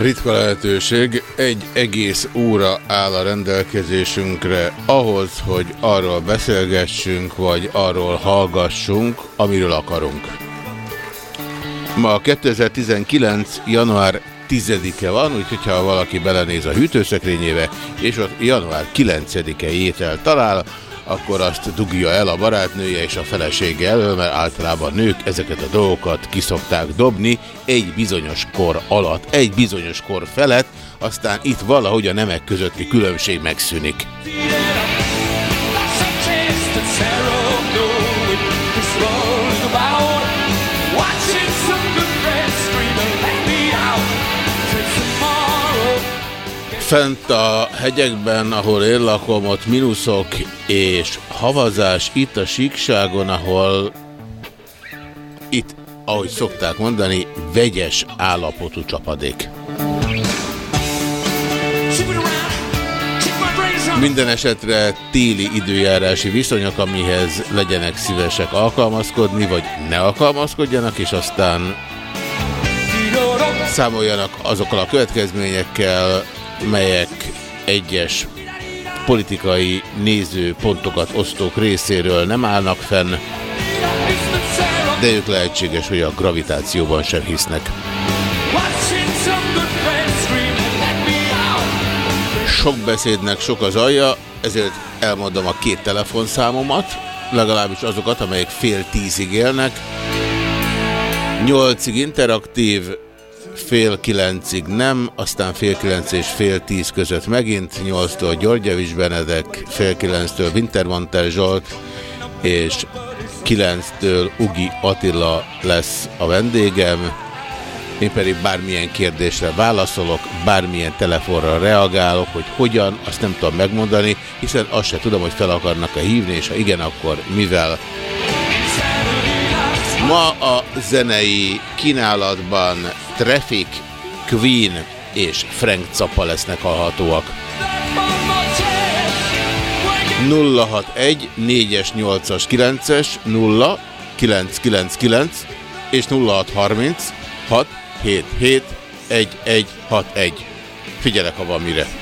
Ritka lehetőség, egy egész óra áll a rendelkezésünkre ahhoz, hogy arról beszélgessünk, vagy arról hallgassunk, amiről akarunk. Ma 2019. január 10-e van, úgyhogy ha valaki belenéz a hűtőszekrényébe, és ott január 9-e étel talál, akkor azt dugja el a barátnője és a felesége elől, mert általában nők ezeket a dolgokat kiszokták dobni egy bizonyos kor alatt, egy bizonyos kor felett, aztán itt valahogy a nemek közötti különbség megszűnik. Fent a hegyekben, ahol én lakom, ott mínuszok és havazás, itt a síkságon, ahol itt, ahogy szokták mondani, vegyes állapotú csapadék. Minden esetre téli időjárási viszonyok, amihez legyenek szívesek alkalmazkodni, vagy ne alkalmazkodjanak, és aztán számoljanak azokkal a következményekkel, melyek egyes politikai nézőpontokat osztók részéről nem állnak fenn, de ők lehetséges, hogy a gravitációban sem hisznek. Sok beszédnek sok az alja, ezért elmondom a két telefonszámomat, legalábbis azokat, amelyek fél tízig élnek. Nyolcig interaktív, fél kilencig nem, aztán fél kilenc és fél tíz között megint, nyolctól Györgyevics Benedek, fél kilenctől Wintermantel Zsolt, és kilenctől Ugi Attila lesz a vendégem. Én pedig bármilyen kérdésre válaszolok, bármilyen telefonra reagálok, hogy hogyan, azt nem tudom megmondani, hiszen azt se tudom, hogy fel akarnak-e hívni, és ha igen, akkor mivel. Ma a zenei kínálatban Traffic, Queen és Frank Zappa lesznek hallhatóak. 061 4-es, 8-as, 9-es, 0, 999 és 0630 6 7 7 1 1 6 1. Figyelek, ha van mire.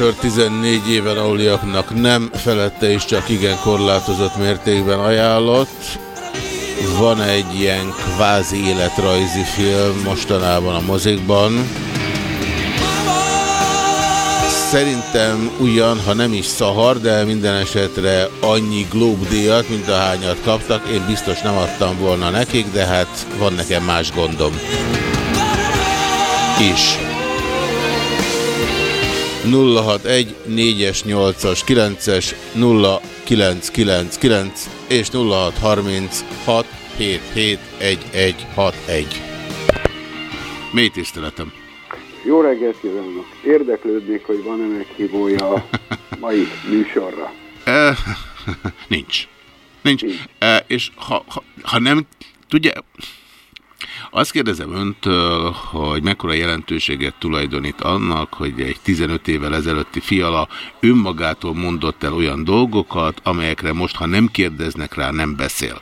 Műsor 14 éven aluliaknak nem, felette is csak igen korlátozott mértékben ajánlott. Van egy ilyen kvázi életrajzi film mostanában a mozikban. Szerintem ugyan, ha nem is szahar, de minden esetre annyi Globe díjat, mint ahányat kaptak. Én biztos nem adtam volna nekik, de hát van nekem más gondom. Is. 061 4-es, 8-as, 9-es, 0999 és 0636 77 1161. Mély tiszteletem! Jó reggelt kívánok! Érdeklődnék, hogy van-e meghívója a mai műsorra. E, nincs. Nincs. nincs. E, és ha, ha, ha nem, tudja, azt kérdezem öntől, hogy mekkora jelentőséget tulajdonít annak, hogy egy 15 évvel ezelőtti fiala önmagától mondott el olyan dolgokat, amelyekre most, ha nem kérdeznek rá, nem beszél.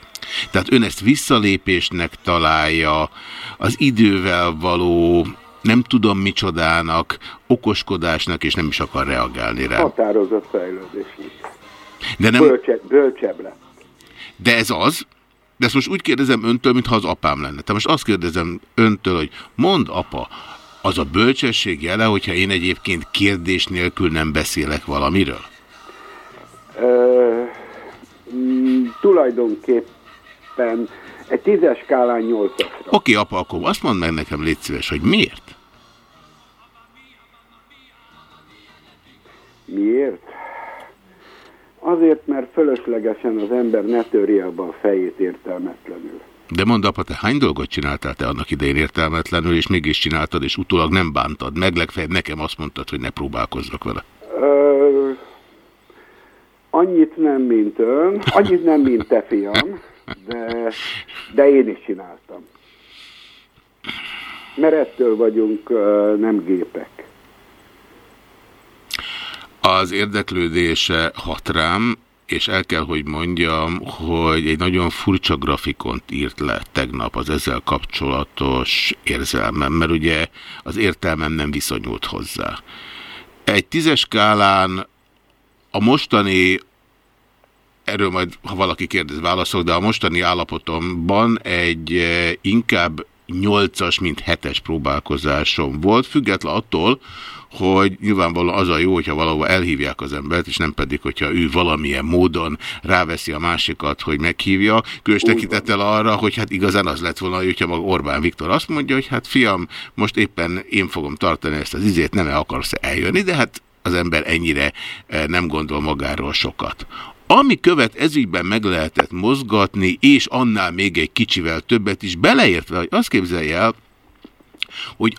Tehát ön ezt visszalépésnek találja, az idővel való nem tudom micsodának, okoskodásnak, és nem is akar reagálni rá. Határozott fejlődésnek. De nem... Bölcse, bölcsebb lett. De ez az, de ezt most úgy kérdezem öntől, mintha az apám lenne. Tehát most azt kérdezem öntől, hogy mond apa, az a bölcsesség jele, hogyha én egyébként kérdés nélkül nem beszélek valamiről? Ö, mm, tulajdonképpen egy tízes skálán nyolcasra. Oké, apa, akkor azt mondd meg nekem, légy szíves, hogy miért? Miért? Azért, mert fölöslegesen az ember ne törje abba a fejét értelmetlenül. De mondd, apa, te hány dolgot csináltál te annak idején értelmetlenül, és mégis csináltad, és utólag nem bántad meg, legfeljebb nekem azt mondtad, hogy ne próbálkozzak vele. Ö, annyit nem, mint ön, annyit nem, mint te, fiam, de, de én is csináltam. Mert ettől vagyunk nem gépek. Az érdeklődése hat rám, és el kell, hogy mondjam, hogy egy nagyon furcsa grafikont írt le tegnap az ezzel kapcsolatos érzelmem, mert ugye az értelmem nem viszonyult hozzá. Egy tízes skálán a mostani, erről majd, ha valaki kérdez, válaszol, de a mostani állapotomban egy eh, inkább nyolcas, mint hetes próbálkozásom volt, független attól, hogy nyilvánvalóan az a jó, hogyha valahova elhívják az embert, és nem pedig, hogyha ő valamilyen módon ráveszi a másikat, hogy meghívja. Különös tekintettel arra, hogy hát igazán az lett volna, hogyha maga Orbán Viktor azt mondja, hogy hát fiam, most éppen én fogom tartani ezt az izét, nem -e akarsz eljönni, de hát az ember ennyire eh, nem gondol magáról sokat. Ami követ ezügyben meg lehetett mozgatni, és annál még egy kicsivel többet is, beleértve, hogy azt képzelje el, hogy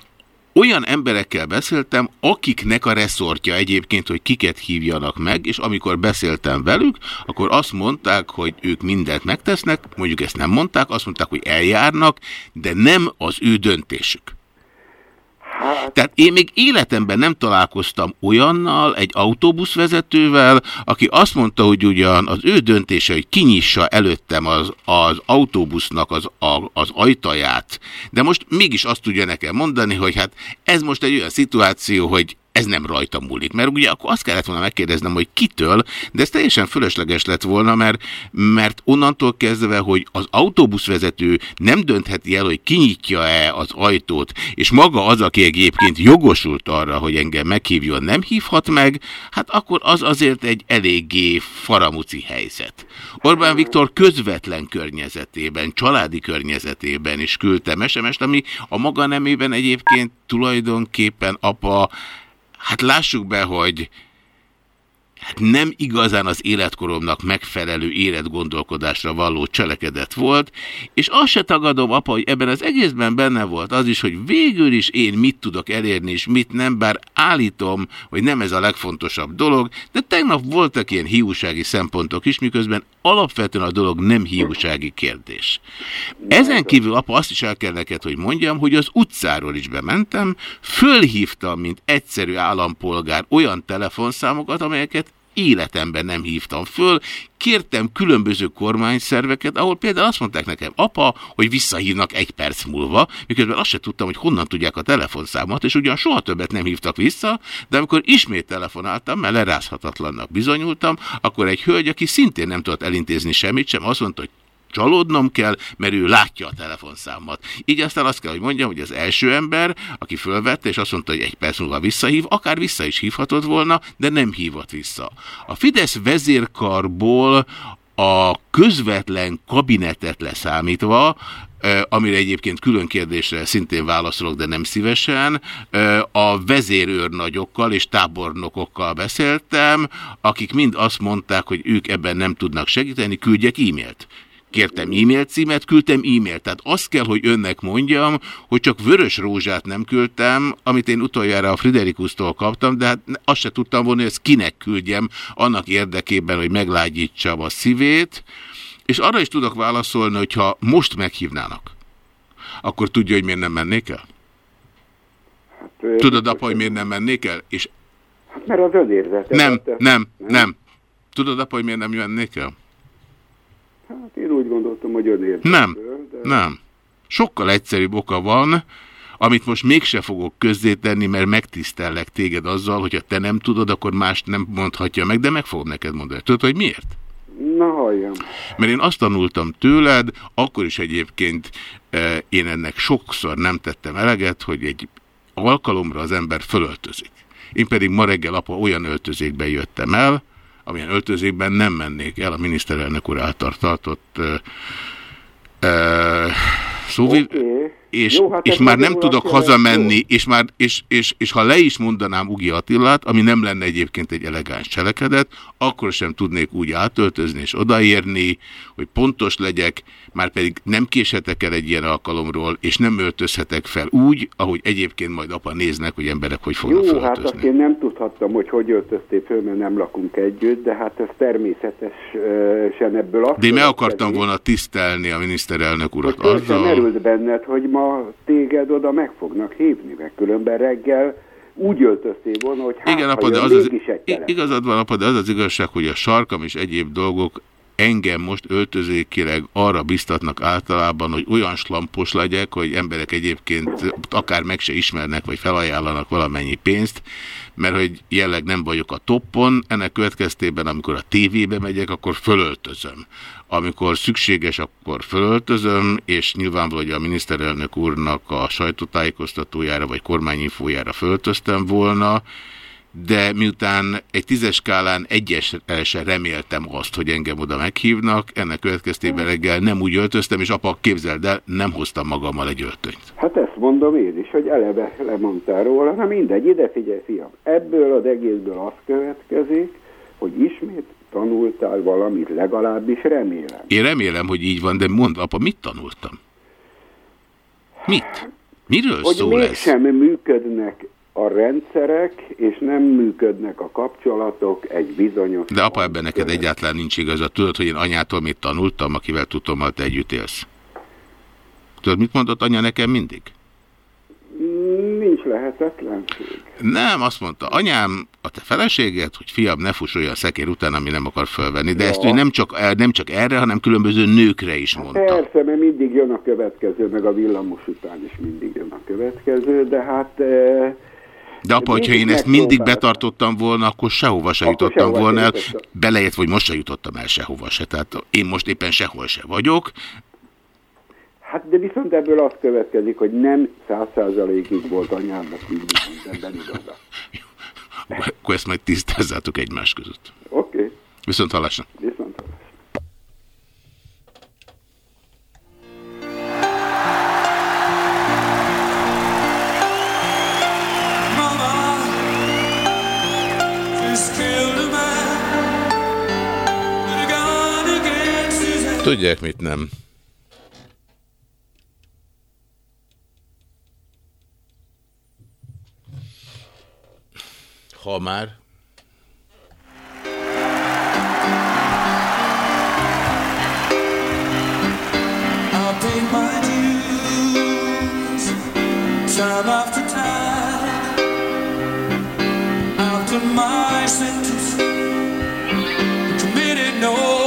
olyan emberekkel beszéltem, akiknek a reszortja egyébként, hogy kiket hívjanak meg, és amikor beszéltem velük, akkor azt mondták, hogy ők mindent megtesznek, mondjuk ezt nem mondták, azt mondták, hogy eljárnak, de nem az ő döntésük. Hát... Tehát én még életemben nem találkoztam olyannal, egy autóbuszvezetővel, aki azt mondta, hogy ugyan az ő döntése, hogy kinyissa előttem az, az autóbusznak az, a, az ajtaját, de most mégis azt tudja nekem mondani, hogy hát ez most egy olyan szituáció, hogy ez nem rajta múlik. Mert ugye akkor azt kellett volna megkérdeznem, hogy kitől, de ez teljesen fölösleges lett volna, mert, mert onnantól kezdve, hogy az autóbuszvezető nem döntheti el, hogy kinyitja-e az ajtót, és maga az, aki egyébként jogosult arra, hogy engem meghívjon, nem hívhat meg, hát akkor az azért egy eléggé faramuci helyzet. Orbán Viktor közvetlen környezetében, családi környezetében is küldtem SMS-t, ami a maga nemében egyébként tulajdonképpen apa hát lássuk be, hogy hát nem igazán az életkoromnak megfelelő életgondolkodásra való cselekedet volt, és azt se tagadom, apa, hogy ebben az egészben benne volt az is, hogy végül is én mit tudok elérni, és mit nem, bár állítom, hogy nem ez a legfontosabb dolog, de tegnap voltak ilyen hiúsági szempontok is, miközben alapvetően a dolog nem hiúsági kérdés. Ezen kívül, apa, azt is el kell neked, hogy mondjam, hogy az utcáról is bementem, fölhívtam, mint egyszerű állampolgár olyan telefonszámokat, amelyeket életemben nem hívtam föl, kértem különböző kormányszerveket, ahol például azt mondták nekem, apa, hogy visszahívnak egy perc múlva, miközben azt se tudtam, hogy honnan tudják a telefonszámot, és ugyan soha többet nem hívtak vissza, de amikor ismét telefonáltam, mert lerázhatatlannak bizonyultam, akkor egy hölgy, aki szintén nem tudott elintézni semmit sem, azt mondta, hogy csalódnom kell, mert ő látja a telefonszámot. Így aztán azt kell, hogy mondjam, hogy az első ember, aki fölvette, és azt mondta, hogy egy perc múlva visszahív, akár vissza is hívhatott volna, de nem hívott vissza. A Fidesz vezérkarból a közvetlen kabinetet leszámítva, amire egyébként külön kérdésre szintén válaszolok, de nem szívesen, a vezérőrnagyokkal és tábornokokkal beszéltem, akik mind azt mondták, hogy ők ebben nem tudnak segíteni, küldjek e-mailt kértem e-mail címet, küldtem e-mailt. Tehát azt kell, hogy önnek mondjam, hogy csak vörös rózsát nem küldtem, amit én utoljára a Friderikusztól kaptam, de hát azt se tudtam volna, hogy ezt kinek küldjem annak érdekében, hogy meglágyítsam a szívét. És arra is tudok válaszolni, hogyha most meghívnának, akkor tudja, hogy miért nem mennék el? Hát, Tudod, apa, hogy miért nem mennék el? És Hát mert az önérzet. Nem, nem, nem, nem. Tudod, apa, hogy miért nem mennék el? Hát én úgy gondoltam, hogy önérzet. Nem, de... nem. Sokkal egyszerűbb oka van, amit most mégse fogok közzétenni, mert megtisztellek téged azzal, hogyha te nem tudod, akkor más nem mondhatja meg, de meg fogom neked mondani. Tudod, hogy miért? Na halljam. Mert én azt tanultam tőled, akkor is egyébként e, én ennek sokszor nem tettem eleget, hogy egy alkalomra az ember fölöltözik. Én pedig ma reggel apa olyan öltözékben jöttem el, amilyen öltözékben nem mennék el a miniszterelnök úr által tartott uh, uh, szóval, okay. És, Jó, hát és már nem tudok hazamenni, és, már, és, és, és ha le is mondanám Ugi Attilát, ami nem lenne egyébként egy elegáns cselekedet, akkor sem tudnék úgy átöltözni és odaérni, hogy pontos legyek, már pedig nem késhetek el egy ilyen alkalomról, és nem öltözhetek fel úgy, ahogy egyébként majd apa néznek, hogy emberek hogy fognak Jó, hát azt én nem tudhattam, hogy hogy öltöztél föl, mert nem lakunk együtt, de hát ez természetesen ebből azt... De én meg akartam volna tisztelni a miniszterelnök urat hogy azzal... benned, hogy ma téged oda meg fognak hívni, meg különben reggel úgy öltöztél volna, hogy hát, Igen, apa, de az az, igazad van, apa, de az az igazság, hogy a sarkam és egyéb dolgok engem most öltözékileg arra biztatnak általában, hogy olyan slampos legyek, hogy emberek egyébként akár meg se ismernek, vagy felajánlanak valamennyi pénzt, mert hogy jelleg nem vagyok a toppon, ennek következtében, amikor a tévébe megyek, akkor fölöltözöm. Amikor szükséges, akkor fölöltözöm, és nyilvánvaló, hogy a miniszterelnök úrnak a sajtótájékoztatójára, vagy kormányinfójára föltöztem volna, de miután egy tízes skálán egyesre reméltem azt, hogy engem oda meghívnak, ennek következtében reggel nem úgy öltöztem, és apa, képzeld el, nem hoztam magammal egy öltönyt. Hát ezt mondom én is, hogy eleve lemondtál róla, na mindegy, ide figyelj, fiam. Ebből az egészből az következik, hogy ismét tanultál valamit, legalábbis remélem. Én remélem, hogy így van, de mondd, apa, mit tanultam? Mit? Miről hogy szól ez? Mégsem működnek a rendszerek, és nem működnek a kapcsolatok egy bizonyos... De apa, ebben neked egyáltalán nincs igazad. Tudod, hogy én anyától mit tanultam, akivel tudom, hogy te együtt élsz? Tudod, mit mondott anya nekem mindig? Nincs lehetetlenség. Nem, azt mondta, anyám, a te feleséged, hogy fiam, ne fuss olyan szekér után, ami nem akar fölvenni. De ja. ezt ő nem csak, nem csak erre, hanem különböző nőkre is mondta. Persze, mert mindig jön a következő, meg a villamos után is mindig jön a következő, de hát... E de apa, hogyha én ezt mindig betartottam volna, akkor sehova se akkor jutottam sehova volna el. Beleért, hogy most se jutottam el sehova se. Tehát én most éppen sehol se vagyok. Hát de viszont ebből az következik, hogy nem száz százalékig volt anyámnak mindig mindenben igaza. Akkor ezt majd tisztázzátok egymás között. Oké. Okay. Viszont hallásra. Viszont hallásra. Tudják, mit nem. Omar. time after time my sentence committed no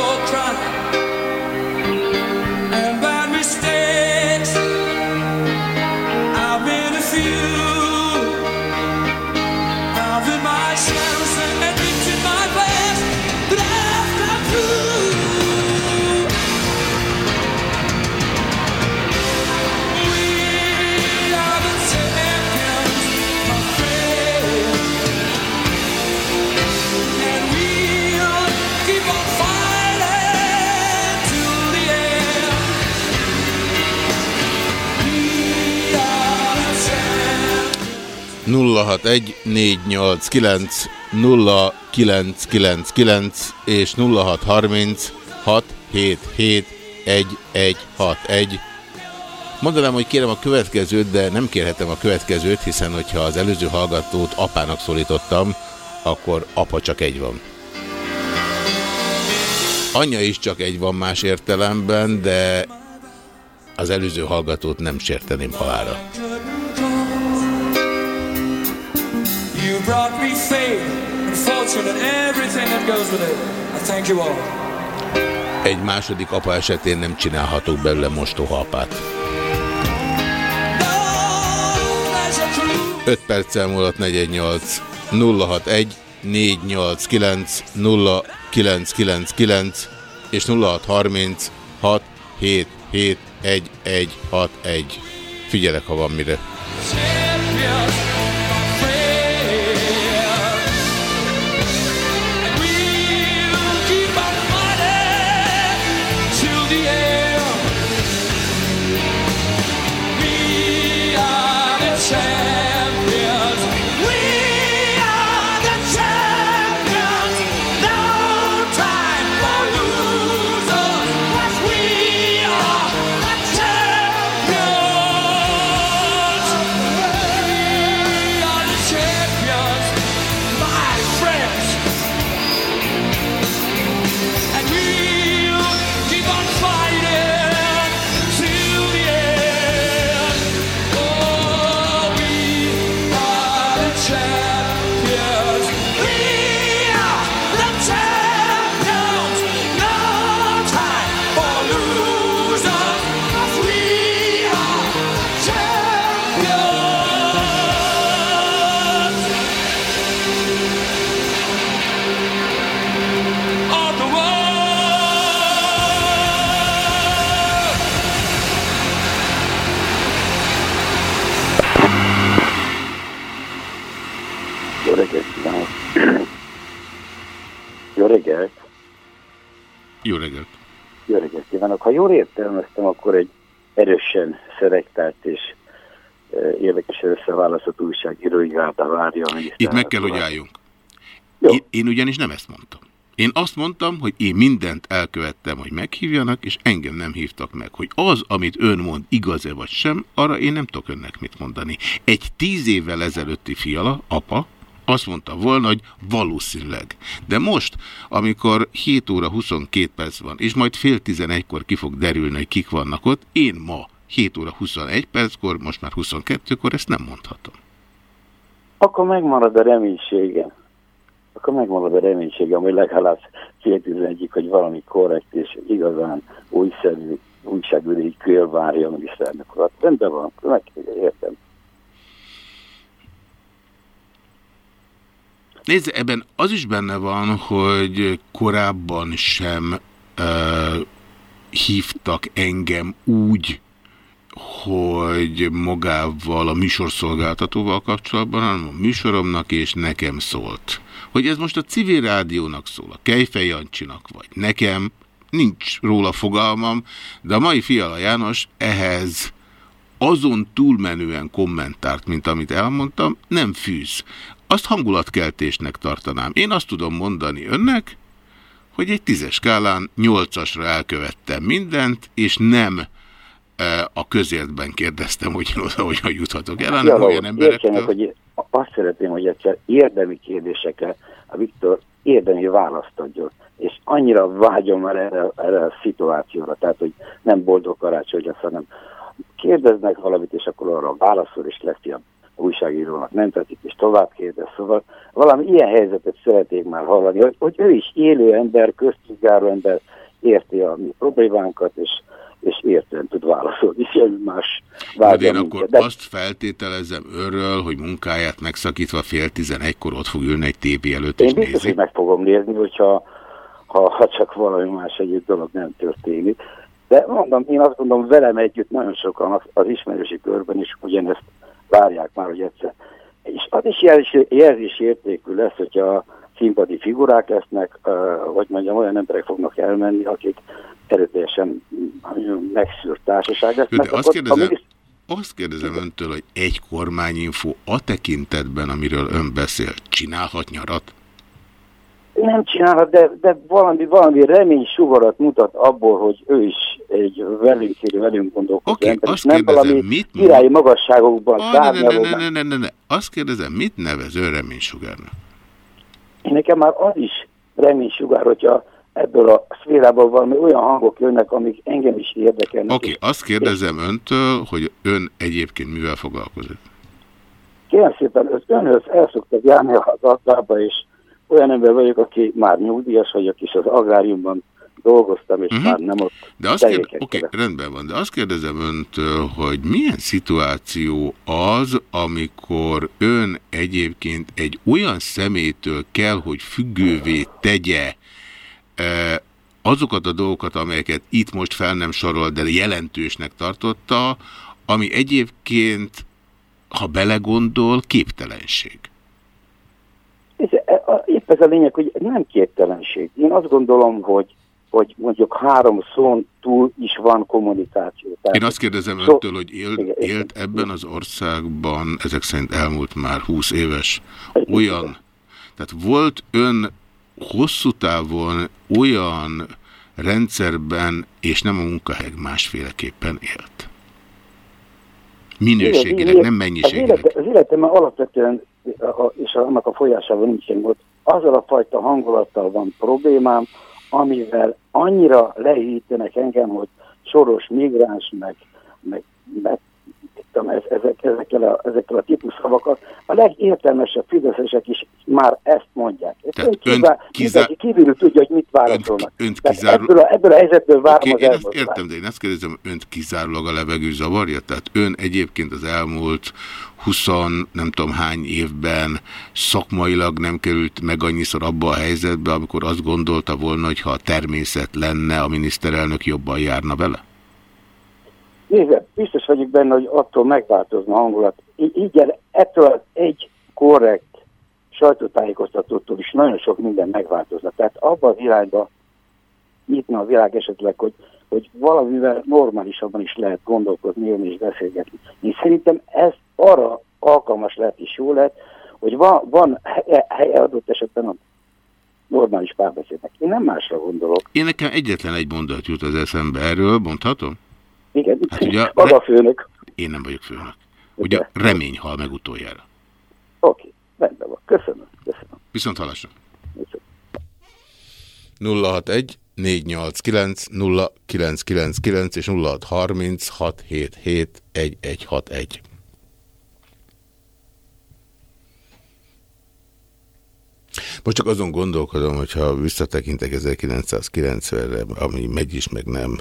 061 489 0999 és 0630 677 1161. Mondanám, hogy kérem a következőt, de nem kérhetem a következőt, hiszen hogyha az előző hallgatót apának szólítottam, akkor apa csak egy van. Anya is csak egy van más értelemben, de az előző hallgatót nem sérteném halára. You brought me faith and fortune and everything that goes with it. I thank you all. Egy második apa esetén nem csinálhatok belőle mostoha apát. 5 perccel múlott 418 061 489 0999 és 0630 677 1161. Figyelek, ha van mire. Reggelt! Jó reggelt! Jó reggelt kívánok! Ha jól értelmeztem, akkor egy erősen szelektált és érdekesen összeválasztott újságírói gárda várja Itt meg kell, hogy álljunk. Én, én ugyanis nem ezt mondtam. Én azt mondtam, hogy én mindent elkövettem, hogy meghívjanak, és engem nem hívtak meg. Hogy az, amit ön mond, igaz-e vagy sem, arra én nem tudok önnek mit mondani. Egy tíz évvel ezelőtti fiala, apa, azt mondta volna, hogy valószínűleg. De most, amikor 7 óra 22 perc van, és majd fél 11-kor ki fog derülni, hogy kik vannak ott, én ma 7 óra 21 perckor, most már 22-kor ezt nem mondhatom. Akkor megmarad a reménységem. Akkor megmarad a reménységem, hogy legalább fél 11 hogy valami korrekt és igazán újszerű újságügyi kör várja a miniszternek urat. Rendben van, meg értem. Nézd, ebben az is benne van, hogy korábban sem uh, hívtak engem úgy, hogy magával a műsorszolgáltatóval kapcsolatban, hanem a műsoromnak és nekem szólt. Hogy ez most a civil rádiónak szól, a Kejfej Jancsinak vagy nekem, nincs róla fogalmam, de a mai Fiala János ehhez azon túlmenően kommentárt, mint amit elmondtam, nem fűz azt hangulatkeltésnek tartanám. Én azt tudom mondani önnek, hogy egy tízes skálán nyolcasra elkövettem mindent, és nem e, a közértben kérdeztem, hogy én oda hogyan juthatok el, hanem Jaló, olyan emberektől. hogy azt szeretném, hogy egyszer érdemi kérdésekre a Viktor érdemi választ adjon. És annyira vágyom már erre, erre a szituációra, tehát hogy nem boldog karácsony lesz, hanem kérdeznek valamit, és akkor arra válaszol, és lesz a újságírónak nem tetszik, és tovább kérdez. Szóval valami ilyen helyzetet szeretnék már hallani, hogy, hogy ő is élő ember, köztudgáró ember, érti a mi problémánkat, és, és értően tud válaszolni, semmi más vágya De én akkor De... azt feltételezem őről, hogy munkáját megszakítva fél tizenegykor ott fog ülni egy tévé előtt, Én biztos, nézi. hogy meg fogom nézni, hogyha ha, ha csak valami más együtt dolog nem történik. De mondom, én azt mondom, velem együtt nagyon sokan az, az ismerősi körben is ugyanezt várják már, hogy egyszer. És az is jelzés, értékű lesz, hogyha színpadi figurák lesznek, vagy mondjam, olyan emberek fognak elmenni, akik erőteljesen megszűrt társaság lesznek. De azt kérdezem, azt kérdezem öntől, hogy egy kormányinfo a tekintetben, amiről ön beszél, csinálhat nyarat? Nem csinálhat, de, de valami, valami remény sugarat mutat abból, hogy ő is egy velünk érő, velünk Oké, ember, és azt nem kérdezem, valami mit királyi magasságokban Ah, ne, ne, ne, ne, ne, ne, ne. Azt kérdezem, mit nevez ön reménysugárnak? Nekem már az is reménysugár, hogyha ebből a szférából valami olyan hangok jönnek, amik engem is érdekelnek. Oké, azt kérdezem öntől, hogy ön egyébként mivel foglalkozik? Kérem szépen, az önhöz el szoktak járni az agrába, és olyan ember vagyok, aki már nyugdíjas vagyok, és az agráriumban dolgoztam, és Mhm. már nem ott De azt tevékenykedem. oké, rendben van, de azt kérdezem öntől, hogy milyen szituáció az, amikor ön egyébként egy olyan személytől kell, hogy függővé tegye azokat a dolgokat, amelyeket itt most fel nem sorol, de jelentősnek tartotta, ami egyébként, ha belegondol, képtelenség. Ez a lényeg, hogy nem képtelenség. Én azt gondolom, hogy, hogy mondjuk három szón túl is van kommunikáció. Tehát Én azt kérdezem szó- öntől, hogy élt, Igen, igen. élt ebben az országban, ezek szerint elmúlt már 20 éves, Igen. olyan, tehát volt ön hosszú távon olyan rendszerben, és nem a munkahely másféleképpen élt. Minőségileg, Igen, nem Az, mennyiségileg. élet, az életemben alapvetően, és annak a folyásában nincsen volt, azzal a fajta hangulattal van problémám, amivel annyira lehítenek engem, hogy soros migráns, meg, meg, meg ez, ezek, ezekkel, a, ezekkel a típusszavakat. A legértelmesebb fideszesek is már ezt mondják. Ezt Tehát ön ön kíván, kizá- mindenki kívülről tudja, hogy mit válaszolnak. Önt- önt kizáró- ebből, a, ebből a helyzetből várom Oké, az én ezt értem, de én azt kérdezem, önt kizárólag a levegő zavarja? Tehát ön egyébként az elmúlt 20 nem tudom hány évben szakmailag nem került meg annyiszor abba a helyzetbe, amikor azt gondolta volna, hogy ha a természet lenne, a miniszterelnök jobban járna vele? Nézd, biztos vagyok benne, hogy attól megváltozna a hangulat. El, ettől az egy korrekt sajtótájékoztatótól is nagyon sok minden megváltozna. Tehát abban az irányba nyitna a világ esetleg, hogy, hogy valamivel normálisabban is lehet gondolkozni, élni és beszélgetni. Én szerintem ez arra alkalmas lehet és jó lehet, hogy van, van helye, helye adott esetben a normális párbeszédnek. Én nem másra gondolok. Én nekem egyetlen egy mondat jut az eszembe erről, mondhatom? Igen, Hát ugye- az a főnök. Én nem vagyok főnök. Ugye remény hal meg utoljára. Oké, rendben van. Köszönöm. Köszönöm. Viszont hallásra. Köszönöm. 061 489 0999 és 0630 677 1161. Most csak azon gondolkodom, hogyha visszatekintek 1990-re, ami megy is, meg nem,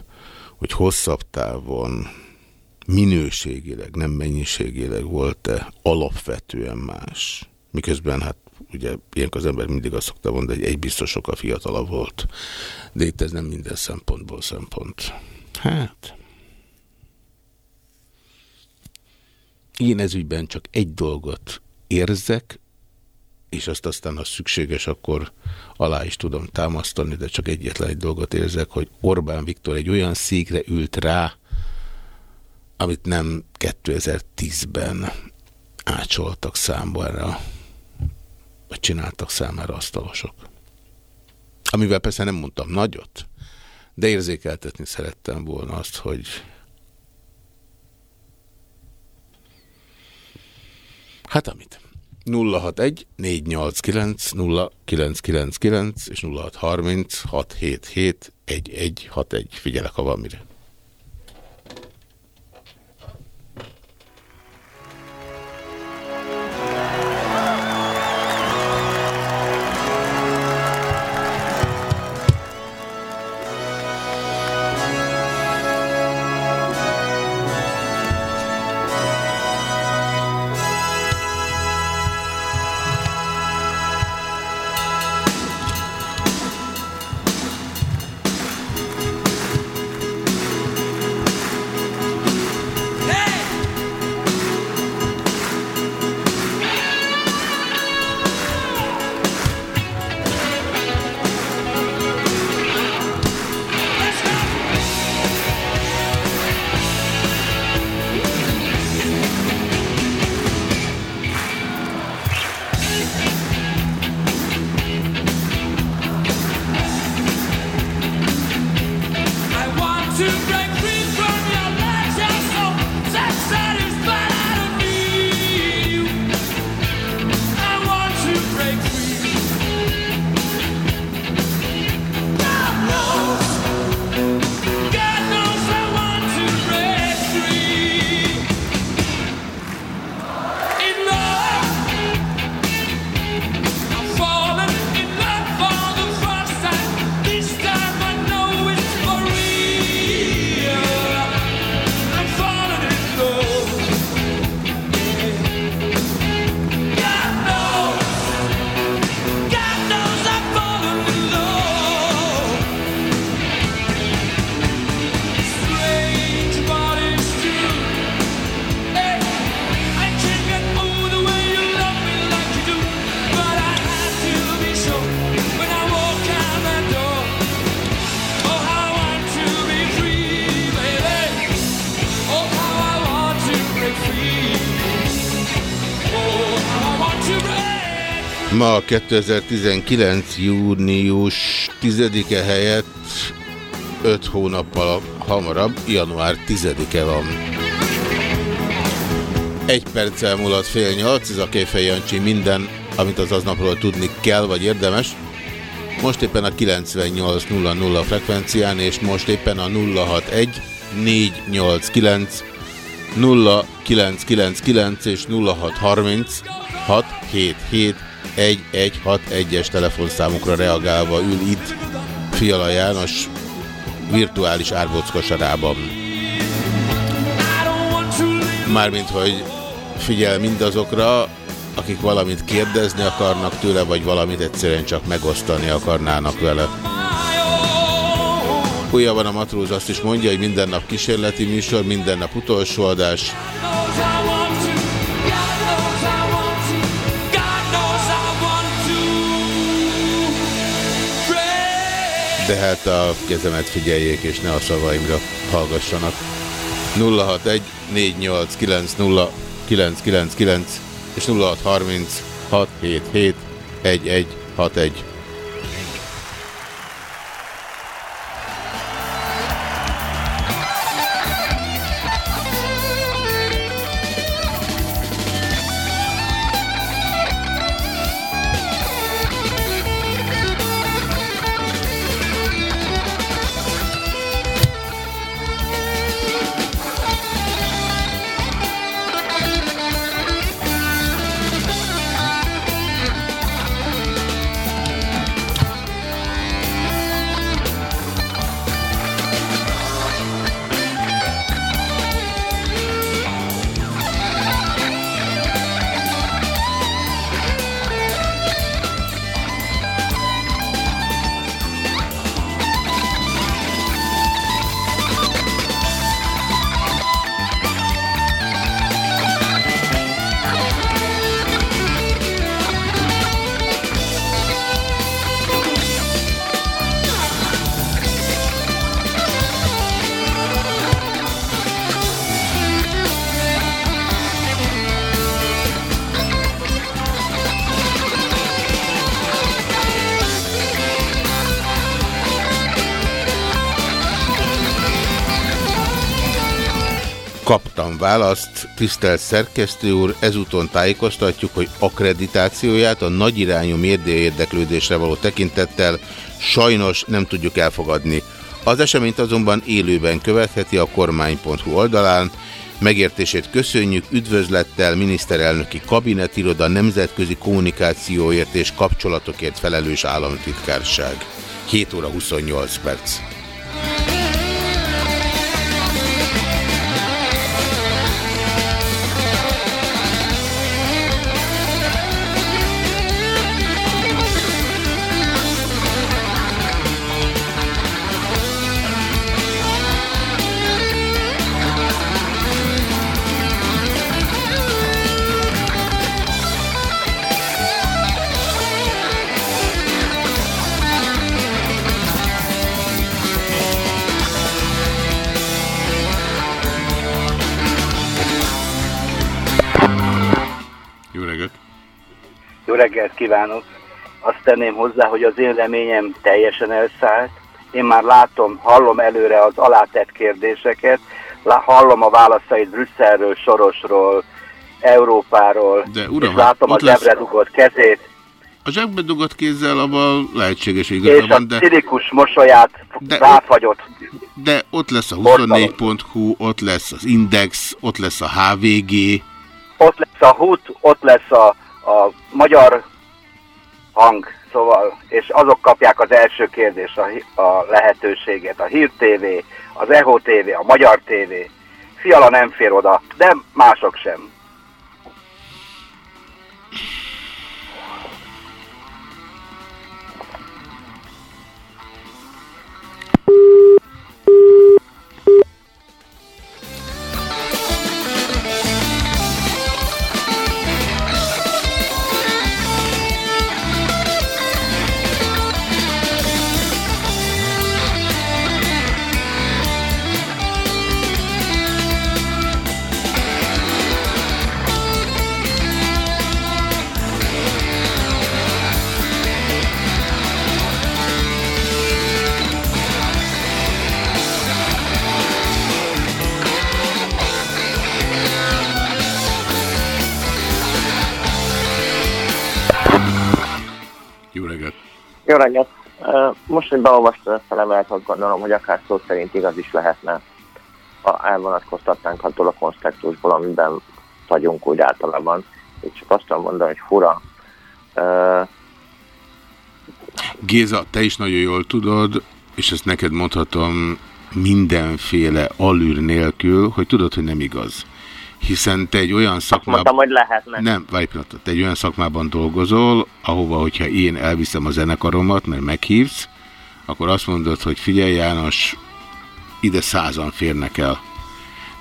hogy hosszabb távon minőségileg, nem mennyiségileg volt-e alapvetően más. Miközben hát ugye ilyenkor az ember mindig azt szokta mondani, hogy egy biztos sokkal fiatalabb volt. De itt ez nem minden szempontból szempont. Hát... Én ez ügyben csak egy dolgot érzek, és azt aztán, ha szükséges, akkor alá is tudom támasztani, de csak egyetlen egy dolgot érzek, hogy Orbán Viktor egy olyan székre ült rá, amit nem 2010-ben ácsoltak számára, vagy csináltak számára asztalosok. Amivel persze nem mondtam nagyot, de érzékeltetni szerettem volna azt, hogy hát amit. 061 489 0999 és 0630 677 1161. Figyelek, ha van mire. Ma 2019. június 10-e helyett 5 hónappal hamarabb, január 10-e van. Egy perccel múlott fél nyolc, ez a Kéfej Jancsi minden, amit az aznapról tudni kell, vagy érdemes. Most éppen a 98.00 frekvencián, és most éppen a 061 489 0999 és 0630 677 1161-es telefonszámukra reagálva ül itt Fiala János virtuális árbockosadában. Mármint, hogy figyel mindazokra, akik valamit kérdezni akarnak tőle, vagy valamit egyszerűen csak megosztani akarnának vele. Újabban a matróz azt is mondja, hogy minden nap kísérleti műsor, minden nap utolsó adás. De hát a kezemet figyeljék, és ne a szavaimra hallgassanak. 061 489 0999 és 0630 választ, tisztelt szerkesztő úr, ezúton tájékoztatjuk, hogy akkreditációját a nagyirányú média érdeklődésre való tekintettel sajnos nem tudjuk elfogadni. Az eseményt azonban élőben követheti a kormány.hu oldalán, Megértését köszönjük, üdvözlettel miniszterelnöki kabinetiroda nemzetközi kommunikációért és kapcsolatokért felelős államtitkárság. 7 óra 28 perc. Reggelt kívánok! Azt tenném hozzá, hogy az én reményem teljesen elszállt, én már látom, hallom előre az alátett kérdéseket, hallom a válaszait Brüsszelről, Sorosról, Európáról, De, uram, és látom a zsebre dugott kezét. A zsebbe dugott kézzel abban lehetséges igaza van, de... Cinikus mosolyát de ráfagyott. De ott lesz a 24.hu, ott lesz az Index, ott lesz a HVG. Ott lesz a HUT, ott lesz a, a magyar hang, szóval, és azok kapják az első kérdést, a, a lehetőséget, a Hír TV, az EHO TV, a Magyar TV. Fiala nem fér oda, de mások sem. Jó reggelt! Most, hogy beolvastad ezt a levelet, azt gondolom, hogy akár szó szerint igaz is lehetne. Ha elvonatkoztatnánk attól a konstruktusból, amiben vagyunk úgy általában. Így csak azt mondom, hogy fura. Géza, te is nagyon jól tudod, és ezt neked mondhatom mindenféle alűr nélkül, hogy tudod, hogy nem igaz hiszen te egy olyan szakmában... Mondtam, hogy lehetne. Nem, várj pillanatot. Te egy olyan szakmában dolgozol, ahova, hogyha én elviszem a zenekaromat, mert meghívsz, akkor azt mondod, hogy figyelj János, ide százan férnek el.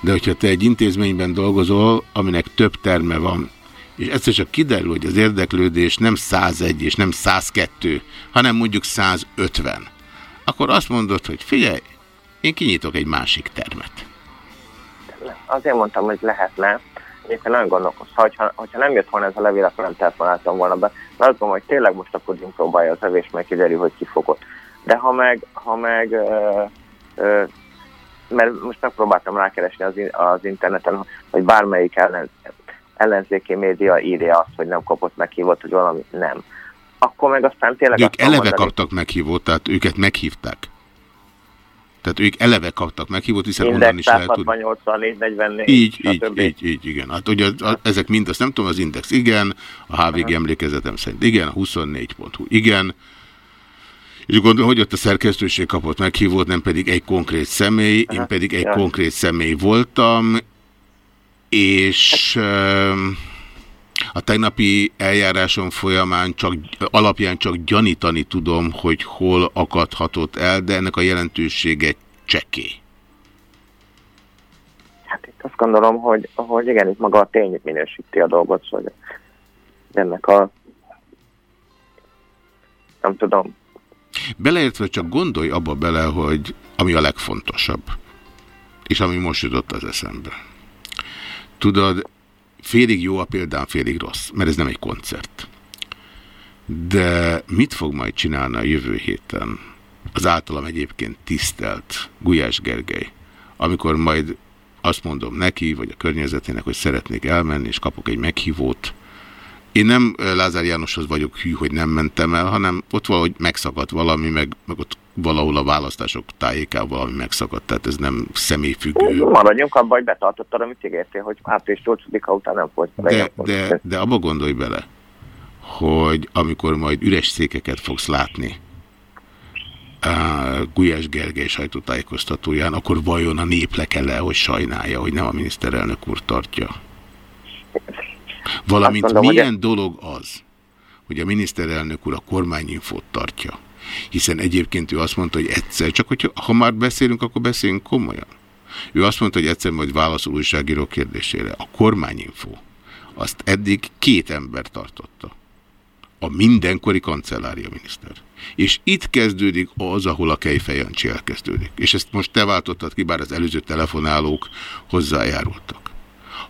De hogyha te egy intézményben dolgozol, aminek több terme van, és egyszer csak kiderül, hogy az érdeklődés nem 101 és nem 102, hanem mondjuk 150, akkor azt mondod, hogy figyelj, én kinyitok egy másik termet azért mondtam, hogy lehetne. Egyébként nagyon gondolkozz, ha, hogyha, hogyha nem jött volna ez a levél, akkor nem telefonáltam volna be. Mert azt gondolom, hogy tényleg most akkor Jim próbálja az evés, meg kiderül, hogy ki fogott. De ha meg, ha meg ö, ö, mert most megpróbáltam rákeresni az, az interneten, hogy bármelyik ellen, ellenzéki média írja azt, hogy nem kapott meghívót, hogy valami nem. Akkor meg aztán tényleg... ők eleve mondani, kaptak meghívót, tehát őket meghívták. Tehát ők eleve kaptak meghívót, hiszen Index onnan is lehet tudni. 84, 44, így, így, így, így, igen. Hát ugye a, ezek mind, azt nem tudom, az Index igen, a HVG Aha. emlékezetem szerint igen, a 24.hu igen, és gondolom, hogy ott a szerkesztőség kapott meghívót, nem pedig egy konkrét személy, Aha. én pedig egy ja. konkrét személy voltam, és... Hát. A tegnapi eljáráson folyamán csak, alapján csak gyanítani tudom, hogy hol akadhatott el, de ennek a jelentősége cseké. Hát itt azt gondolom, hogy, hogy igen, itt maga a tény minősíti a dolgot, hogy ennek a nem tudom. Beleértve csak gondolj abba bele, hogy ami a legfontosabb, és ami most jutott az eszembe. Tudod, Félig jó a példám, félig rossz, mert ez nem egy koncert. De mit fog majd csinálni a jövő héten az általam egyébként tisztelt Gulyás Gergely, amikor majd azt mondom neki, vagy a környezetének, hogy szeretnék elmenni, és kapok egy meghívót. Én nem Lázár Jánoshoz vagyok hű, hogy nem mentem el, hanem ott valahogy megszakadt valami, meg, meg ott valahol a választások tájékában valami megszakadt, tehát ez nem személyfüggő. Maradjunk abban, hogy betartottad, amit ígértél, hogy április 8-a után nem folyt. De, de, de abba gondolj bele, hogy amikor majd üres székeket fogsz látni, uh, Gulyás Gergely sajtótájékoztatóján, akkor vajon a nép le kell -e, hogy sajnálja, hogy nem a miniszterelnök úr tartja? Valamint mondom, milyen hogy... dolog az, hogy a miniszterelnök úr a kormányinfót tartja? Hiszen egyébként ő azt mondta, hogy egyszer, csak hogyha ha már beszélünk, akkor beszéljünk komolyan. Ő azt mondta, hogy egyszer majd válaszol újságíró kérdésére. A kormányinfo azt eddig két ember tartotta. A mindenkori kancellária miniszter. És itt kezdődik az, ahol a kejfejancsi elkezdődik. És ezt most te váltottad ki, bár az előző telefonálók hozzájárultak.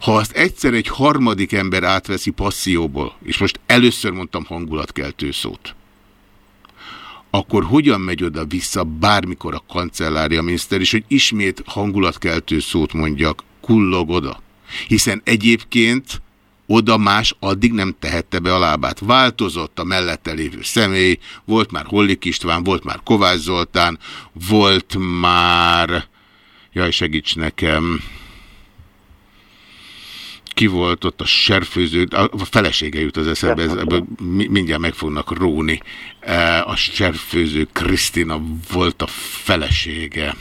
Ha azt egyszer egy harmadik ember átveszi passzióból, és most először mondtam hangulatkeltő szót, akkor hogyan megy oda-vissza bármikor a kancellária miniszter, és hogy ismét hangulatkeltő szót mondjak, kullog oda. Hiszen egyébként oda más addig nem tehette be a lábát. Változott a mellette lévő személy, volt már Hollik István, volt már Kovács Zoltán, volt már, jaj segíts nekem, ki volt ott a serfőző, a felesége jut az eszembe, ez, ebből mindjárt meg fognak róni. E, a serfőző Krisztina volt a felesége.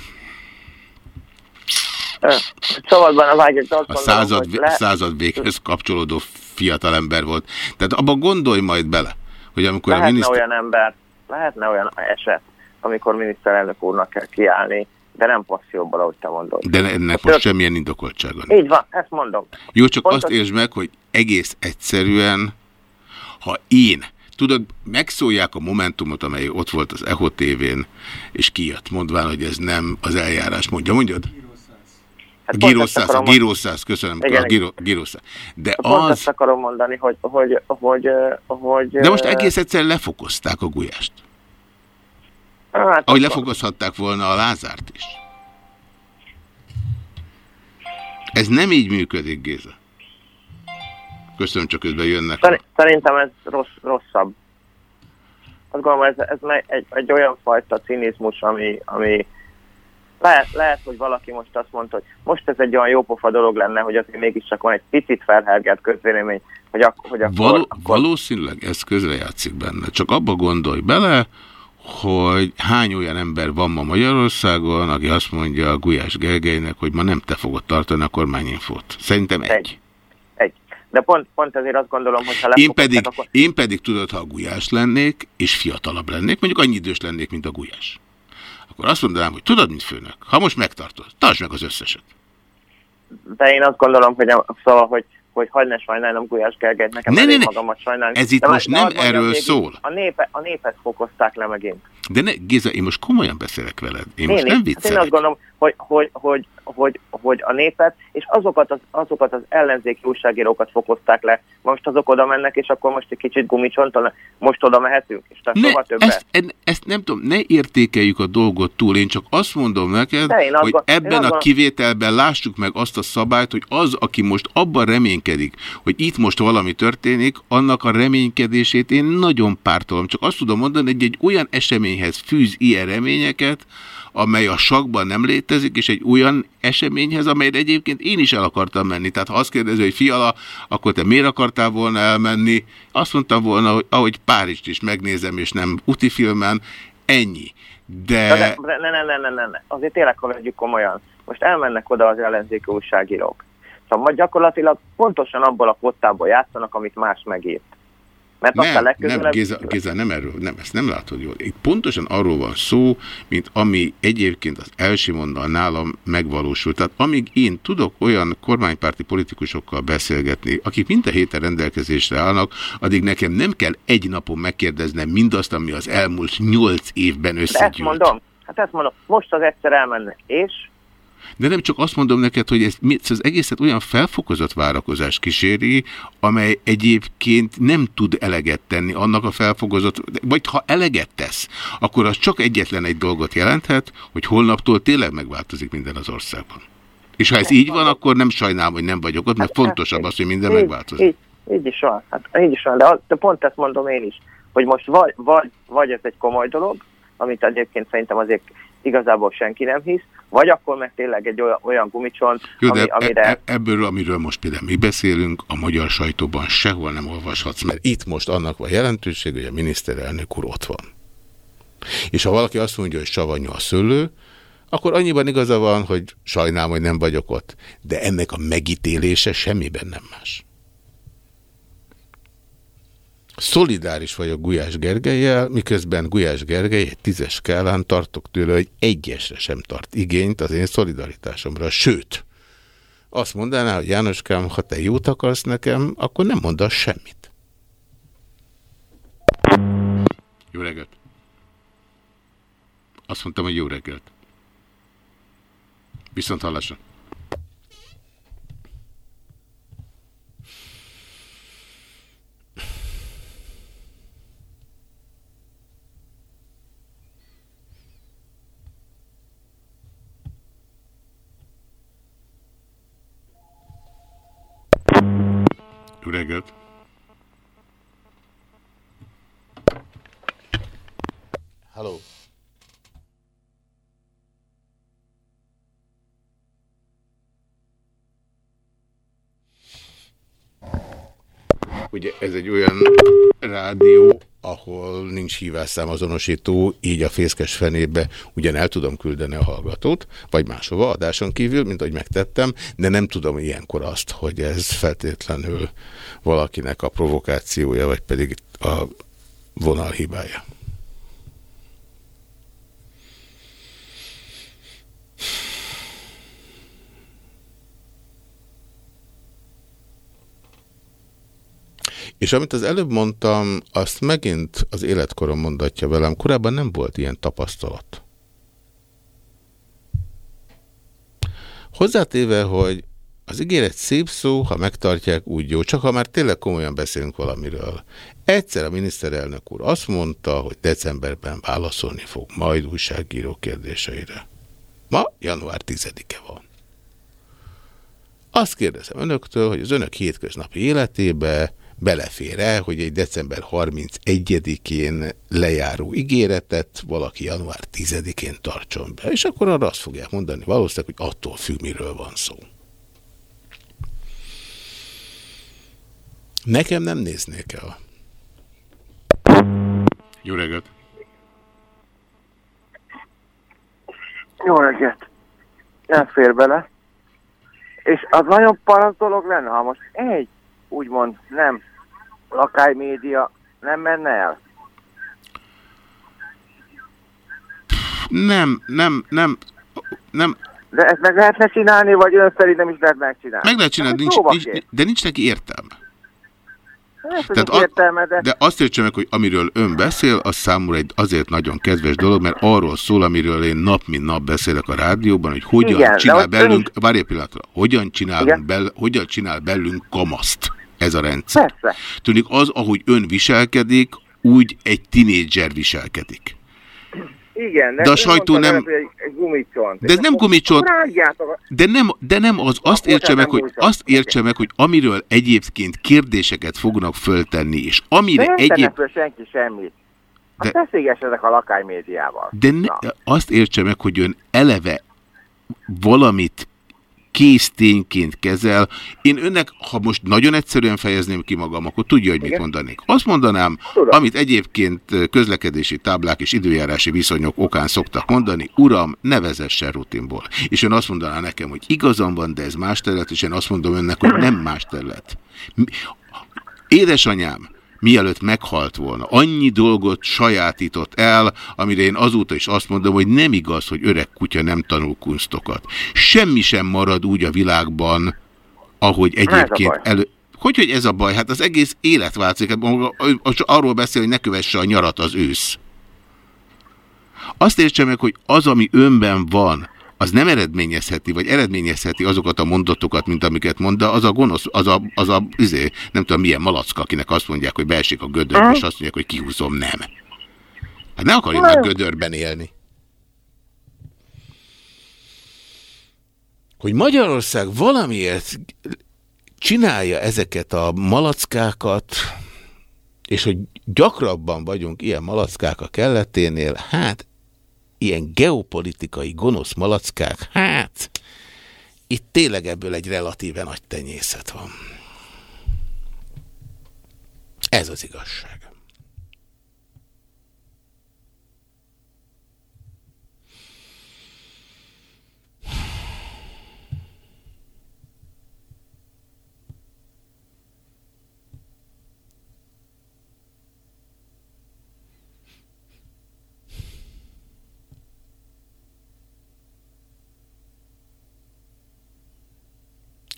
Szabadban a vágyat, a század, le... század véghez kapcsolódó fiatalember volt. Tehát abban gondolj majd bele, hogy amikor lehetne a miniszter... olyan ember, lehetne olyan eset, amikor miniszterelnök úrnak kell kiállni, de nem passzjóból, ahogy te mondod. De ennek most, most semmilyen indokoltsága Így van, ezt mondom. Jó, csak Pontos... azt értsd meg, hogy egész egyszerűen, ha én, tudod, megszólják a Momentumot, amely ott volt az EHO TV-n, és kijött, mondván, hogy ez nem az eljárás. Mondja, mondjad? Hát Giroszász, a Giroszász, köszönöm, igen, a Giroszász. De pont az... azt akarom mondani, hogy, hogy, hogy, hogy... De most egész egyszerűen lefokozták a gulyást. Hát, Ahogy lefokozhatták volna a Lázárt is. Ez nem így működik, Géza. Köszönöm, csak közben jönnek. Szerintem ez rossz, rosszabb. Azt gondolom, ez, ez egy, egy olyan fajta cinizmus, ami, ami lehet, lehet, hogy valaki most azt mondta, hogy most ez egy olyan jópofa dolog lenne, hogy azért mégiscsak van egy picit felhergelt közvélemény, hogy, ak hogy akkor, Való, akkor... Valószínűleg ez közrejátszik benne. Csak abba gondolj bele, hogy hány olyan ember van ma Magyarországon, aki azt mondja a Gulyás Gergelynek, hogy ma nem te fogod tartani a kormányinfót. Szerintem egy. egy. De pont, pont ezért azt gondolom, hogy ha én pedig, akkor... én pedig tudod, ha a Gulyás lennék, és fiatalabb lennék, mondjuk annyi idős lennék, mint a Gulyás. Akkor azt mondanám, hogy tudod, mint főnök, ha most megtartod, tartsd meg az összeset. De én azt gondolom, hogy szóval, hogy hogy hagyd ne sajnálnom Gulyás Gergelyt, nekem ne, ne, ne. magamat sajnálni. Ez itt de most nem erről szól. A, népe, a népet fokozták le megint. De ne, Géza, én most komolyan beszélek veled. Én, én most nem viccelek. Hát én azt gondolom, hogy, hogy, hogy, hogy, hogy a népet, és azokat az, azokat az ellenzéki újságírókat fokozták le. Most azok oda mennek, és akkor most egy kicsit gumicsonton, most oda mehetünk, és ne, soha többet. Ezt, ezt nem tudom, ne értékeljük a dolgot túl, én csak azt mondom neked, hogy ebben a kivételben lássuk meg azt a szabályt, hogy az, aki most abban reménykedik, hogy itt most valami történik, annak a reménykedését én nagyon pártolom. Csak azt tudom mondani, hogy egy olyan eseményhez fűz ilyen reményeket, amely a sakban nem létezik, és egy olyan eseményhez, amelyre egyébként én is el akartam menni. Tehát ha azt kérdezi, hogy fiala, akkor te miért akartál volna elmenni? Azt mondtam volna, hogy ahogy Párizst is megnézem, és nem utifilmen, ennyi. De... de, ne, ne, ne, ne, ne, ne. Azért tényleg legyük komolyan. Most elmennek oda az ellenzéki újságírók. Szóval gyakorlatilag pontosan abból a kottából játszanak, amit más megírt. Mert nem, legközelebb... nem, Géza, Géza, nem erről, nem, ezt nem látod jól. Itt pontosan arról van szó, mint ami egyébként az első mondal nálam megvalósult. Tehát amíg én tudok olyan kormánypárti politikusokkal beszélgetni, akik minden héten rendelkezésre állnak, addig nekem nem kell egy napon megkérdeznem mindazt, ami az elmúlt nyolc évben összegyűlt. ezt mondom, hát ezt mondom, most az egyszer elmennek, és de nem csak azt mondom neked, hogy ez, az egészet olyan felfokozott várakozás kíséri, amely egyébként nem tud eleget tenni annak a felfokozott, vagy ha eleget tesz, akkor az csak egyetlen egy dolgot jelenthet, hogy holnaptól tényleg megváltozik minden az országban. És ha ez így van, akkor nem sajnálom, hogy nem vagyok ott, mert hát, fontosabb az, hogy minden megváltozik. Így, így is van, hát így is van, de, az, de pont ezt mondom én is, hogy most vagy, vagy, vagy ez egy komoly dolog, amit egyébként szerintem azért igazából senki nem hisz, vagy akkor meg tényleg egy olyan, olyan gumicsont, Jó, ami, de amire... E, ebből, amiről most például mi beszélünk, a magyar sajtóban sehol nem olvashatsz, mert itt most annak van jelentőség, hogy a miniszterelnök úr ott van. És ha valaki azt mondja, hogy savanyú a szőlő, akkor annyiban igaza van, hogy sajnálom, hogy nem vagyok ott. De ennek a megítélése semmiben nem más. Szolidáris vagyok Gulyás Gergelyel, miközben Gulyás Gergely egy tízes skálán tartok tőle, hogy egyesre sem tart igényt az én szolidaritásomra. Sőt, azt mondaná, hogy Jánoskám, ha te jót akarsz nekem, akkor nem mondasz semmit. Jó reggelt! Azt mondtam, hogy jó reggelt. Viszont hallásra. Jó reggelt! Hello. Ugye ez egy olyan rádió, ahol nincs hívásszám azonosító, így a fészkes fenébe ugyan el tudom küldeni a hallgatót, vagy máshova adáson kívül, mint ahogy megtettem, de nem tudom ilyenkor azt, hogy ez feltétlenül valakinek a provokációja, vagy pedig a vonal hibája. És amit az előbb mondtam, azt megint az életkorom mondatja velem. Korábban nem volt ilyen tapasztalat. Hozzátéve, hogy az ígéret szép szó, ha megtartják, úgy jó, csak ha már tényleg komolyan beszélünk valamiről. Egyszer a miniszterelnök úr azt mondta, hogy decemberben válaszolni fog majd újságíró kérdéseire. Ma január 10-e van. Azt kérdezem önöktől, hogy az önök hétköznapi életébe belefér-e, hogy egy december 31-én lejáró ígéretet valaki január 10-én tartson be. És akkor arra azt fogják mondani valószínűleg, hogy attól függ, miről van szó. Nekem nem néznék el. Jó reggelt! Jó reggelt! Nem fér bele. És az nagyon parasz dolog lenne, ha most egy, úgymond nem lakálymédia nem menne el? Nem, nem, nem, nem. De ezt meg lehetne csinálni, vagy ön szerint nem is lehet megcsinálni? Meg lehet csinálni, nincs, nincs, de nincs neki értelme. Hát, Tehát a, értelme, de... de azt értsem meg, hogy amiről ön beszél, az számomra egy azért nagyon kedves dolog, mert arról szól, amiről én nap mint nap beszélek a rádióban, hogy hogyan Igen, csinál belünk, ön... várj egy pillanatra, hogyan, csinálunk bel, hogyan csinál belünk kamaszt ez a rendszer. Persze. Tűnik az, ahogy ön viselkedik, úgy egy tinédzser viselkedik. Igen, de, de a sajtó nem... Egy, egy gumicsont. De ez nem gumicsont. De nem, de nem az, azt értse meg, hogy, azt értse meg, hogy amiről egyébként kérdéseket fognak föltenni, és amire de egyéb... senki semmit. De, beszélgessenek a lakánymédiával. De ne, azt értse meg, hogy ön eleve valamit kész tényként kezel. Én önnek, ha most nagyon egyszerűen fejezném ki magam, akkor tudja, hogy mit mondanék. Azt mondanám, Tudom. amit egyébként közlekedési táblák és időjárási viszonyok okán szoktak mondani, uram, ne vezessen rutinból. És ön azt mondaná nekem, hogy igazam van, de ez más terület, és én azt mondom önnek, hogy nem más terület. Édesanyám, mielőtt meghalt volna. Annyi dolgot sajátított el, amire én azóta is azt mondom, hogy nem igaz, hogy öreg kutya nem tanul kunstokat. Semmi sem marad úgy a világban, ahogy egyébként elő... Hogy, hogy ez a baj? Hát az egész élet változik. Hát arról beszél, hogy ne kövesse a nyarat az ősz. Azt értsem meg, hogy az, ami önben van, az nem eredményezheti, vagy eredményezheti azokat a mondatokat, mint amiket mond, de az a gonosz, az a, az a izé, nem tudom milyen malacka, akinek azt mondják, hogy beesik a gödörbe, és azt mondják, hogy kihúzom, nem. Hát ne akarjon már gödörben élni. Hogy Magyarország valamiért csinálja ezeket a malackákat, és hogy gyakrabban vagyunk ilyen malackák a kelleténél, hát ilyen geopolitikai gonosz malackák, hát itt tényleg ebből egy relatíven nagy tenyészet van. Ez az igazság.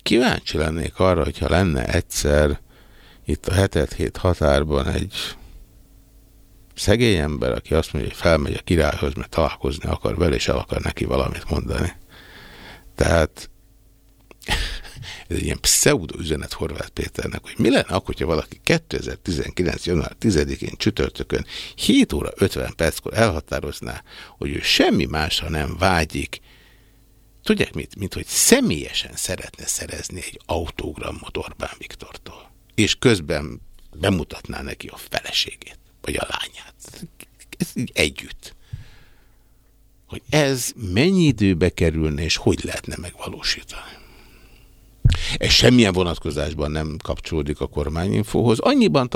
Kíváncsi lennék arra, hogyha lenne egyszer itt a hetet hét határban egy szegény ember, aki azt mondja, hogy felmegy a királyhoz, mert találkozni akar vele, és el akar neki valamit mondani. Tehát ez egy ilyen pseudo üzenet Horváth Péternek, hogy mi lenne akkor, hogyha valaki 2019. január 10-én csütörtökön 7 óra 50 perckor elhatározná, hogy ő semmi másra nem vágyik, Tudják mit? Mint hogy személyesen szeretne szerezni egy autógramot Orbán Viktortól. és közben bemutatná neki a feleségét, vagy a lányát. Ez így együtt. Hogy ez mennyi időbe kerülne, és hogy lehetne megvalósítani. Ez semmilyen vonatkozásban nem kapcsolódik a kormányinfóhoz. Annyiban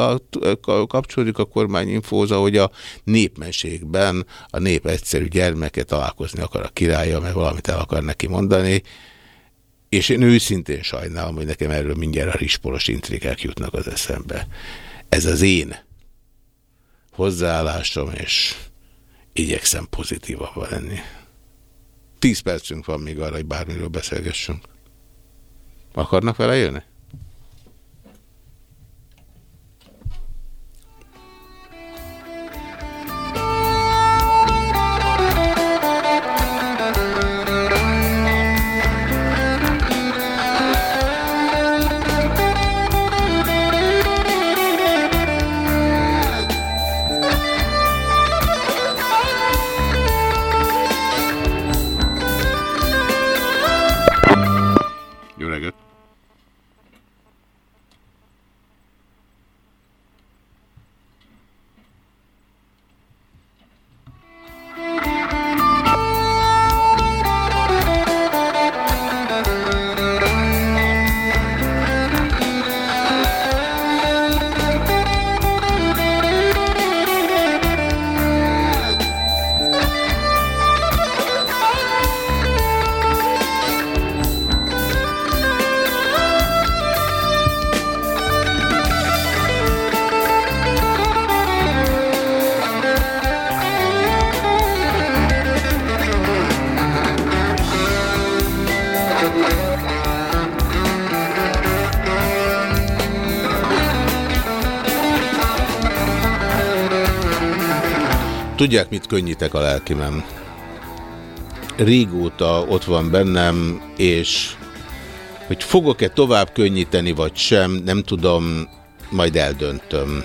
kapcsolódik a kormányinfóhoz, ahogy a népmeségben a nép egyszerű gyermeke találkozni akar a királya, meg valamit el akar neki mondani, és én őszintén sajnálom, hogy nekem erről mindjárt a risporos intrikák jutnak az eszembe. Ez az én hozzáállásom, és igyekszem pozitívabban lenni. Tíz percünk van még arra, hogy bármiről beszélgessünk. Akarnak vele jönni? Tudják, mit könnyítek a lelkimem? Régóta ott van bennem, és hogy fogok-e tovább könnyíteni, vagy sem, nem tudom, majd eldöntöm.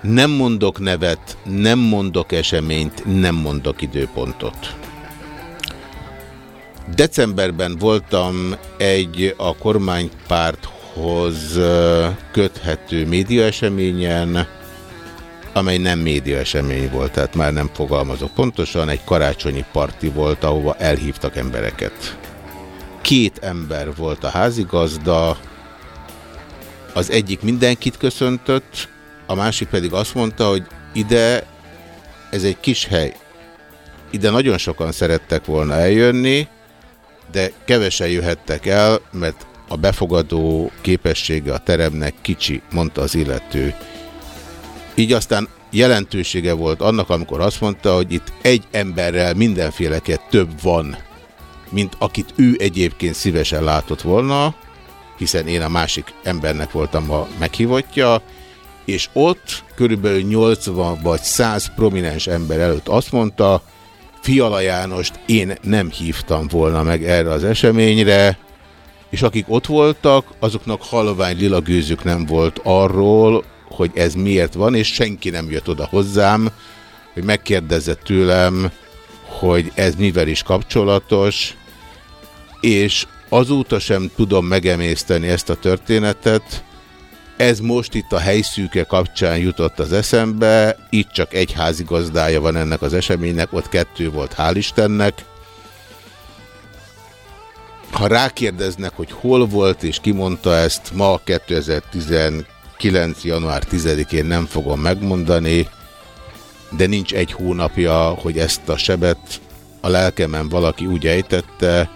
Nem mondok nevet, nem mondok eseményt, nem mondok időpontot. Decemberben voltam egy a kormánypárthoz köthető médiaeseményen, amely nem média esemény volt, tehát már nem fogalmazok pontosan, egy karácsonyi parti volt, ahova elhívtak embereket. Két ember volt a házigazda, az egyik mindenkit köszöntött, a másik pedig azt mondta, hogy ide, ez egy kis hely, ide nagyon sokan szerettek volna eljönni, de kevesen jöhettek el, mert a befogadó képessége a teremnek kicsi, mondta az illető. Így aztán jelentősége volt annak, amikor azt mondta, hogy itt egy emberrel mindenféleket több van, mint akit ő egyébként szívesen látott volna, hiszen én a másik embernek voltam a meghívottja, és ott körülbelül 80 vagy 100 prominens ember előtt azt mondta, Fiala Jánost én nem hívtam volna meg erre az eseményre, és akik ott voltak, azoknak halvány lila gőzük nem volt arról, hogy ez miért van, és senki nem jött oda hozzám, hogy megkérdezze tőlem, hogy ez mivel is kapcsolatos, és azóta sem tudom megemészteni ezt a történetet. Ez most itt a helyszűke kapcsán jutott az eszembe, itt csak egy házigazdája van ennek az eseménynek, ott kettő volt, hál' Istennek. Ha rákérdeznek, hogy hol volt és ki mondta ezt ma 2012 9. január 10-én nem fogom megmondani, de nincs egy hónapja, hogy ezt a sebet a lelkemen valaki úgy ejtette,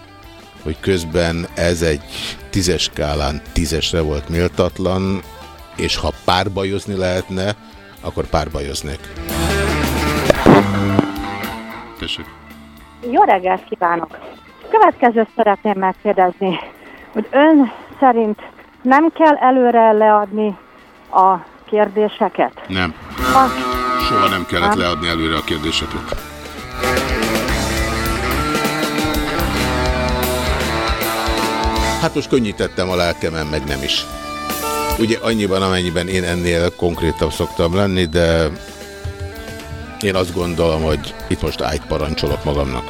hogy közben ez egy tízes skálán tízesre volt méltatlan, és ha párbajozni lehetne, akkor párbajoznék. Tessék. Jó reggelt kívánok! Következőt szeretném megkérdezni, hogy ön szerint nem kell előre leadni a kérdéseket? Nem. A... Soha nem kellett nem. leadni előre a kérdéseket. Hát most könnyítettem a lelkemen, meg nem is. Ugye annyiban, amennyiben én ennél konkrétabb szoktam lenni, de én azt gondolom, hogy itt most ájt parancsolok magamnak.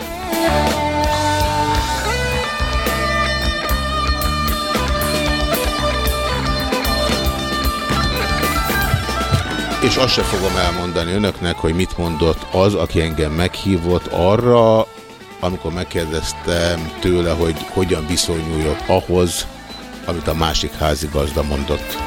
És azt se fogom elmondani önöknek, hogy mit mondott az, aki engem meghívott arra, amikor megkérdeztem tőle, hogy hogyan viszonyuljak ahhoz, amit a másik házigazda mondott.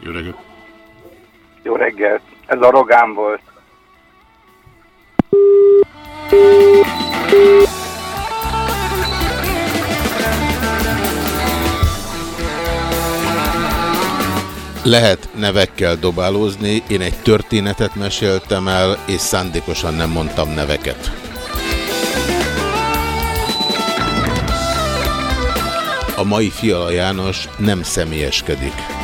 Jó reggelt! Jó reggelt! Ez a Rogán volt. Lehet nevekkel dobálózni, én egy történetet meséltem el, és szándékosan nem mondtam neveket. A mai Fiala János nem személyeskedik.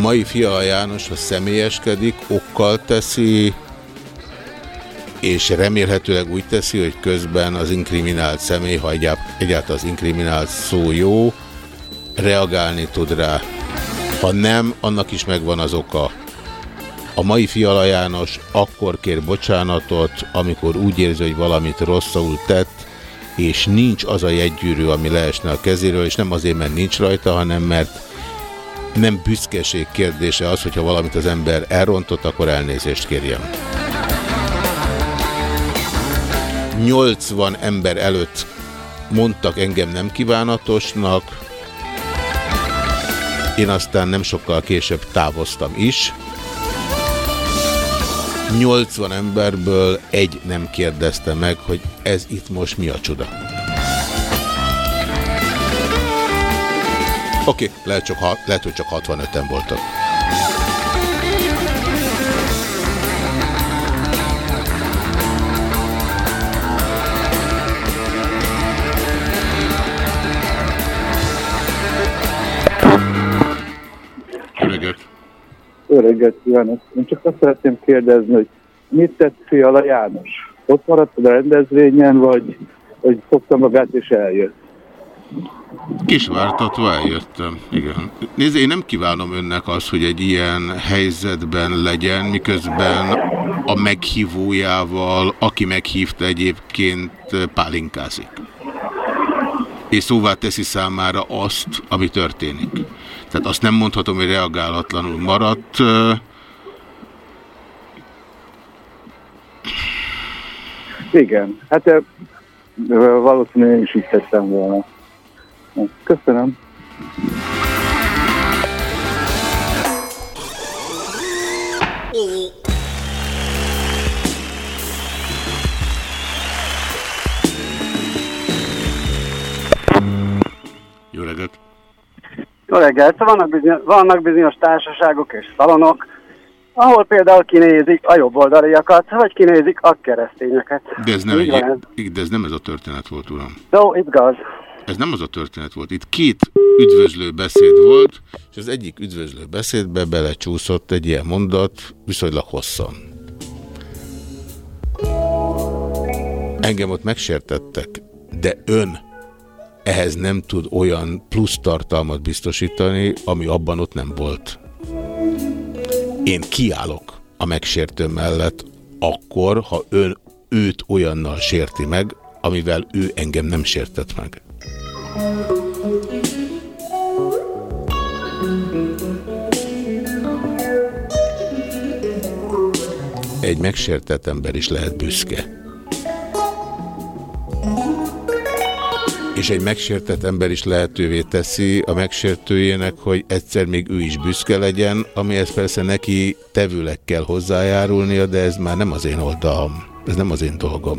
Mai Fiala János, ha személyeskedik, okkal teszi, és remélhetőleg úgy teszi, hogy közben az inkriminált személy, ha egyáltalán az inkriminált szó jó, reagálni tud rá. Ha nem, annak is megvan az oka. A mai Fiala János akkor kér bocsánatot, amikor úgy érzi, hogy valamit rosszul tett, és nincs az a jegygyűrű, ami leesne a kezéről, és nem azért, mert nincs rajta, hanem mert nem büszkeség kérdése az, hogyha valamit az ember elrontott, akkor elnézést kérjem. 80 ember előtt mondtak engem nem kívánatosnak, én aztán nem sokkal később távoztam is. 80 emberből egy nem kérdezte meg, hogy ez itt most mi a csoda. Oké, lehet, csak, lehet, hogy csak 65-en voltak. Jó reggelt kívánok! Én csak azt szeretném kérdezni, hogy mit tett Fiala János? Ott maradt a rendezvényen, vagy, vagy fogta magát és eljött? Kisvártatva eljöttem, igen. Nézd, én nem kívánom önnek az, hogy egy ilyen helyzetben legyen, miközben a meghívójával, aki meghívta egyébként pálinkázik. És szóvá teszi számára azt, ami történik. Tehát azt nem mondhatom, hogy reagálatlanul maradt. Igen, hát valószínűleg én is így tettem volna. Köszönöm. Jó reggelt! Jó reggelt! Szóval vannak bizonyos, vannak bizonyos társaságok és szalonok, ahol például kinézik a jobboldaliakat, vagy kinézik a keresztényeket. De ez nem, egy, ez. de ez nem ez a történet volt, uram. No, igaz. Ez nem az a történet volt. Itt két üdvözlő beszéd volt, és az egyik üdvözlő beszédbe belecsúszott egy ilyen mondat viszonylag hosszan. Engem ott megsértettek, de ön ehhez nem tud olyan plusz tartalmat biztosítani, ami abban ott nem volt. Én kiállok a megsértő mellett akkor, ha ön őt olyannal sérti meg, amivel ő engem nem sértett meg. Egy megsértett ember is lehet büszke. és egy megsértett ember is lehetővé teszi a megsértőjének, hogy egyszer még ő is büszke legyen, amihez persze neki tevőleg kell hozzájárulnia, de ez már nem az én oldalam, ez nem az én dolgom.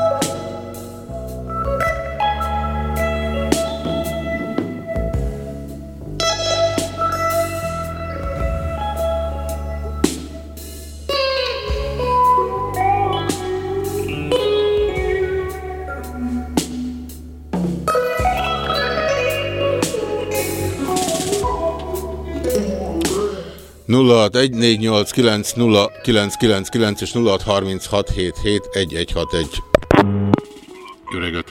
0614890999 és 0636771161. Jó reggelt!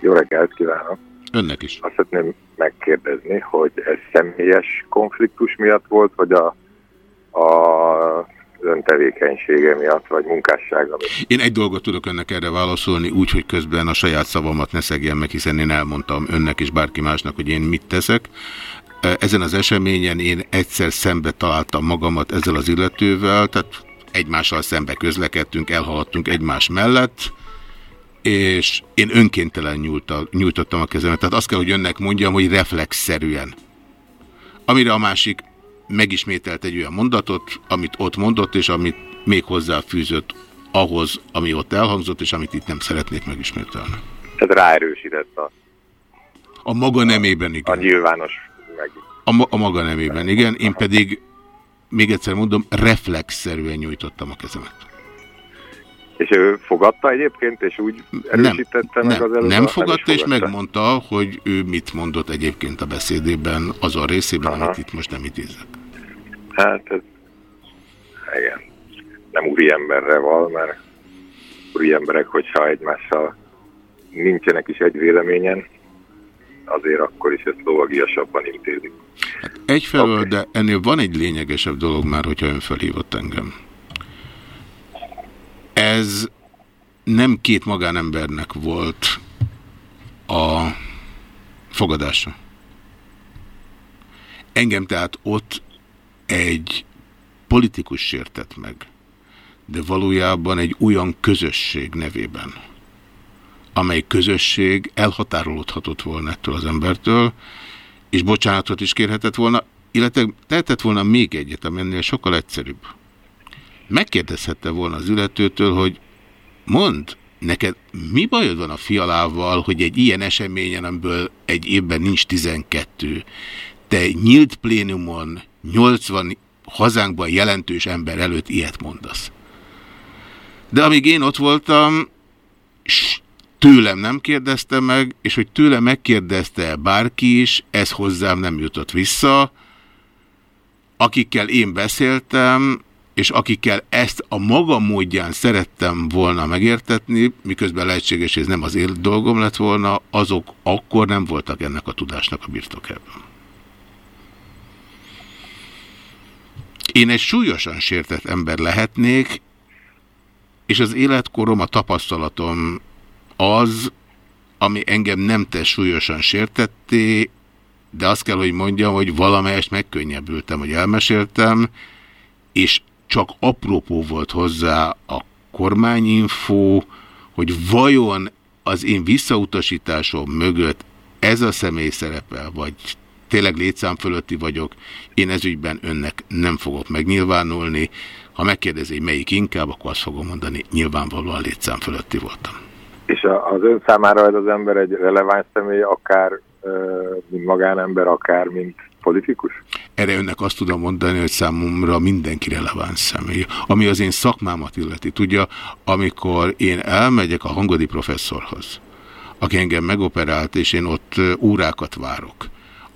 Jó reggelt kívánok! Önnek is. Azt szeretném megkérdezni, hogy ez személyes konfliktus miatt volt, vagy a, a ön tevékenysége miatt, vagy munkássága miatt? Én egy dolgot tudok önnek erre válaszolni, úgy, hogy közben a saját szavamat ne szegjen meg, hiszen én elmondtam önnek és bárki másnak, hogy én mit teszek. Ezen az eseményen én egyszer szembe találtam magamat ezzel az illetővel, tehát egymással szembe közlekedtünk, elhaladtunk egymás mellett, és én önkéntelen nyújta, nyújtottam a kezemet. Tehát azt kell, hogy önnek mondjam, hogy reflexzerűen. Amire a másik megismételt egy olyan mondatot, amit ott mondott, és amit még hozzáfűzött ahhoz, ami ott elhangzott, és amit itt nem szeretnék megismételni. Tehát ráerősített a... A maga nemében, igen. A nyilvános meg... A, ma a maga nemében, igen. Én pedig, még egyszer mondom, reflexzerűen nyújtottam a kezemet. És ő fogadta egyébként, és úgy erősítette nem, meg nem, az előbb? Nem fogadta, és megmondta, hogy ő mit mondott egyébként a beszédében, azon részében, Aha. amit itt most nem idézek. Hát ez, igen, nem úri emberre val, mert úri emberek, hogyha egymással nincsenek is egy véleményen, azért akkor is ezt lovagiasabban intézik. Hát egyfelől, okay. de ennél van egy lényegesebb dolog már, hogyha ön felhívott engem. Ez nem két magánembernek volt a fogadása. Engem tehát ott egy politikus sértett meg, de valójában egy olyan közösség nevében, amely közösség elhatárolódhatott volna ettől az embertől, és bocsánatot is kérhetett volna, illetve tehetett volna még egyet, ami sokkal egyszerűbb. Megkérdezhette volna az illetőtől, hogy mond, neked mi bajod van a fialával, hogy egy ilyen eseményen, amiből egy évben nincs 12, te nyílt plénumon 80 hazánkban jelentős ember előtt ilyet mondasz. De amíg én ott voltam, tőlem nem kérdezte meg, és hogy tőlem megkérdezte bárki is, ez hozzám nem jutott vissza. Akikkel én beszéltem, és akikkel ezt a maga módján szerettem volna megértetni, miközben lehetséges, ez nem az én dolgom lett volna, azok akkor nem voltak ennek a tudásnak a birtokában. Én egy súlyosan sértett ember lehetnék, és az életkorom, a tapasztalatom az, ami engem nem tesz súlyosan sértetté, de azt kell, hogy mondjam, hogy valamelyest megkönnyebbültem, hogy elmeséltem, és csak apropó volt hozzá a kormányinfó, hogy vajon az én visszautasításom mögött ez a személy szerepel, vagy tényleg létszám fölötti vagyok, én ezügyben önnek nem fogok megnyilvánulni. Ha megkérdezi, melyik inkább, akkor azt fogom mondani, nyilvánvalóan létszám fölötti voltam. És az ön számára ez az ember egy releváns személy, akár mint magánember, akár mint politikus? Erre önnek azt tudom mondani, hogy számomra mindenki releváns személy. Ami az én szakmámat illeti. Tudja, amikor én elmegyek a hangodi professzorhoz, aki engem megoperált, és én ott órákat várok,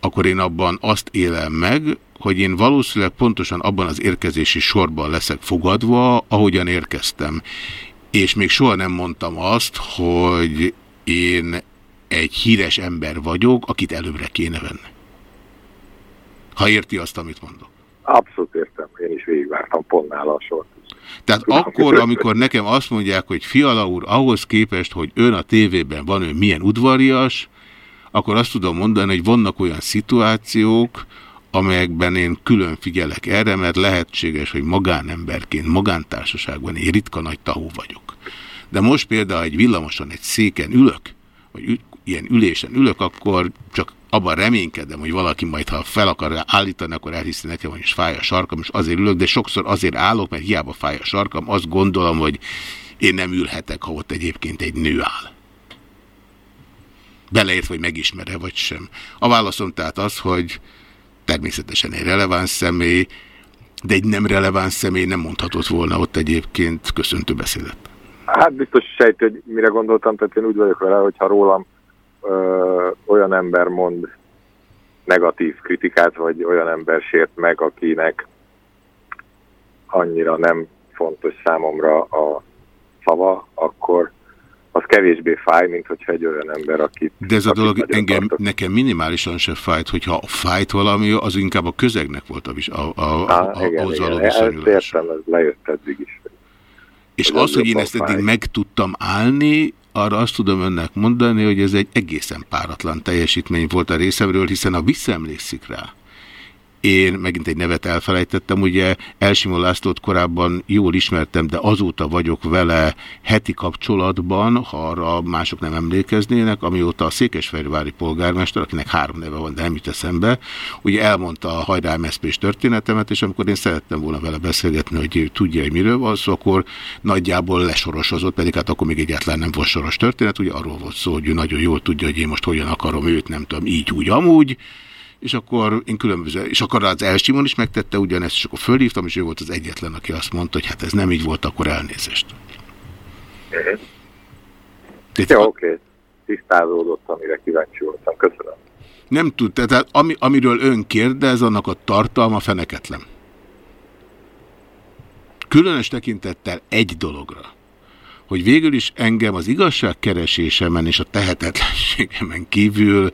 akkor én abban azt élem meg, hogy én valószínűleg pontosan abban az érkezési sorban leszek fogadva, ahogyan érkeztem. És még soha nem mondtam azt, hogy én egy híres ember vagyok, akit előbbre kéne venni. Ha érti azt, amit mondok. Abszolút értem, én is végigvártam pont nála a sort. Tehát akkor, amikor nekem azt mondják, hogy Fiala úr, ahhoz képest, hogy ön a tévében van, ő milyen udvarias, akkor azt tudom mondani, hogy vannak olyan szituációk, amelyekben én külön figyelek erre, mert lehetséges, hogy magánemberként, magántársaságban én ritka nagy tahó vagyok. De most például egy villamoson, egy széken ülök, vagy ilyen ülésen ülök, akkor csak abban reménykedem, hogy valaki majd, ha fel akar állítani, akkor elhiszi nekem, hogy is fáj a sarkam, és azért ülök, de sokszor azért állok, mert hiába fáj a sarkam, azt gondolom, hogy én nem ülhetek, ha ott egyébként egy nő áll. Beleért, hogy megismere, vagy sem. A válaszom tehát az, hogy természetesen egy releváns személy, de egy nem releváns személy nem mondhatott volna ott egyébként köszöntő beszédet. Hát biztos sejt, hogy mire gondoltam, tehát én úgy vagyok vele, hogyha rólam ö, olyan ember mond negatív kritikát, vagy olyan ember sért meg, akinek annyira nem fontos számomra a szava, akkor az kevésbé fáj, mint hogyha egy olyan ember, akit... De ez a dolog engem, tartok. nekem minimálisan se fájt, hogyha fájt valami, az inkább a közegnek volt a, a, a, Há, a, igen, ahhoz igen, ezt értem, ez lejött eddig is. És az, az hogy én ezt eddig fáj. meg tudtam állni, arra azt tudom önnek mondani, hogy ez egy egészen páratlan teljesítmény volt a részemről, hiszen ha visszaemlékszik rá, én megint egy nevet elfelejtettem, ugye Elsimon Lászlót korábban jól ismertem, de azóta vagyok vele heti kapcsolatban, ha arra mások nem emlékeznének, amióta a Székesfehérvári polgármester, akinek három neve van, de nem jut eszembe, ugye elmondta a hajrá MSZP-s történetemet, és amikor én szerettem volna vele beszélgetni, hogy tudja, hogy miről van szó, akkor nagyjából lesorosozott, pedig hát akkor még egyáltalán nem volt soros történet, ugye arról volt szó, hogy ő nagyon jól tudja, hogy én most hogyan akarom őt, nem tudom, így, úgy, amúgy, és akkor én különböző, és akkor az Elsimon is megtette ugyanezt, és akkor fölhívtam, és ő volt az egyetlen, aki azt mondta, hogy hát ez nem így volt, akkor elnézést. Jó, oké. Okay. Tisztázódott, amire kíváncsi voltam. Köszönöm. Nem tud, tehát ami, amiről ön kérdez, annak a tartalma feneketlen. Különös tekintettel egy dologra, hogy végül is engem az igazságkeresésemen és a tehetetlenségemen kívül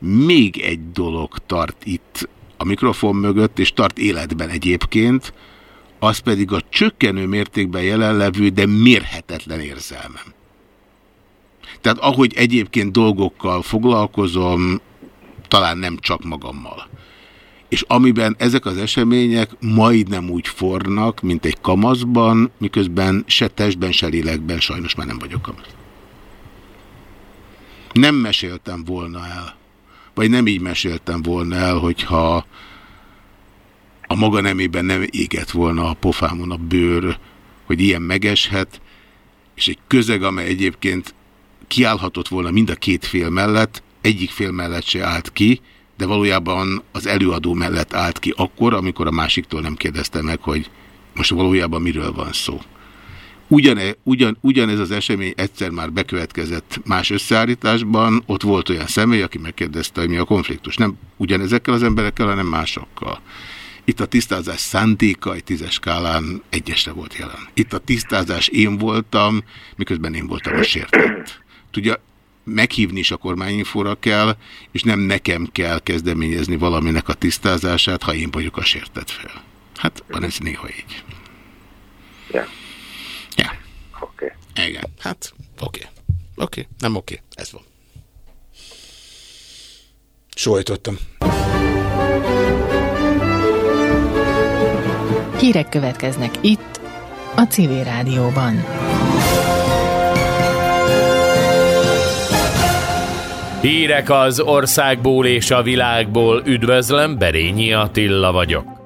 még egy dolog tart itt a mikrofon mögött, és tart életben egyébként, az pedig a csökkenő mértékben jelenlevő, de mérhetetlen érzelmem. Tehát ahogy egyébként dolgokkal foglalkozom, talán nem csak magammal. És amiben ezek az események majdnem úgy fornak, mint egy kamaszban, miközben se testben, se lélekben sajnos már nem vagyok kamasz. Nem meséltem volna el, vagy nem így meséltem volna el, hogyha a maga nemében nem égett volna a pofámon a bőr, hogy ilyen megeshet, és egy közeg, amely egyébként kiállhatott volna mind a két fél mellett, egyik fél mellett se állt ki, de valójában az előadó mellett állt ki akkor, amikor a másiktól nem kérdezte meg, hogy most valójában miről van szó. Ugyane, ugyan, ugyanez az esemény egyszer már bekövetkezett más összeállításban, ott volt olyan személy, aki megkérdezte, hogy mi a konfliktus. Nem ugyanezekkel az emberekkel, hanem másokkal. Itt a tisztázás szándéka egy tízes skálán egyesre volt jelen. Itt a tisztázás én voltam, miközben én voltam a sértett. Tudja, meghívni is a kormányinfóra kell, és nem nekem kell kezdeményezni valaminek a tisztázását, ha én vagyok a sértett fel. Hát van ez néha így. Ja. Igen. Hát, oké. Okay. Oké. Okay. Nem oké. Okay. Ez van. Sóhajtottam. Hírek következnek itt, a Civil Rádióban. Hírek az országból és a világból. Üdvözlöm, Berényi Attila vagyok.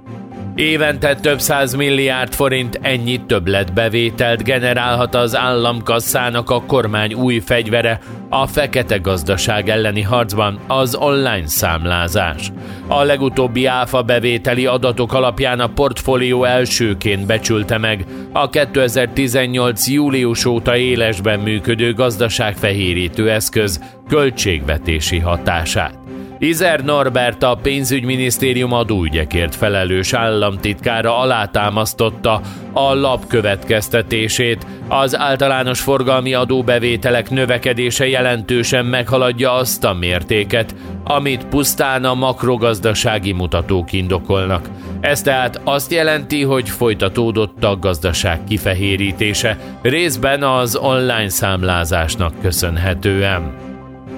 Évente több száz milliárd forint ennyi többletbevételt generálhat az államkasszának a kormány új fegyvere, a fekete gazdaság elleni harcban az online számlázás. A legutóbbi áfa bevételi adatok alapján a portfólió elsőként becsülte meg a 2018. július óta élesben működő gazdaságfehérítő eszköz költségvetési hatását. Izer Norbert a pénzügyminisztérium adóügyekért felelős államtitkára alátámasztotta a lap következtetését. Az általános forgalmi adóbevételek növekedése jelentősen meghaladja azt a mértéket, amit pusztán a makrogazdasági mutatók indokolnak. Ez tehát azt jelenti, hogy folytatódott a gazdaság kifehérítése, részben az online számlázásnak köszönhetően.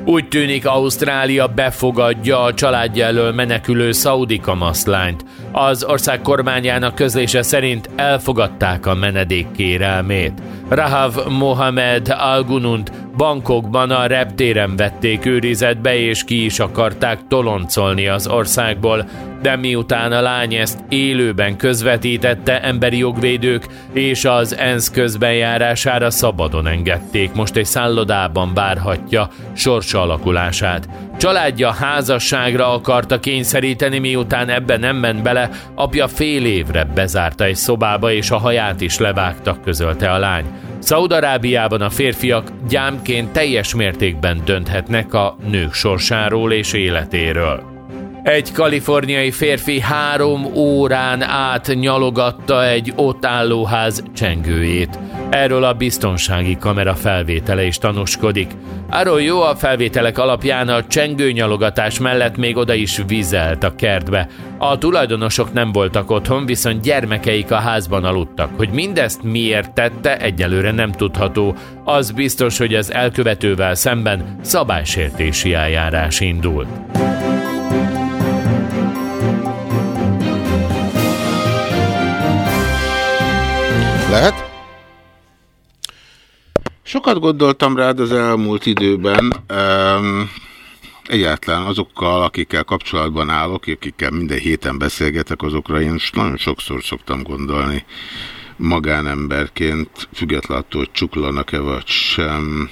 Úgy tűnik Ausztrália befogadja a családja elől menekülő szaudi kamaszlányt. Az ország kormányának közlése szerint elfogadták a menedék kérelmét. Rahav Mohamed Al-Gununt bankokban a reptéren vették őrizetbe és ki is akarták toloncolni az országból, de miután a lány ezt élőben közvetítette, emberi jogvédők és az ENSZ közbenjárására szabadon engedték. Most egy szállodában várhatja sorsa alakulását. Családja házasságra akarta kényszeríteni, miután ebben nem ment bele, apja fél évre bezárta egy szobába, és a haját is levágtak, közölte a lány. Szaudarábiában a férfiak gyámként teljes mértékben dönthetnek a nők sorsáról és életéről. Egy kaliforniai férfi három órán át nyalogatta egy ott álló ház csengőjét. Erről a biztonsági kamera felvétele is tanúskodik. Arról jó a felvételek alapján a csengőnyalogatás mellett még oda is vizelt a kertbe. A tulajdonosok nem voltak otthon, viszont gyermekeik a házban aludtak. Hogy mindezt miért tette, egyelőre nem tudható. Az biztos, hogy az elkövetővel szemben szabálysértési eljárás indult. Lehet? Sokat gondoltam rád az elmúlt időben, um, egyáltalán azokkal, akikkel kapcsolatban állok, akikkel minden héten beszélgetek, azokra én nagyon sokszor szoktam gondolni magánemberként, függetlenül attól, hogy csuklanak-e vagy sem.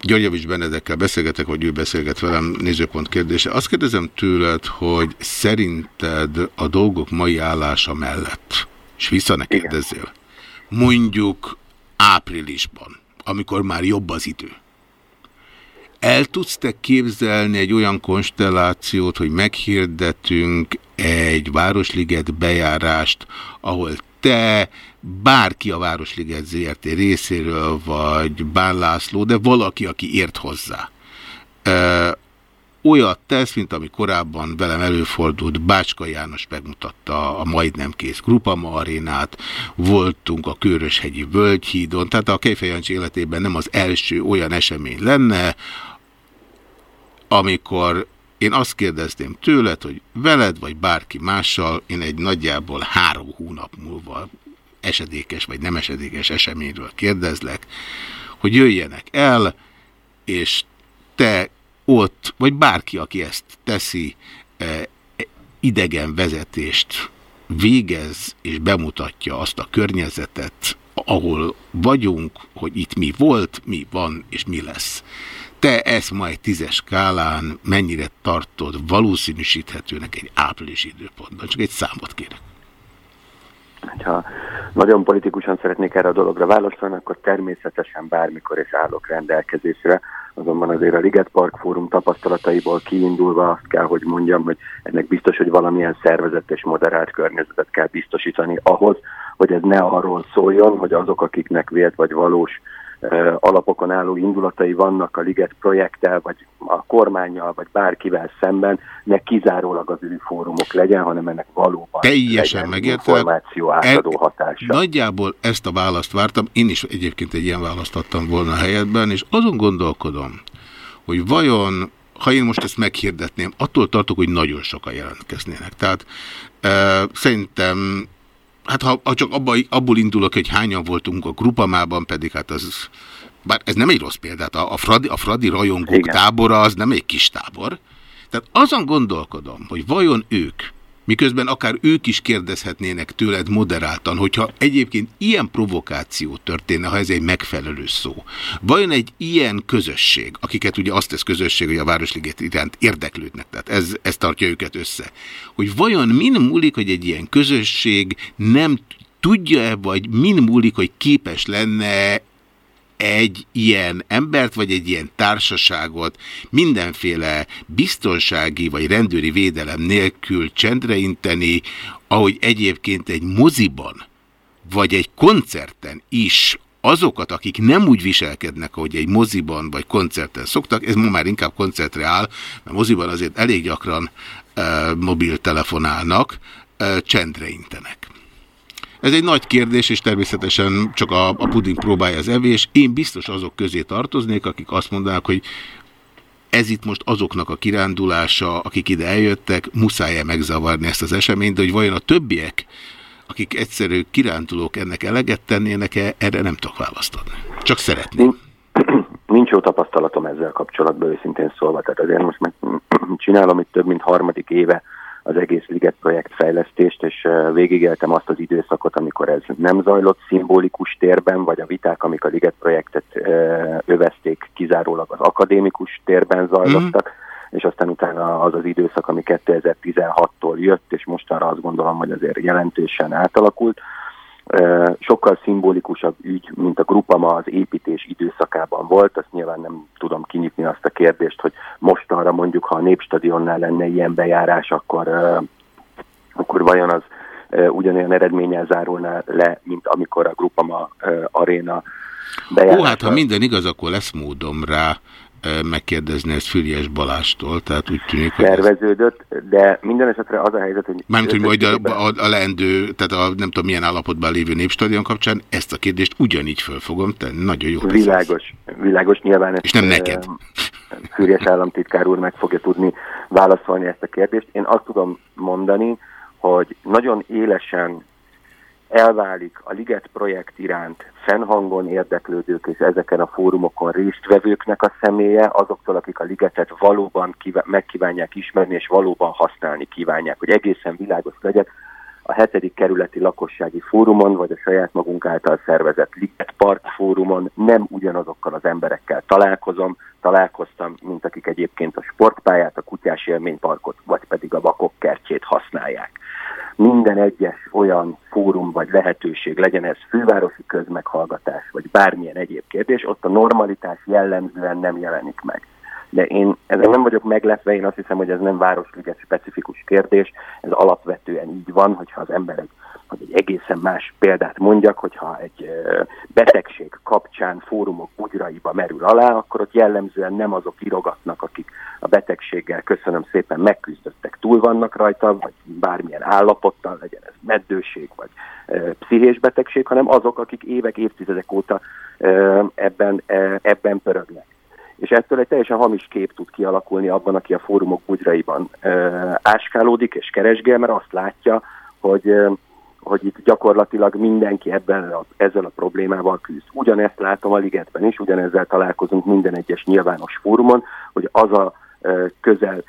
Györgyevics Benedekkel beszélgetek, vagy ő beszélget velem, nézőpont kérdése. Azt kérdezem tőled, hogy szerinted a dolgok mai állása mellett, és vissza ne kérdezzél, mondjuk áprilisban, amikor már jobb az idő, el tudsz te képzelni egy olyan konstellációt, hogy meghirdetünk egy Városliget bejárást, ahol te, bárki a Városliget ZRT részéről, vagy Bán László, de valaki, aki ért hozzá. Ö, olyat tesz, mint ami korábban velem előfordult, Bácska János megmutatta a majdnem kész Grupama arénát, voltunk a Köröshegyi Völgyhídon, tehát a Kejfejancsi életében nem az első olyan esemény lenne, amikor én azt kérdezném tőled, hogy veled vagy bárki mással én egy nagyjából három hónap múlva esedékes vagy nem esedékes eseményről kérdezlek, hogy jöjjenek el, és te ott, vagy bárki, aki ezt teszi, eh, idegen vezetést végez és bemutatja azt a környezetet, ahol vagyunk, hogy itt mi volt, mi van és mi lesz. Te ezt majd tízes skálán mennyire tartod valószínűsíthetőnek egy áprilisi időpontban? Csak egy számot kérek. Ha nagyon politikusan szeretnék erre a dologra válaszolni, akkor természetesen bármikor is állok rendelkezésre. Azonban azért a Liget Park Fórum tapasztalataiból kiindulva azt kell, hogy mondjam, hogy ennek biztos, hogy valamilyen szervezett és moderált környezetet kell biztosítani ahhoz, hogy ez ne arról szóljon, hogy azok, akiknek vélt vagy valós alapokon álló indulatai vannak a Liget projekttel, vagy a kormányjal, vagy bárkivel szemben, ne kizárólag az fórumok legyen, hanem ennek valóban Teljesen megértem. információ átadó e, hatása. Nagyjából ezt a választ vártam, én is egyébként egy ilyen választ adtam volna a helyetben, és azon gondolkodom, hogy vajon ha én most ezt meghirdetném, attól tartok, hogy nagyon sokan jelentkeznének. Tehát e, szerintem hát ha, ha csak abba, abból indulok, hogy hányan voltunk a grupamában, pedig hát az, bár ez nem egy rossz példát, a, a, Fradi, a Fradi rajongók Igen. tábora az nem egy kis tábor. Tehát azon gondolkodom, hogy vajon ők Miközben akár ők is kérdezhetnének tőled moderáltan, hogyha egyébként ilyen provokáció történne, ha ez egy megfelelő szó. Vajon egy ilyen közösség, akiket ugye azt tesz közösség, hogy a Városliget iránt érdeklődnek, tehát ez, ez tartja őket össze, hogy vajon min múlik, hogy egy ilyen közösség nem tudja-e, vagy min múlik, hogy képes lenne egy ilyen embert, vagy egy ilyen társaságot mindenféle biztonsági vagy rendőri védelem nélkül csendreinteni, ahogy egyébként egy moziban, vagy egy koncerten is azokat, akik nem úgy viselkednek, ahogy egy moziban vagy koncerten szoktak, ez ma már inkább koncertre áll, mert moziban azért elég gyakran uh, mobiltelefonálnak, uh, csendre intenek. Ez egy nagy kérdés, és természetesen csak a, a puding próbálja az evés. Én biztos azok közé tartoznék, akik azt mondanák, hogy ez itt most azoknak a kirándulása, akik ide eljöttek, muszáj-e megzavarni ezt az eseményt, de hogy vajon a többiek, akik egyszerű kirándulók ennek eleget tennének-e, erre nem tudok választani. Csak szeretném. Nincs jó tapasztalatom ezzel kapcsolatban, őszintén szólva. Tehát azért most meg csinálom itt több mint harmadik éve az egész Liget projekt fejlesztést, és végigéltem azt az időszakot, amikor ez nem zajlott szimbolikus térben, vagy a viták, amik a Liget projektet övezték, kizárólag az akadémikus térben zajlottak, mm. és aztán utána az az időszak, ami 2016-tól jött, és mostanra azt gondolom, hogy azért jelentősen átalakult. Sokkal szimbolikusabb ügy, mint a Grupama az építés időszakában volt. Azt nyilván nem tudom kinyitni azt a kérdést, hogy most arra mondjuk, ha a Népstadionnál lenne ilyen bejárás, akkor, akkor vajon az ugyanolyan eredménnyel zárulna le, mint amikor a Grupama Arena bejárás. Ó, hát ha minden igaz, akkor lesz módom rá megkérdezni ezt Füriás Balástól, tehát úgy tűnik, hogy Szerveződött, ez... de minden esetre az a helyzet, hogy... Mármint, hogy majd a, a, a leendő, tehát a nem tudom milyen állapotban lévő népstadion kapcsán ezt a kérdést ugyanígy föl fogom tenni. Nagyon jó. Világos, világos nyilván. Ezt, És nem neked. Füriás államtitkár úr meg fogja tudni válaszolni ezt a kérdést. Én azt tudom mondani, hogy nagyon élesen elválik a Liget projekt iránt fennhangon érdeklődők és ezeken a fórumokon résztvevőknek a személye, azoktól, akik a Ligetet valóban megkívánják ismerni és valóban használni kívánják, hogy egészen világos legyek, a hetedik kerületi lakossági fórumon, vagy a saját magunk által szervezett Liget Park fórumon nem ugyanazokkal az emberekkel találkozom, találkoztam, mint akik egyébként a sportpályát, a kutyás élményparkot, vagy pedig a vakok kertjét használják minden egyes olyan fórum vagy lehetőség, legyen ez fővárosi közmeghallgatás, vagy bármilyen egyéb kérdés, ott a normalitás jellemzően nem jelenik meg. De én ezen nem vagyok meglepve, én azt hiszem, hogy ez nem városliget specifikus kérdés, ez alapvetően így van, hogyha az ember egy hogy egy egészen más példát mondjak, hogyha egy betegség kapcsán fórumok bugyraiba merül alá, akkor ott jellemzően nem azok irogatnak, akik a betegséggel köszönöm szépen megküzdöttek, túl vannak rajta, vagy bármilyen állapottal, legyen ez meddőség, vagy pszichés betegség, hanem azok, akik évek, évtizedek óta ebben, ebben pörögnek és ettől egy teljesen hamis kép tud kialakulni abban, aki a fórumok bugyraiban áskálódik és keresgél, mert azt látja, hogy hogy itt gyakorlatilag mindenki ebben a, ezzel a problémával küzd. Ugyanezt látom a ligetben is, ugyanezzel találkozunk minden egyes nyilvános fórumon, hogy az a közel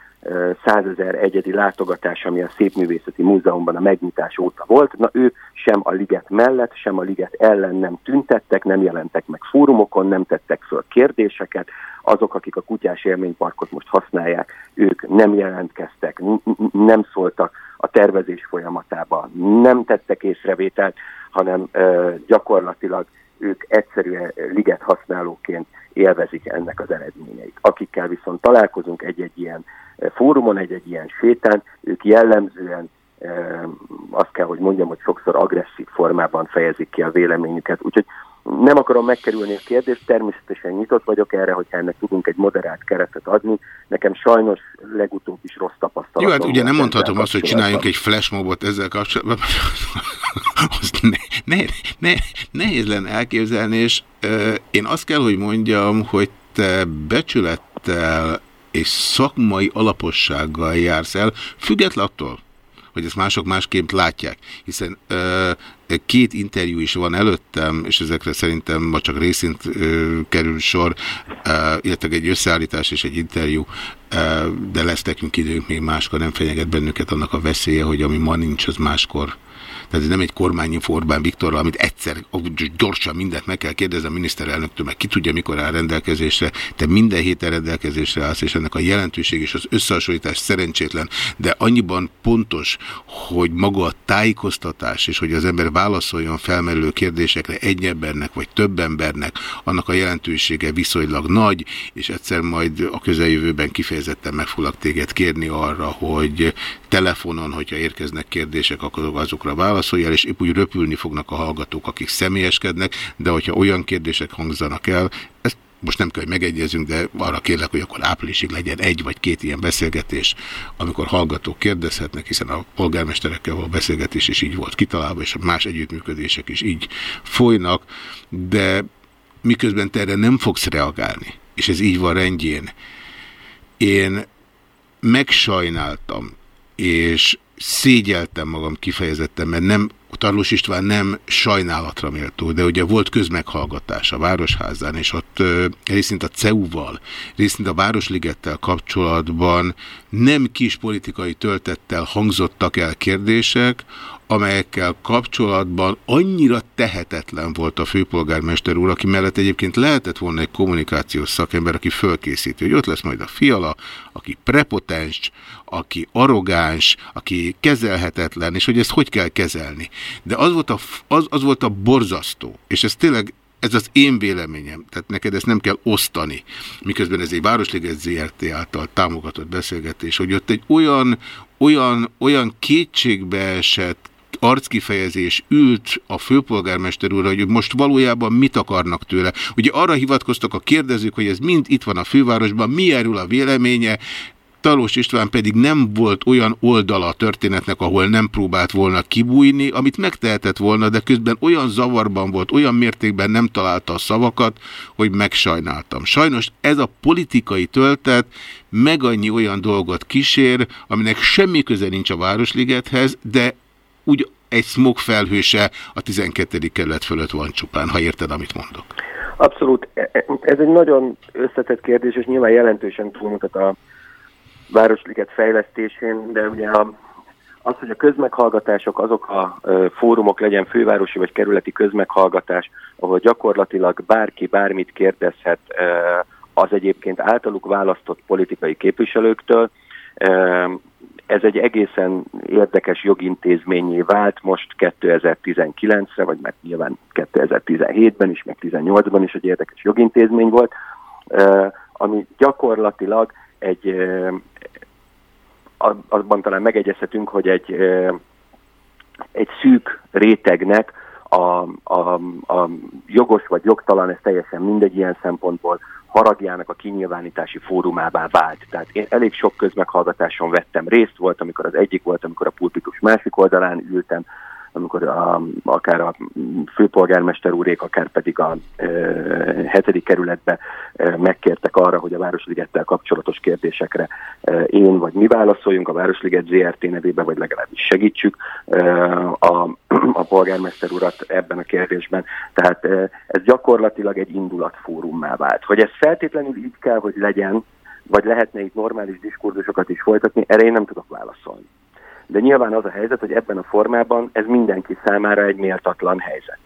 százezer egyedi látogatás, ami a Szépművészeti Múzeumban a megnyitás óta volt, na ő sem a liget mellett, sem a liget ellen nem tüntettek, nem jelentek meg fórumokon, nem tettek föl kérdéseket, azok, akik a kutyás élményparkot most használják, ők nem jelentkeztek, nem szóltak a tervezés folyamatában, nem tettek észrevételt, hanem gyakorlatilag ők egyszerűen liget használóként élvezik ennek az eredményeit. Akikkel viszont találkozunk egy-egy ilyen fórumon, egy-egy ilyen sétán, ők jellemzően azt kell, hogy mondjam, hogy sokszor agresszív formában fejezik ki a véleményüket. Úgyhogy nem akarom megkerülni a kérdést, természetesen nyitott vagyok erre, hogy ennek tudunk egy moderált keretet adni. Nekem sajnos legutóbb is rossz tapasztalat. Jó, hát ugye nem mondhatom azt, hogy csináljunk egy flashmobot ezzel kapcsolatban. azt ne, ne, ne, nehéz lenne elképzelni, és euh, én azt kell, hogy mondjam, hogy te becsülettel és szakmai alapossággal jársz el, független attól, hogy ezt mások másképp látják, hiszen ö, két interjú is van előttem, és ezekre szerintem ma csak részint ö, kerül sor, ö, illetve egy összeállítás és egy interjú, ö, de lesz nekünk időnk még máskor, nem fenyeget bennünket annak a veszélye, hogy ami ma nincs, az máskor tehát ez nem egy kormányinfo Orbán Viktorral, amit egyszer gyorsan mindent meg kell kérdezni a miniszterelnöktől, meg ki tudja, mikor áll rendelkezésre. Te minden héten rendelkezésre állsz, és ennek a jelentőség és az összehasonlítás szerencsétlen, de annyiban pontos, hogy maga a tájékoztatás, és hogy az ember válaszoljon felmerülő kérdésekre egy embernek, vagy több embernek, annak a jelentősége viszonylag nagy, és egyszer majd a közeljövőben kifejezetten meg foglak téged kérni arra, hogy telefonon, hogyha érkeznek kérdések, akkor azokra válaszoljál, és épp úgy röpülni fognak a hallgatók, akik személyeskednek, de hogyha olyan kérdések hangzanak el, ezt most nem kell, hogy megegyezünk, de arra kérlek, hogy akkor áprilisig legyen egy vagy két ilyen beszélgetés, amikor hallgatók kérdezhetnek, hiszen a polgármesterekkel való beszélgetés is így volt kitalálva, és a más együttműködések is így folynak, de miközben te erre nem fogsz reagálni, és ez így van rendjén, én megsajnáltam, és szégyeltem magam kifejezetten, mert nem, Tarlós István nem sajnálatra méltó, de ugye volt közmeghallgatás a Városházán, és ott részint a CEU-val, részint a Városligettel kapcsolatban nem kis politikai töltettel hangzottak el kérdések, amelyekkel kapcsolatban annyira tehetetlen volt a főpolgármester úr, aki mellett egyébként lehetett volna egy kommunikációs szakember, aki fölkészíti, hogy ott lesz majd a fiala, aki prepotens, aki arrogáns, aki kezelhetetlen, és hogy ezt hogy kell kezelni. De az volt a, az, az volt a borzasztó, és ez tényleg ez az én véleményem, tehát neked ezt nem kell osztani, miközben ez egy Városliget ZRT által támogatott beszélgetés, hogy ott egy olyan, olyan, olyan kétségbeesett arckifejezés ült a főpolgármester úr, hogy most valójában mit akarnak tőle. Ugye arra hivatkoztak a kérdezők, hogy ez mind itt van a fővárosban, mi erről a véleménye, Talós István pedig nem volt olyan oldala a történetnek, ahol nem próbált volna kibújni, amit megtehetett volna, de közben olyan zavarban volt, olyan mértékben nem találta a szavakat, hogy megsajnáltam. Sajnos ez a politikai töltet meg annyi olyan dolgot kísér, aminek semmi köze nincs a Városligethez, de úgy egy smog felhőse a 12. kerület fölött van csupán, ha érted, amit mondok. Abszolút. E, e, ez egy nagyon összetett kérdés, és nyilván jelentősen túlmutat a Városliget fejlesztésén, de ugye az, hogy a közmeghallgatások, azok a e, fórumok legyen fővárosi vagy kerületi közmeghallgatás, ahol gyakorlatilag bárki bármit kérdezhet, az egyébként általuk választott politikai képviselőktől, ez egy egészen érdekes jogintézményé vált most 2019-re, vagy meg nyilván 2017-ben is, meg 2018-ban is egy érdekes jogintézmény volt, ami gyakorlatilag egy, azban talán megegyezhetünk, hogy egy, egy szűk rétegnek a, a, a jogos vagy jogtalan, ez teljesen mindegy ilyen szempontból, haragjának a kinyilvánítási fórumává vált. Tehát én elég sok közmeghallgatáson vettem részt, volt, amikor az egyik volt, amikor a pulpitus másik oldalán ültem, amikor a, akár a főpolgármester úrék, akár pedig a e, hetedik kerületbe e, megkértek arra, hogy a Városligettel kapcsolatos kérdésekre e, én vagy mi válaszoljunk, a Városliget ZRT nevébe, vagy legalábbis segítsük e, a, a polgármester urat ebben a kérdésben. Tehát e, ez gyakorlatilag egy indulatfórummá vált. Hogy ez feltétlenül így kell, hogy legyen, vagy lehetne itt normális diskurzusokat is folytatni, erre én nem tudok válaszolni de nyilván az a helyzet, hogy ebben a formában ez mindenki számára egy méltatlan helyzet.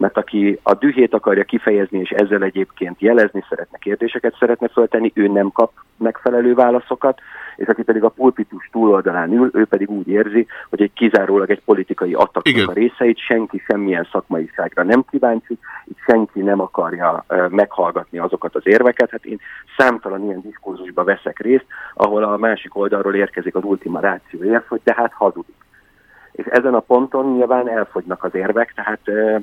Mert aki a dühét akarja kifejezni, és ezzel egyébként jelezni szeretne, kérdéseket szeretne föltenni, ő nem kap megfelelő válaszokat, és aki pedig a pulpitus túloldalán ül, ő pedig úgy érzi, hogy egy kizárólag egy politikai attaknak a részeit senki semmilyen szakmaiságra nem kíváncsi, itt senki nem akarja meghallgatni azokat az érveket. Hát én számtalan ilyen diskurzusba veszek részt, ahol a másik oldalról érkezik az ultima ráció érv, hogy tehát hazudik és ezen a ponton nyilván elfogynak az érvek, tehát uh,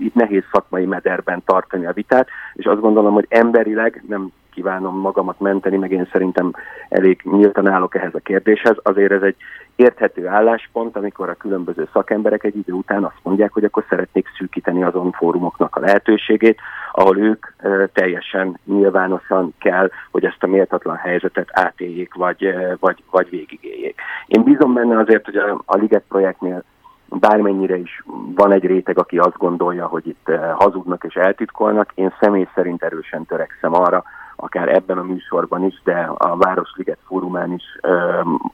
itt nehéz szakmai mederben tartani a vitát, és azt gondolom, hogy emberileg nem kívánom magamat menteni, meg én szerintem elég nyíltan állok ehhez a kérdéshez. Azért ez egy érthető álláspont, amikor a különböző szakemberek egy idő után azt mondják, hogy akkor szeretnék szűkíteni azon fórumoknak a lehetőségét, ahol ők teljesen nyilvánosan kell, hogy ezt a méltatlan helyzetet átéljék, vagy, vagy, vagy végigéljék. Én bízom benne azért, hogy a, a Liget projektnél bármennyire is van egy réteg, aki azt gondolja, hogy itt hazudnak és eltitkolnak, én személy szerint erősen törekszem arra, akár ebben a műsorban is, de a Városliget fórumán is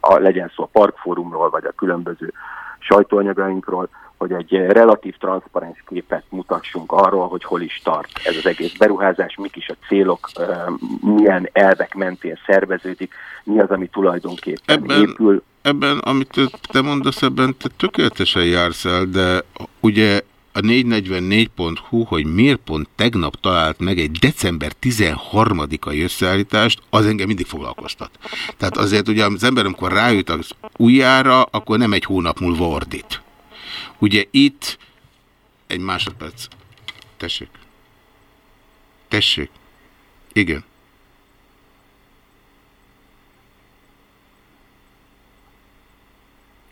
a, legyen szó a parkfórumról, vagy a különböző sajtóanyagainkról, hogy egy relatív transzparens képet mutassunk arról, hogy hol is tart ez az egész beruházás, mik is a célok, milyen elvek mentén szerveződik, mi az, ami tulajdonképpen ebben, épül. Ebben, amit te mondasz, ebben te tökéletesen jársz el, de ugye a 444.hu, hogy miért pont tegnap talált meg egy december 13-ai összeállítást, az engem mindig foglalkoztat. Tehát azért ugye az ember, amikor rájut az újjára, akkor nem egy hónap múlva ordít. Ugye itt egy másodperc. Tessék. Tessék. Igen.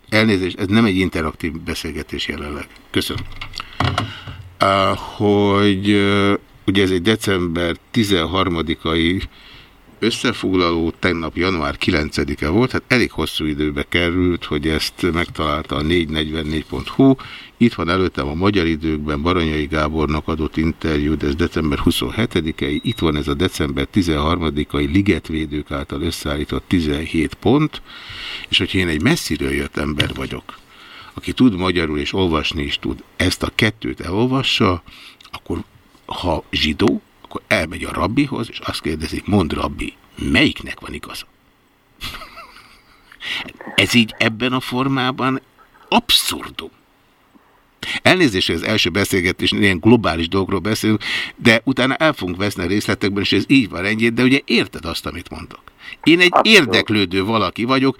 Elnézést, ez nem egy interaktív beszélgetés jelenleg. Köszönöm hogy ugye ez egy december 13-ai összefoglaló tegnap január 9-e volt, hát elég hosszú időbe került, hogy ezt megtalálta a 444.hu. Itt van előttem a magyar időkben Baranyai Gábornak adott interjú, de ez december 27-ei. Itt van ez a december 13-ai ligetvédők által összeállított 17 pont, és hogyha én egy messziről jött ember vagyok, aki tud magyarul és olvasni is tud, ezt a kettőt elolvassa, akkor ha zsidó, akkor elmegy a rabbihoz, és azt kérdezi, mond rabbi, melyiknek van igaza? Ez így ebben a formában abszurdum. Elnézést, hogy az első beszélgetés ilyen globális dolgokról beszélünk, de utána el fogunk veszni a részletekben, és ez így van ennyi, de ugye érted azt, amit mondok. Én egy Abszolút. érdeklődő valaki vagyok,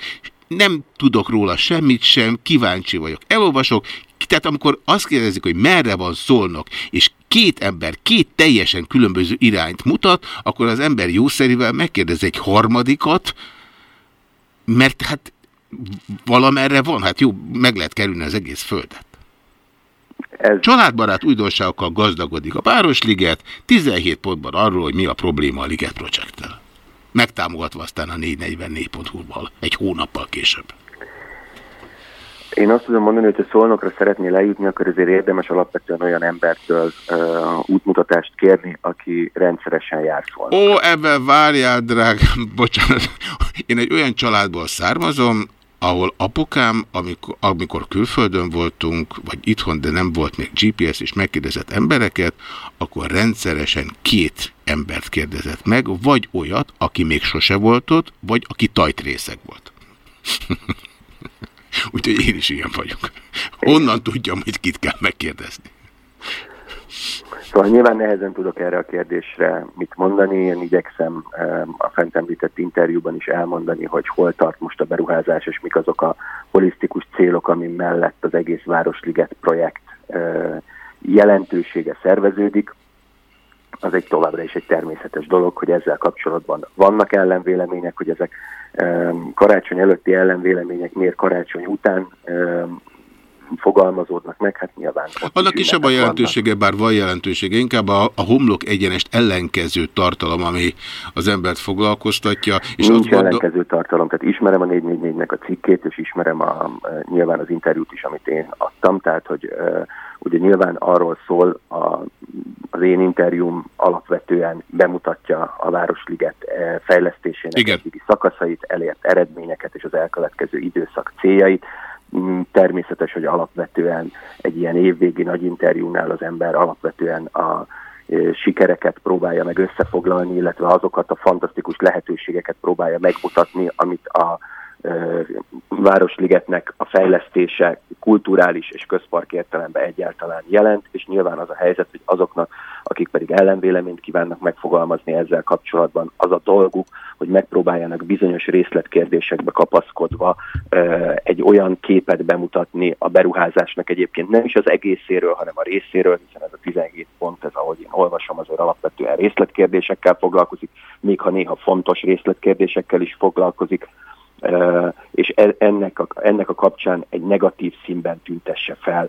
nem tudok róla semmit sem, kíváncsi vagyok. Elolvasok, tehát amikor azt kérdezik, hogy merre van szólnak, és két ember két teljesen különböző irányt mutat, akkor az ember jószerivel megkérdez egy harmadikat, mert hát valamerre van, hát jó, meg lehet kerülni az egész földet. Ez... Családbarát újdonságokkal gazdagodik a Városliget, 17 pontban arról, hogy mi a probléma a Liget Project-tel. Megtámogatva aztán a 444.hu-val egy hónappal később. Én azt tudom mondani, hogy ha szolnokra szeretné lejutni, akkor azért érdemes alapvetően olyan embertől uh, útmutatást kérni, aki rendszeresen jár szólnokra. Ó, ebben várjál, drág, bocsánat. Én egy olyan családból származom, ahol apukám, amikor, amikor külföldön voltunk, vagy itthon, de nem volt még GPS, és megkérdezett embereket, akkor rendszeresen két embert kérdezett meg, vagy olyat, aki még sose volt ott, vagy aki tajtrészek volt. Úgyhogy én is ilyen vagyok. Onnan tudjam, hogy kit kell megkérdezni. Szóval nyilván nehezen tudok erre a kérdésre mit mondani. Én igyekszem a fent említett interjúban is elmondani, hogy hol tart most a beruházás, és mik azok a holisztikus célok, ami mellett az egész Városliget projekt jelentősége szerveződik. Az egy továbbra is egy természetes dolog, hogy ezzel kapcsolatban vannak ellenvélemények, hogy ezek karácsony előtti ellenvélemények miért karácsony után fogalmazódnak meg, hát nyilván. Annak is a jelentősége, bár van jelentősége, inkább a, a homlok egyenest ellenkező tartalom, ami az embert foglalkoztatja. És Nincs gondol... ellenkező tartalom, tehát ismerem a 444-nek a cikkét, és ismerem a, nyilván az interjút is, amit én adtam, tehát hogy ugye nyilván arról szól, a, az én interjúm alapvetően bemutatja a Városliget fejlesztésének Igen. szakaszait, elért eredményeket és az elkövetkező időszak céljait. Mm, természetes, hogy alapvetően egy ilyen évvégi nagy interjúnál az ember alapvetően a e, sikereket próbálja meg összefoglalni, illetve azokat a fantasztikus lehetőségeket próbálja megmutatni, amit a Városligetnek a fejlesztése kulturális és közpark értelemben egyáltalán jelent, és nyilván az a helyzet, hogy azoknak, akik pedig ellenvéleményt kívánnak megfogalmazni ezzel kapcsolatban, az a dolguk, hogy megpróbáljanak bizonyos részletkérdésekbe kapaszkodva egy olyan képet bemutatni a beruházásnak egyébként nem is az egészéről, hanem a részéről, hiszen ez a 17 pont, ez ahogy én olvasom, azért alapvetően részletkérdésekkel foglalkozik, még ha néha fontos részletkérdésekkel is foglalkozik, és e, ennek a, ennek a kapcsán egy negatív színben tüntesse fel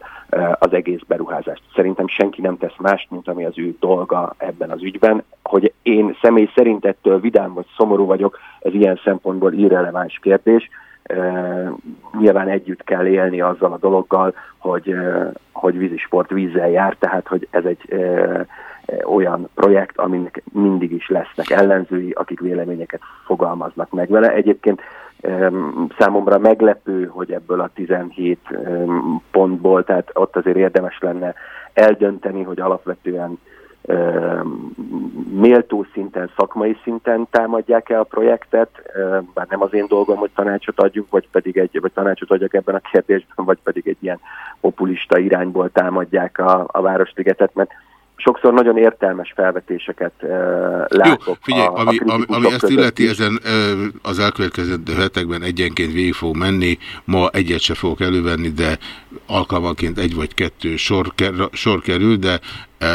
az egész beruházást. Szerintem senki nem tesz mást, mint ami az ő dolga ebben az ügyben. Hogy én személy szerint ettől vidám vagy szomorú vagyok, ez ilyen szempontból irreleváns kérdés. Nyilván együtt kell élni azzal a dologgal, hogy, hogy vízisport vízzel jár, tehát hogy ez egy olyan projekt, aminek mindig is lesznek ellenzői, akik véleményeket fogalmaznak meg vele. Egyébként Számomra meglepő, hogy ebből a 17 pontból, tehát ott azért érdemes lenne eldönteni, hogy alapvetően méltó szinten, szakmai szinten támadják-e a projektet, bár nem az én dolgom, hogy tanácsot adjuk, vagy pedig egy, vagy tanácsot adjak ebben a kérdésben, vagy pedig egy ilyen populista irányból támadják a, a Városligetet, mert sokszor nagyon értelmes felvetéseket uh, látok. Jó, figyelj, a, ami, a ami, ami ezt illeti, ezen uh, az elkövetkező hetekben egyenként végig fog menni, ma egyet se fogok elővenni, de alkalmanként egy vagy kettő sor, sor kerül, de uh,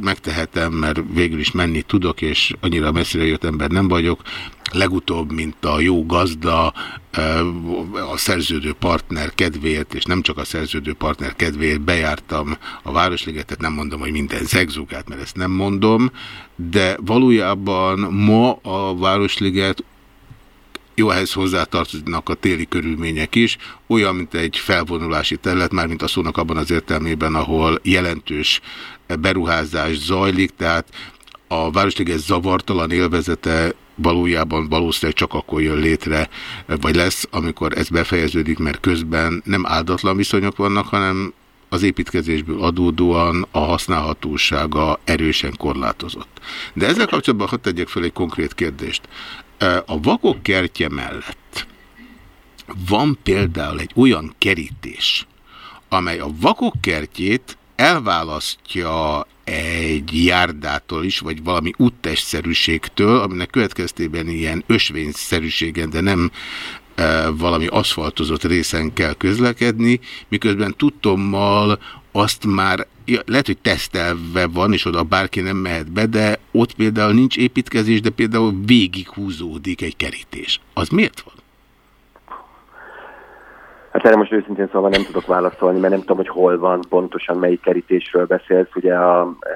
megtehetem, mert végül is menni tudok, és annyira messzire jött ember nem vagyok. Legutóbb, mint a jó gazda, a szerződő partner kedvéért, és nem csak a szerződő partner kedvéért bejártam a Városligetet, nem mondom, hogy minden zegzugát, mert ezt nem mondom, de valójában ma a Városliget jó, ehhez hozzátartoznak a téli körülmények is, olyan, mint egy felvonulási terület, már mint a szónak abban az értelmében, ahol jelentős beruházás zajlik, tehát a Városliget zavartalan élvezete valójában valószínűleg csak akkor jön létre, vagy lesz, amikor ez befejeződik, mert közben nem áldatlan viszonyok vannak, hanem az építkezésből adódóan a használhatósága erősen korlátozott. De ezzel kapcsolatban hadd tegyek fel egy konkrét kérdést. A vakok kertje mellett van például egy olyan kerítés, amely a vakok kertjét elválasztja egy járdától is, vagy valami úttestszerűségtől, aminek következtében ilyen ösvényszerűségen, de nem e, valami aszfaltozott részen kell közlekedni, miközben tudtommal azt már lehet, hogy tesztelve van, és oda bárki nem mehet be, de ott például nincs építkezés, de például végig húzódik egy kerítés. Az miért van? Erre most őszintén szóval nem tudok válaszolni, mert nem tudom, hogy hol van pontosan, melyik kerítésről beszélsz. Ugye a e,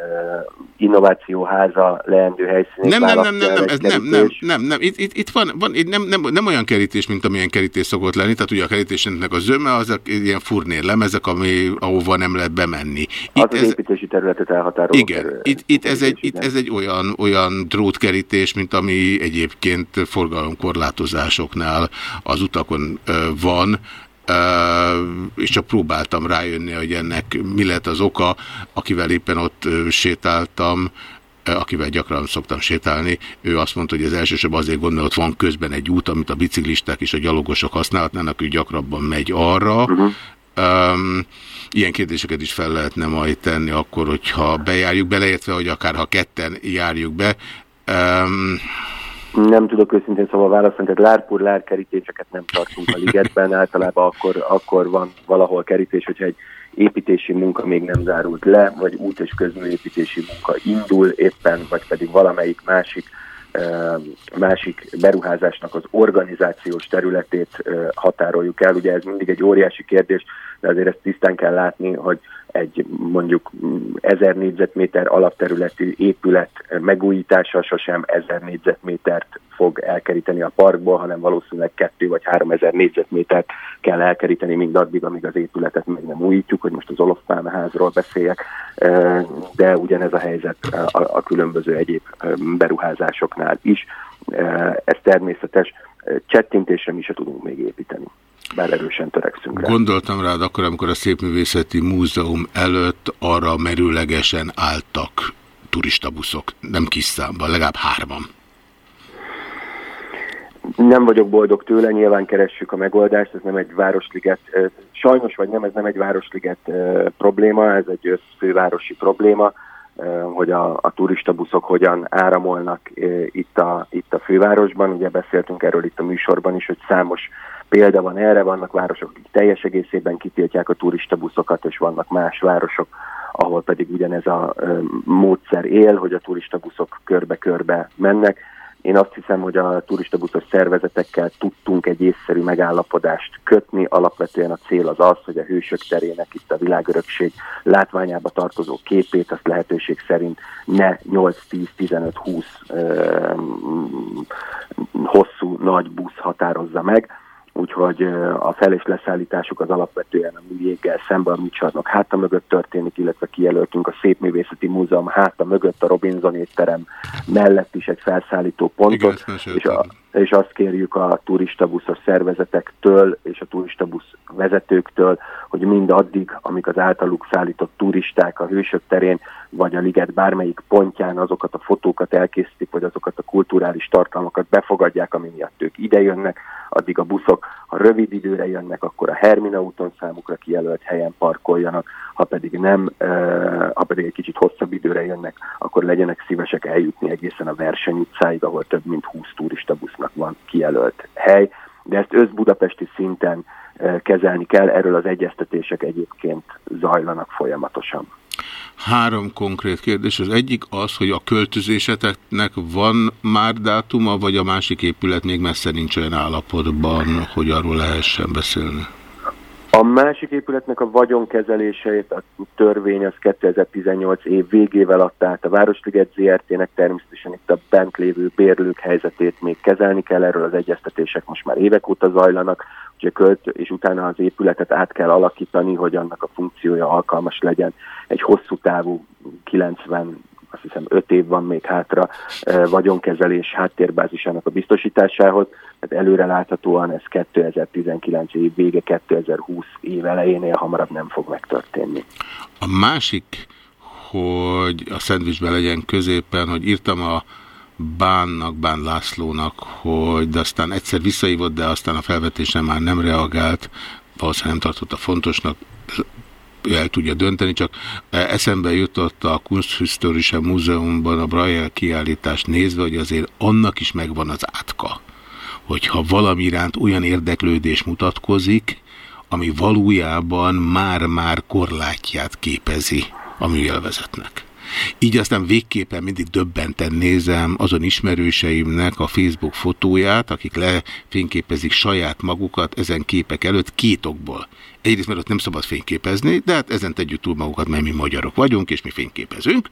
innovációháza leendő helyszínét nem, nem, nem, nem, nem, ez nem, nem, nem, nem, itt, itt, itt van, van itt nem, nem, nem, olyan kerítés, mint amilyen kerítés szokott lenni, tehát ugye a kerítésnek a zöme, az a, ilyen furnér lemezek, ami, ahova nem lehet bemenni. Itt az ez, az építési területet elhatároló. Igen, terület, itt, itt, ez egy, itt ez egy olyan, olyan drótkerítés, mint ami egyébként forgalomkorlátozásoknál az utakon van, és csak próbáltam rájönni, hogy ennek mi lett az oka, akivel éppen ott sétáltam, akivel gyakran szoktam sétálni, ő azt mondta, hogy ez elsősorban azért gond, mert ott van közben egy út, amit a biciklisták és a gyalogosok használhatnának, ő gyakrabban megy arra. Uh -huh. um, ilyen kérdéseket is fel lehetne majd tenni akkor, hogyha bejárjuk, beleértve, hogy akár ha ketten járjuk be. Um, nem tudok őszintén szóval válaszolni, tehát lárpur lárkerítéseket nem tartunk a ligetben, általában akkor, akkor van valahol kerítés, hogyha egy építési munka még nem zárult le, vagy út és közműépítési munka indul éppen, vagy pedig valamelyik másik másik beruházásnak az organizációs területét határoljuk el. Ugye ez mindig egy óriási kérdés, de azért ezt tisztán kell látni, hogy egy mondjuk ezer négyzetméter alapterületi épület megújítása sosem ezer négyzetmétert fog elkeríteni a parkból, hanem valószínűleg kettő vagy három ezer négyzetmétert kell elkeríteni mindaddig, amíg az épületet meg nem újítjuk, hogy most az Olof házról beszéljek, de ugyanez a helyzet a, a különböző egyéb beruházásoknál is. Ez természetes, csettintésre mi se tudunk még építeni bár erősen törekszünk rá. Gondoltam rád akkor, amikor a Szépművészeti Múzeum előtt arra merőlegesen álltak turistabuszok, nem kis számban, legalább hárman. Nem vagyok boldog tőle, nyilván keressük a megoldást, ez nem egy városliget, sajnos vagy nem, ez nem egy városliget probléma, ez egy fővárosi probléma, hogy a, a turistabuszok hogyan áramolnak itt a, itt a fővárosban. Ugye beszéltünk erről itt a műsorban is, hogy számos példa van erre, vannak városok, akik teljes egészében kitiltják a turistabuszokat, és vannak más városok, ahol pedig ugyanez a módszer él, hogy a turistabuszok körbe-körbe mennek. Én azt hiszem, hogy a turistabuszos szervezetekkel tudtunk egy észszerű megállapodást kötni. Alapvetően a cél az az, hogy a hősök terének itt a világörökség látványába tartozó képét azt lehetőség szerint ne 8-10-15-20 hosszú nagy busz határozza meg, úgyhogy a fel- és leszállításuk az alapvetően a műjéggel szemben a műcsarnok háta mögött történik, illetve kijelöltünk a Szépművészeti Múzeum háta mögött a Robinson étterem mellett is egy felszállító pontot, Igen, és, a, és azt kérjük a turistabuszos szervezetektől és a turistabusz vezetőktől, hogy mind addig, amik az általuk szállított turisták a hősök terén, vagy a liget bármelyik pontján azokat a fotókat elkészítik, vagy azokat a kulturális tartalmakat befogadják, ami miatt ők idejönnek, addig a buszok, ha rövid időre jönnek, akkor a Hermina úton számukra kijelölt helyen parkoljanak, ha pedig nem, ha pedig egy kicsit hosszabb időre jönnek, akkor legyenek szívesek eljutni egészen a verseny utcáig, ahol több mint 20 turista busznak van kijelölt hely, de ezt össz-budapesti szinten kezelni kell, erről az egyeztetések egyébként zajlanak folyamatosan. Három konkrét kérdés. Az egyik az, hogy a költözéseteknek van már dátuma, vagy a másik épület még messze nincs olyan állapotban, hogy arról lehessen beszélni? A másik épületnek a vagyonkezeléseit a törvény az 2018 év végével adta át. A Városliget ZRT-nek, természetesen itt a bent lévő bérlők helyzetét még kezelni kell, erről az egyeztetések most már évek óta zajlanak, ugye költ, és utána az épületet át kell alakítani, hogy annak a funkciója alkalmas legyen. Egy hosszú távú 90 azt hiszem öt év van még hátra vagyonkezelés háttérbázisának a biztosításához, tehát előre láthatóan ez 2019 év vége, 2020 év elejénél hamarabb nem fog megtörténni. A másik, hogy a szendvicsben legyen középen, hogy írtam a Bánnak, Bán Lászlónak, hogy de aztán egyszer visszaívott, de aztán a felvetésre már nem reagált, valószínűleg nem tartotta fontosnak, ő el tudja dönteni, csak eszembe jutott a Kunsthistorische Múzeumban a Braille kiállítást nézve, hogy azért annak is megvan az átka, hogyha valami iránt olyan érdeklődés mutatkozik, ami valójában már-már korlátját képezi a műjelvezetnek. Így aztán végképpen mindig döbbenten nézem azon ismerőseimnek a Facebook fotóját, akik lefényképezik saját magukat ezen képek előtt két okból. Egyrészt, mert ott nem szabad fényképezni, de hát ezen tegyük túl magukat, mert mi magyarok vagyunk, és mi fényképezünk.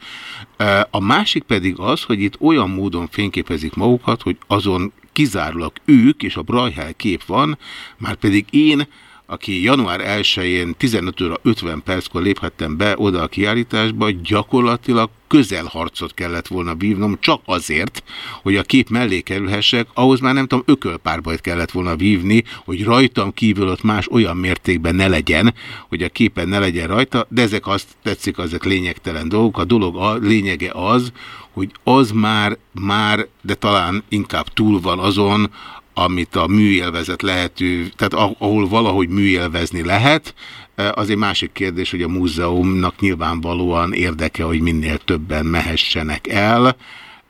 A másik pedig az, hogy itt olyan módon fényképezik magukat, hogy azon kizárólag ők, és a Brajhel kép van, már pedig én aki január 1-én 15 óra 50 perckor léphettem be oda a kiállításba, gyakorlatilag közelharcot kellett volna vívnom csak azért, hogy a kép mellé kerülhessek, ahhoz már nem tudom, ökölpárbajt kellett volna vívni, hogy rajtam kívül ott más olyan mértékben ne legyen, hogy a képen ne legyen rajta, de ezek azt tetszik, ezek lényegtelen dolgok. A dolog a lényege az, hogy az már, már, de talán inkább túl van azon, amit a műélvezet lehető, tehát ahol valahogy műélvezni lehet, e, az egy másik kérdés, hogy a múzeumnak nyilvánvalóan érdeke, hogy minél többen mehessenek el.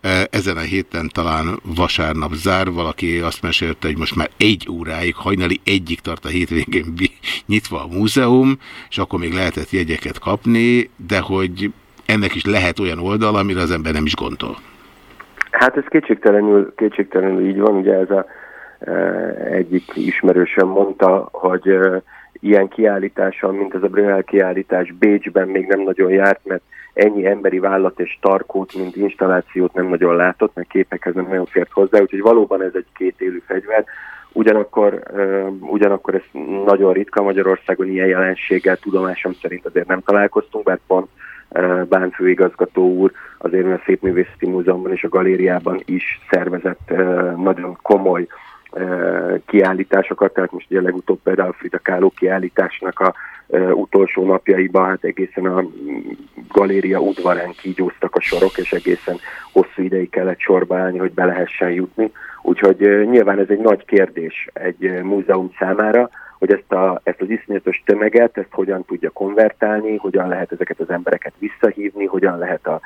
E, ezen a héten talán vasárnap zár, valaki azt mesélte, hogy most már egy óráig, hajnali egyik tart a hétvégén nyitva a múzeum, és akkor még lehetett jegyeket kapni, de hogy ennek is lehet olyan oldal, amire az ember nem is gondol. Hát ez kétségtelenül, kétségtelenül így van, ugye ez a egyik ismerősöm mondta, hogy ilyen kiállításon, mint ez a Brunel kiállítás Bécsben még nem nagyon járt, mert ennyi emberi vállat és tarkót, mint installációt nem nagyon látott, mert képekhez nem nagyon fért hozzá, úgyhogy valóban ez egy két élő fegyver. Ugyanakkor, ugyanakkor ez nagyon ritka Magyarországon ilyen jelenséggel tudomásom szerint azért nem találkoztunk, mert pont Bán főigazgató úr azért a Szépművészeti Múzeumban és a galériában is szervezett nagyon komoly kiállításokat, tehát most ugye legutóbb például Frida Kahlo kiállításnak a utolsó napjaiban, hát egészen a galéria udvarán kígyóztak a sorok, és egészen hosszú ideig kellett sorba állni, hogy be lehessen jutni. Úgyhogy nyilván ez egy nagy kérdés egy múzeum számára, hogy ezt, a, ezt az iszonyatos tömeget, ezt hogyan tudja konvertálni, hogyan lehet ezeket az embereket visszahívni, hogyan lehet a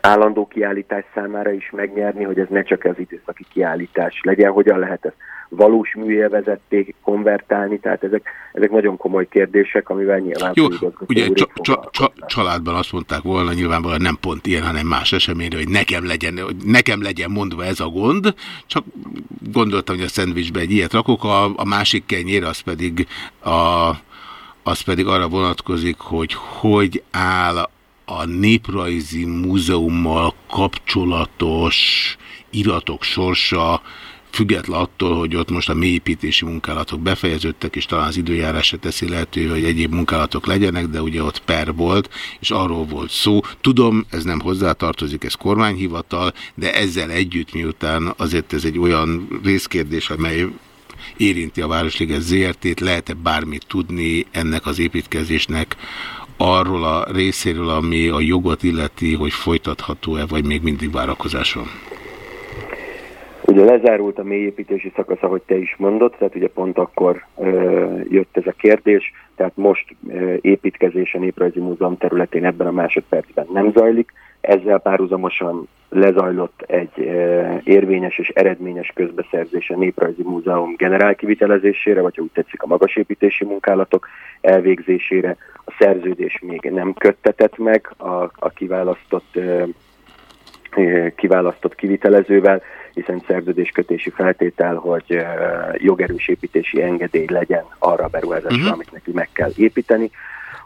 állandó kiállítás számára is megnyerni, hogy ez ne csak az időszaki kiállítás legyen, hogyan lehet ezt valós műélvezetté konvertálni, tehát ezek, ezek nagyon komoly kérdések, amivel nyilván Jó, ugye csa, csa, csa, családban azt mondták volna nyilvánvalóan nem pont ilyen, hanem más eseményre, hogy nekem legyen, hogy nekem legyen mondva ez a gond, csak gondoltam, hogy a szendvicsbe egy ilyet rakok, a, a másik kenyér az pedig a az pedig arra vonatkozik, hogy hogy áll a Néprajzi Múzeummal kapcsolatos iratok sorsa, független attól, hogy ott most a mélyépítési munkálatok befejeződtek, és talán az időjárás teszi lehető, hogy egyéb munkálatok legyenek, de ugye ott per volt, és arról volt szó. Tudom, ez nem hozzátartozik, ez kormányhivatal, de ezzel együtt miután azért ez egy olyan részkérdés, amely érinti a Városliget ZRT-t, lehet-e bármit tudni ennek az építkezésnek arról a részéről, ami a jogot illeti, hogy folytatható-e, vagy még mindig várakozáson? Ugye lezárult a mélyépítési szakasz, ahogy te is mondod, tehát ugye pont akkor ö, jött ez a kérdés, tehát most ö, építkezés a Néprajzi Múzeum területén ebben a másodpercben nem zajlik, ezzel párhuzamosan lezajlott egy e, érvényes és eredményes közbeszerzés a Néprajzi Múzeum generálkivitelezésére, vagy ha úgy tetszik a magasépítési munkálatok elvégzésére. A szerződés még nem köttetett meg a, a kiválasztott, e, kiválasztott kivitelezővel, hiszen szerződéskötési feltétel, hogy jogerős építési engedély legyen arra a beruházásra, uh-huh. amit neki meg kell építeni.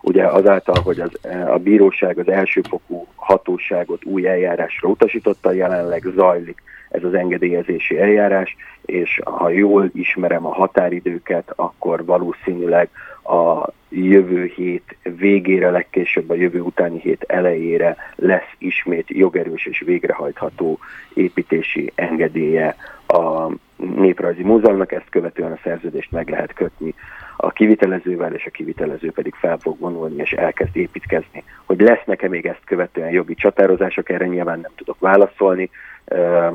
Ugye azáltal, hogy az, a bíróság az elsőfokú hatóságot új eljárásra utasította, jelenleg zajlik ez az engedélyezési eljárás, és ha jól ismerem a határidőket, akkor valószínűleg a jövő hét végére, legkésőbb a jövő utáni hét elejére lesz ismét jogerős és végrehajtható építési engedélye a Néprajzi Múzeumnak, ezt követően a szerződést meg lehet kötni a kivitelezővel, és a kivitelező pedig fel fog vonulni és elkezd építkezni. Hogy lesz nekem még ezt követően jogi csatározások, erre nyilván nem tudok válaszolni,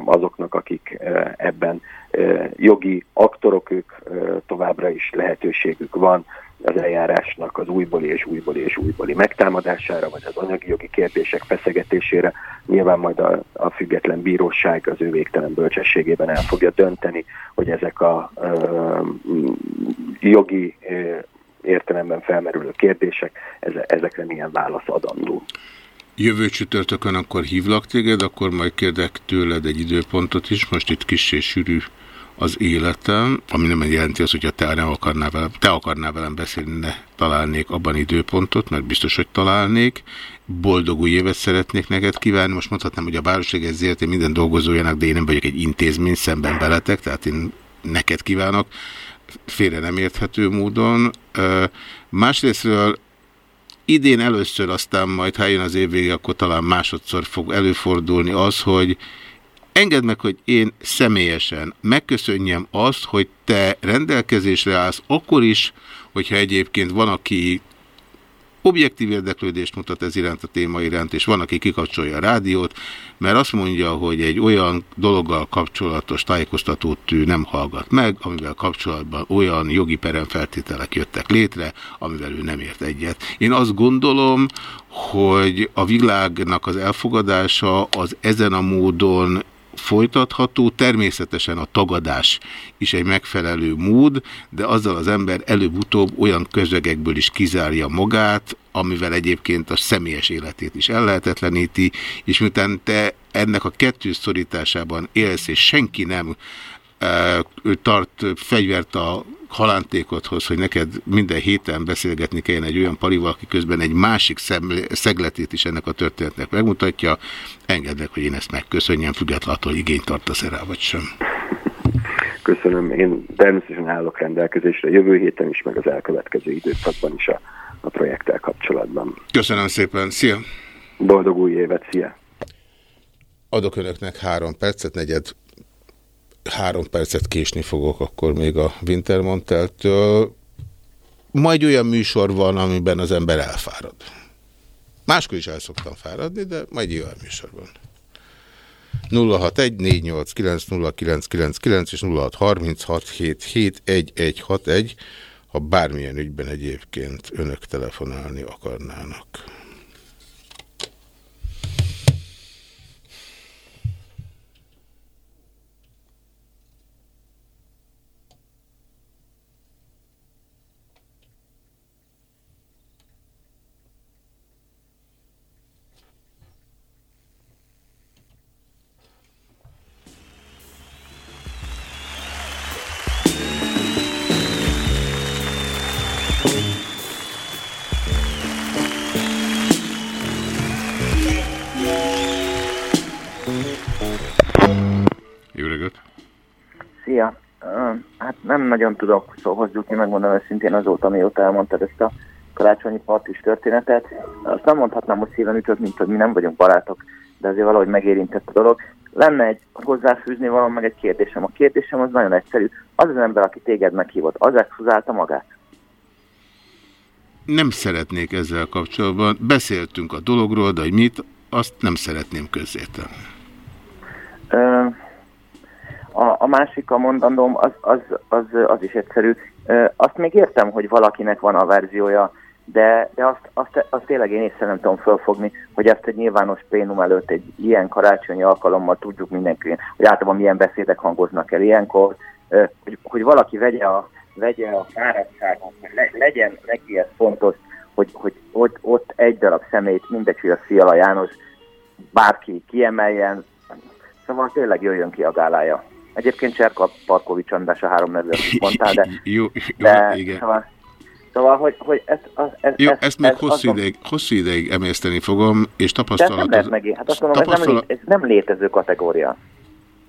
azoknak, akik ebben jogi aktorok, ők továbbra is lehetőségük van az eljárásnak az újbóli és újbóli és újbóli megtámadására, vagy az anyagi jogi kérdések feszegetésére. Nyilván majd a, a független bíróság az ő végtelen bölcsességében el fogja dönteni, hogy ezek a ö, jogi ö, értelemben felmerülő kérdések, ezekre milyen válasz adandó. Jövő csütörtökön akkor hívlak téged, akkor majd kérdek tőled egy időpontot is, most itt kis és sűrű az életem, ami nem jelenti az, hogyha te, nem akarnál velem, te akarnál velem beszélni, ne találnék abban időpontot, mert biztos, hogy találnék. Boldog új évet szeretnék neked kívánni. Most mondhatnám, hogy a Városég ezért én minden dolgozójának, de én nem vagyok egy intézmény szemben veletek, tehát én neked kívánok félre nem érthető módon. Másrésztről idén először, aztán majd ha jön az év vége, akkor talán másodszor fog előfordulni az, hogy engedd meg, hogy én személyesen megköszönjem azt, hogy te rendelkezésre állsz akkor is, hogyha egyébként van, aki objektív érdeklődést mutat ez iránt a téma iránt, és van, aki kikapcsolja a rádiót, mert azt mondja, hogy egy olyan dologgal kapcsolatos tájékoztatót ő nem hallgat meg, amivel kapcsolatban olyan jogi peremfeltételek jöttek létre, amivel ő nem ért egyet. Én azt gondolom, hogy a világnak az elfogadása az ezen a módon folytatható, természetesen a tagadás is egy megfelelő mód, de azzal az ember előbb-utóbb olyan közegekből is kizárja magát, amivel egyébként a személyes életét is ellehetetleníti, és miután te ennek a kettős szorításában élsz, és senki nem e, tart fegyvert a halántékodhoz, hogy neked minden héten beszélgetni kelljen egy olyan parival, aki közben egy másik szegletét is ennek a történetnek megmutatja, engednek, hogy én ezt megköszönjem, függetlenül, hogy igényt tartasz rá, vagy sem. Köszönöm. Én természetesen állok rendelkezésre jövő héten is, meg az elkövetkező időszakban is a, a projekttel kapcsolatban. Köszönöm szépen. Szia! Boldog új évet! Szia! Adok önöknek három percet, negyed három percet késni fogok akkor még a Wintermonteltől. Majd olyan műsor van, amiben az ember elfárad. Máskor is el szoktam fáradni, de majd olyan műsor van. 061 és 0636771161, ha bármilyen ügyben egyébként önök telefonálni akarnának. Szia! Hát nem nagyon tudok szóhoz jutni, megmondom őszintén azóta, mióta elmondtad ezt a karácsonyi partis történetet. Azt nem mondhatnám, hogy szíven ütött, mint hogy mi nem vagyunk barátok, de azért valahogy megérintett a dolog. Lenne egy hozzáfűzni valami, meg egy kérdésem. A kérdésem az nagyon egyszerű. Az az ember, aki téged meghívott, az exkluzálta magát? Nem szeretnék ezzel kapcsolatban. Beszéltünk a dologról, de hogy mit, azt nem szeretném közzétenni. A, a másik a mondandóm az, az, az, az is egyszerű. Azt még értem, hogy valakinek van a verziója, de, de azt, azt, azt tényleg én észre nem tudom fölfogni, hogy ezt egy nyilvános plénum előtt egy ilyen karácsonyi alkalommal tudjuk mindenki, hogy általában milyen beszédek hangoznak el ilyenkor, hogy, hogy valaki vegye a, vegye a fáradtságot, le, legyen neki ez fontos, hogy, hogy ott, ott egy darab szemét, mindegy, hogy a Fiala János bárki kiemeljen, szóval tényleg jöjjön ki a gálája. Egyébként Cserka Parkovics András a három nevű, mondtál, de... jó, jó, de, igen. Szóval, szóval hogy, hogy ezt, az, ez, Jó, ez, ezt még ez hosszú, ideig, hosszú ideig emészteni fogom, és De ezt nem tapasztalat... lehet meg, hát azt mondom, ez nem, tapasztalat- lé- ez nem létező kategória.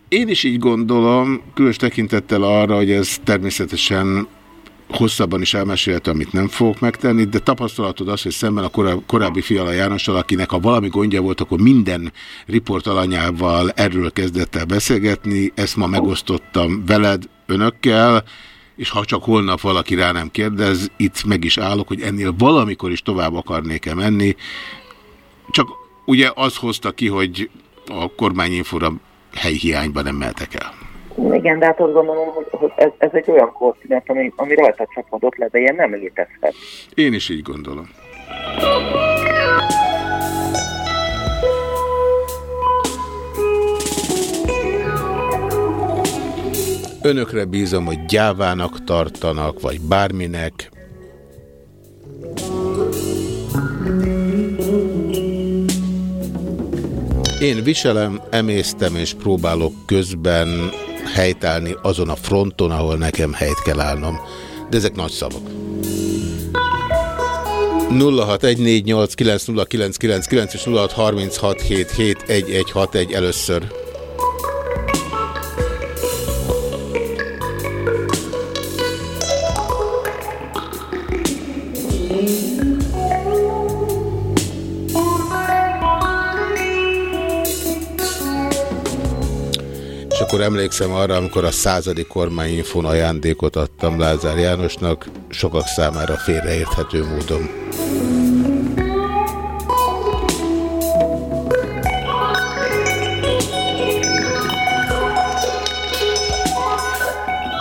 Én is így gondolom, különös tekintettel arra, hogy ez természetesen hosszabban is elmeséltem, amit nem fogok megtenni, de tapasztalatod az, hogy szemben a korábbi Fiala Jánossal, akinek ha valami gondja volt, akkor minden riportalanyával erről kezdett el beszélgetni, ezt ma megosztottam veled, önökkel, és ha csak holnap valaki rá nem kérdez, itt meg is állok, hogy ennél valamikor is tovább akarnék-e menni. Csak ugye az hozta ki, hogy a kormányinfóra helyhiányban nem mehetek el. Igen, de hát azt gondolom, hogy, ez, ez egy olyan korszínet, ami, ami rajta csapadott le, de ilyen nem létezhet. Én is így gondolom. Önökre bízom, hogy gyávának tartanak, vagy bárminek. Én viselem, emésztem és próbálok közben helytállni azon a fronton, ahol nekem helyt kell állnom. De ezek nagy szavak. 0614890999 és 0636771161 először. Akkor emlékszem arra, amikor a századik kormányinfón ajándékot adtam Lázár Jánosnak, sokak számára félreérthető módon.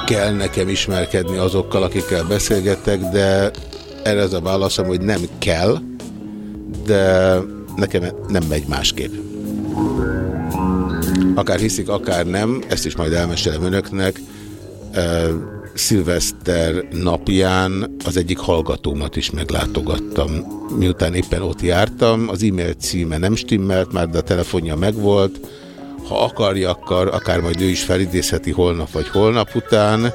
Kell nekem ismerkedni azokkal, akikkel beszélgetek, de erre az a válaszom, hogy nem kell, de nekem nem megy másképp akár hiszik, akár nem, ezt is majd elmesélem önöknek, szilveszter napján az egyik hallgatómat is meglátogattam. Miután éppen ott jártam, az e-mail címe nem stimmelt, már de a telefonja megvolt. Ha akarja, akkor akár majd ő is felidézheti holnap vagy holnap után.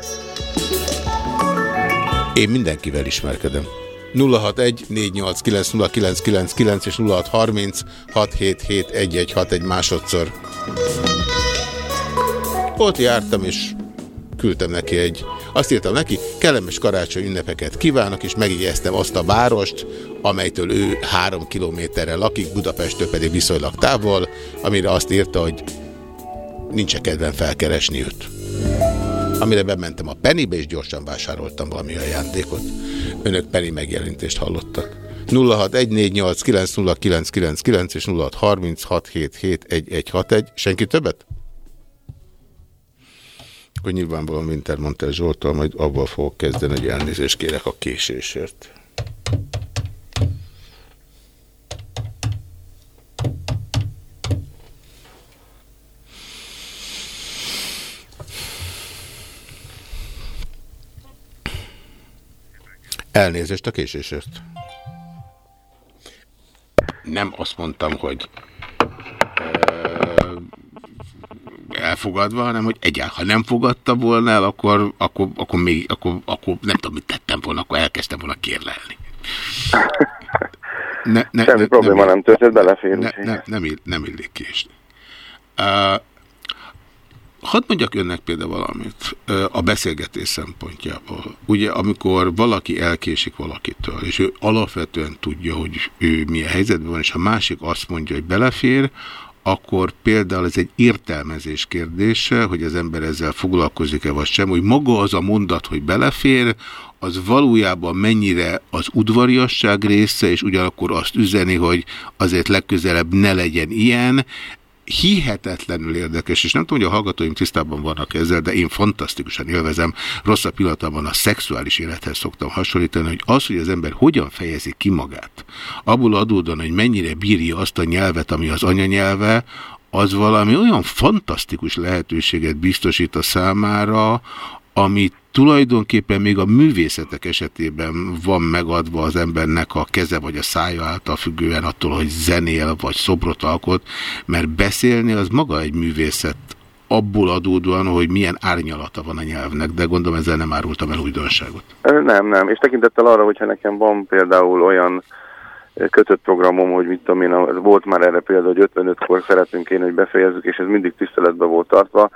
Én mindenkivel ismerkedem. 061 489 és 0630 677 másodszor. Ott jártam, és küldtem neki egy... Azt írtam neki, kellemes karácsony ünnepeket kívánok, és megjegyeztem azt a várost, amelytől ő három kilométerre lakik, Budapesttől pedig viszonylag távol, amire azt írta, hogy nincs -e kedven felkeresni őt. Amire bementem a Pennybe, és gyorsan vásároltam valami ajándékot. Önök Penny megjelentést hallottak. 0614890999 és 0636771161. Senki többet? Akkor nyilvánvalóan Wintermantel Zsoltól majd abból fogok kezdeni, hogy elnézést kérek a késésért. Elnézést a késésért. Nem azt mondtam, hogy elfogadva, hanem hogy egyáltalán, ha nem fogadta volna el, akkor, akkor, akkor, még, akkor, akkor nem tudom, mit tettem volna, akkor elkezdtem volna kérlelni. Ne, ne, Semmi ne, probléma nem, nem történt, belefér. Ne, ne, nem, ill, nem illik késni. Uh, Hadd mondjak önnek például valamit a beszélgetés szempontjából. Ugye, amikor valaki elkésik valakitől, és ő alapvetően tudja, hogy ő milyen helyzetben van, és a másik azt mondja, hogy belefér, akkor például ez egy értelmezés kérdése, hogy az ember ezzel foglalkozik-e vagy sem, hogy maga az a mondat, hogy belefér, az valójában mennyire az udvariasság része, és ugyanakkor azt üzeni, hogy azért legközelebb ne legyen ilyen, hihetetlenül érdekes, és nem tudom, hogy a hallgatóim tisztában vannak ezzel, de én fantasztikusan élvezem, rosszabb pillanatban a szexuális élethez szoktam hasonlítani, hogy az, hogy az ember hogyan fejezi ki magát, abból adódóan, hogy mennyire bírja azt a nyelvet, ami az anyanyelve, az valami olyan fantasztikus lehetőséget biztosít a számára, amit tulajdonképpen még a művészetek esetében van megadva az embernek a keze vagy a szája által függően attól, hogy zenél vagy szobrot alkot, mert beszélni az maga egy művészet abból adódóan, hogy milyen árnyalata van a nyelvnek, de gondolom ezzel nem árultam el újdonságot. Nem, nem, és tekintettel arra, hogyha nekem van például olyan kötött programom, hogy mit tudom én, volt már erre példa, hogy 55-kor szeretnénk én, hogy befejezzük, és ez mindig tiszteletben volt tartva,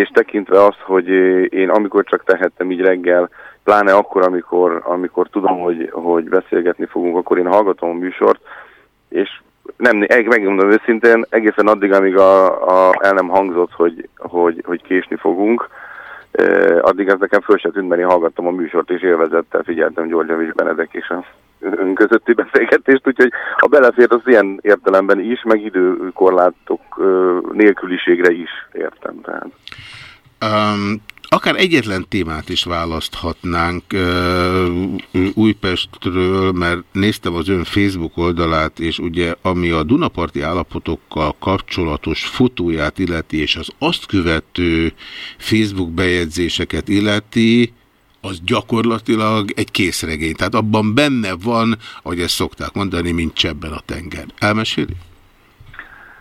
és tekintve azt, hogy én amikor csak tehettem így reggel pláne akkor, amikor, amikor tudom, hogy, hogy beszélgetni fogunk, akkor én hallgatom a műsort, és nem, megmondom őszintén, egészen addig, amíg a, a, el nem hangzott, hogy, hogy, hogy késni fogunk, addig ez nekem föl se tűnt, mert én hallgattam a műsort, és élvezettel figyeltem Györgyevics Benedek és ön közötti beszélgetést, úgyhogy a belefér az ilyen értelemben is, meg időkorlátok nélküliségre is értem. Tehát. Um, akár egyetlen témát is választhatnánk uh, Újpestről, mert néztem az ön Facebook oldalát, és ugye ami a Dunaparti állapotokkal kapcsolatos fotóját illeti, és az azt követő Facebook bejegyzéseket illeti, az gyakorlatilag egy készregény. Tehát abban benne van, ahogy ezt szokták mondani, mint csebben a tenger. Elmeséli?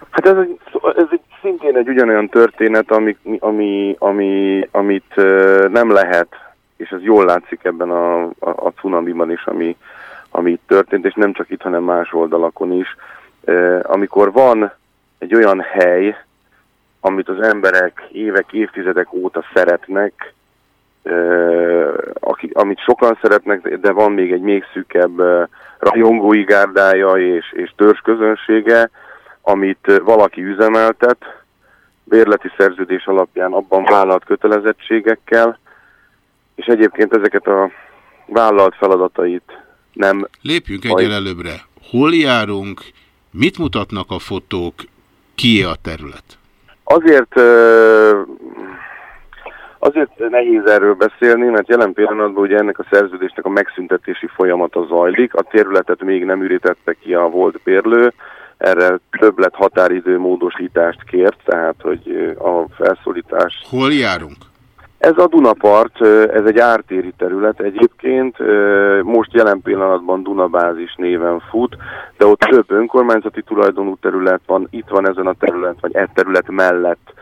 Hát ez egy, ez egy szintén egy ugyanolyan történet, ami, ami, ami, amit nem lehet, és ez jól látszik ebben a, a, a cunamiban is, ami, ami itt történt, és nem csak itt, hanem más oldalakon is. Amikor van egy olyan hely, amit az emberek évek, évtizedek óta szeretnek, aki, amit sokan szeretnek, de van még egy még szűkebb rajongói gárdája és, és törzs közönsége, amit valaki üzemeltet, bérleti szerződés alapján abban vállalt kötelezettségekkel, és egyébként ezeket a vállalt feladatait nem... Lépjünk egyel előbbre. Hol járunk, mit mutatnak a fotók, ki a terület? Azért Azért nehéz erről beszélni, mert jelen pillanatban ugye ennek a szerződésnek a megszüntetési folyamata zajlik, a területet még nem ürítette ki a volt bérlő, erre többlet határidő módosítást kért, tehát hogy a felszólítás... Hol járunk? Ez a Dunapart, ez egy ártéri terület egyébként, most jelen pillanatban Dunabázis néven fut, de ott több önkormányzati tulajdonú terület van, itt van ezen a terület, vagy egy terület mellett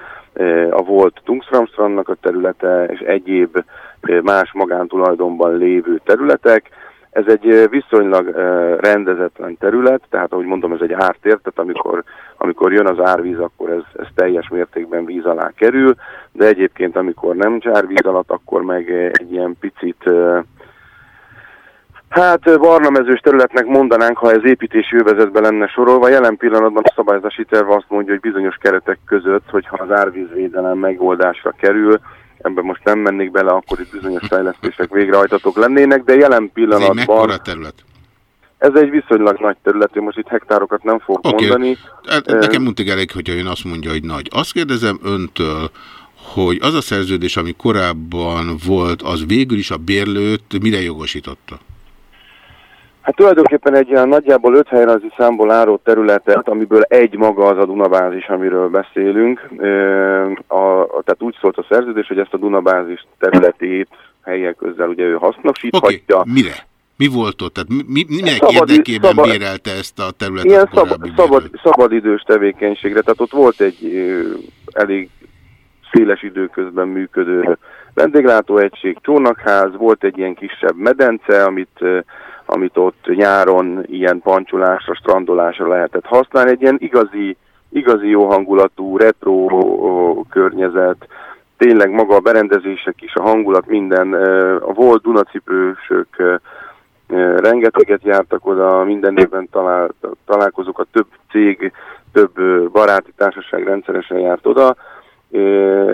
a volt Tungstramstrandnak a területe és egyéb más magántulajdonban lévő területek. Ez egy viszonylag rendezetlen terület, tehát ahogy mondom, ez egy ártér, tehát amikor, amikor jön az árvíz, akkor ez, ez teljes mértékben víz alá kerül, de egyébként amikor nem árvíz alatt, akkor meg egy ilyen picit Hát barnamezős területnek mondanánk, ha ez építési övezetben lenne sorolva. Jelen pillanatban a szabályozási terv azt mondja, hogy bizonyos keretek között, hogyha az árvízvédelem megoldásra kerül, ebben most nem mennék bele, akkor itt bizonyos fejlesztések végrehajtatók lennének, de jelen pillanatban... Ez egy terület? Ez egy viszonylag nagy terület, én most itt hektárokat nem fogok okay. mondani. Hát, nekem mondjuk elég, hogyha ön azt mondja, hogy nagy. Azt kérdezem öntől, hogy az a szerződés, ami korábban volt, az végül is a bérlőt mire jogosította? Hát tulajdonképpen egy olyan nagyjából öt helyrajzi számból álló területet, amiből egy maga az a Dunabázis, amiről beszélünk. A, a, tehát úgy szólt a szerződés, hogy ezt a Dunabázis területét helyek közel ugye ő hasznosíthatja. Okay. Mire? Mi volt ott? Tehát mi, minek szabad, érdekében szabad, bérelte ezt a területet? Ilyen szab, szabad, szabadidős tevékenységre, tehát ott volt egy elég széles időközben működő vendéglátóegység, csónakház, volt egy ilyen kisebb medence, amit amit ott nyáron ilyen pancsolásra, strandolásra lehetett használni. Egy ilyen igazi, igazi jó hangulatú, retro környezet, tényleg maga a berendezések is, a hangulat, minden. A volt Dunacipősök rengeteget jártak oda, minden évben talál, találkozók, a több cég, több baráti társaság rendszeresen járt oda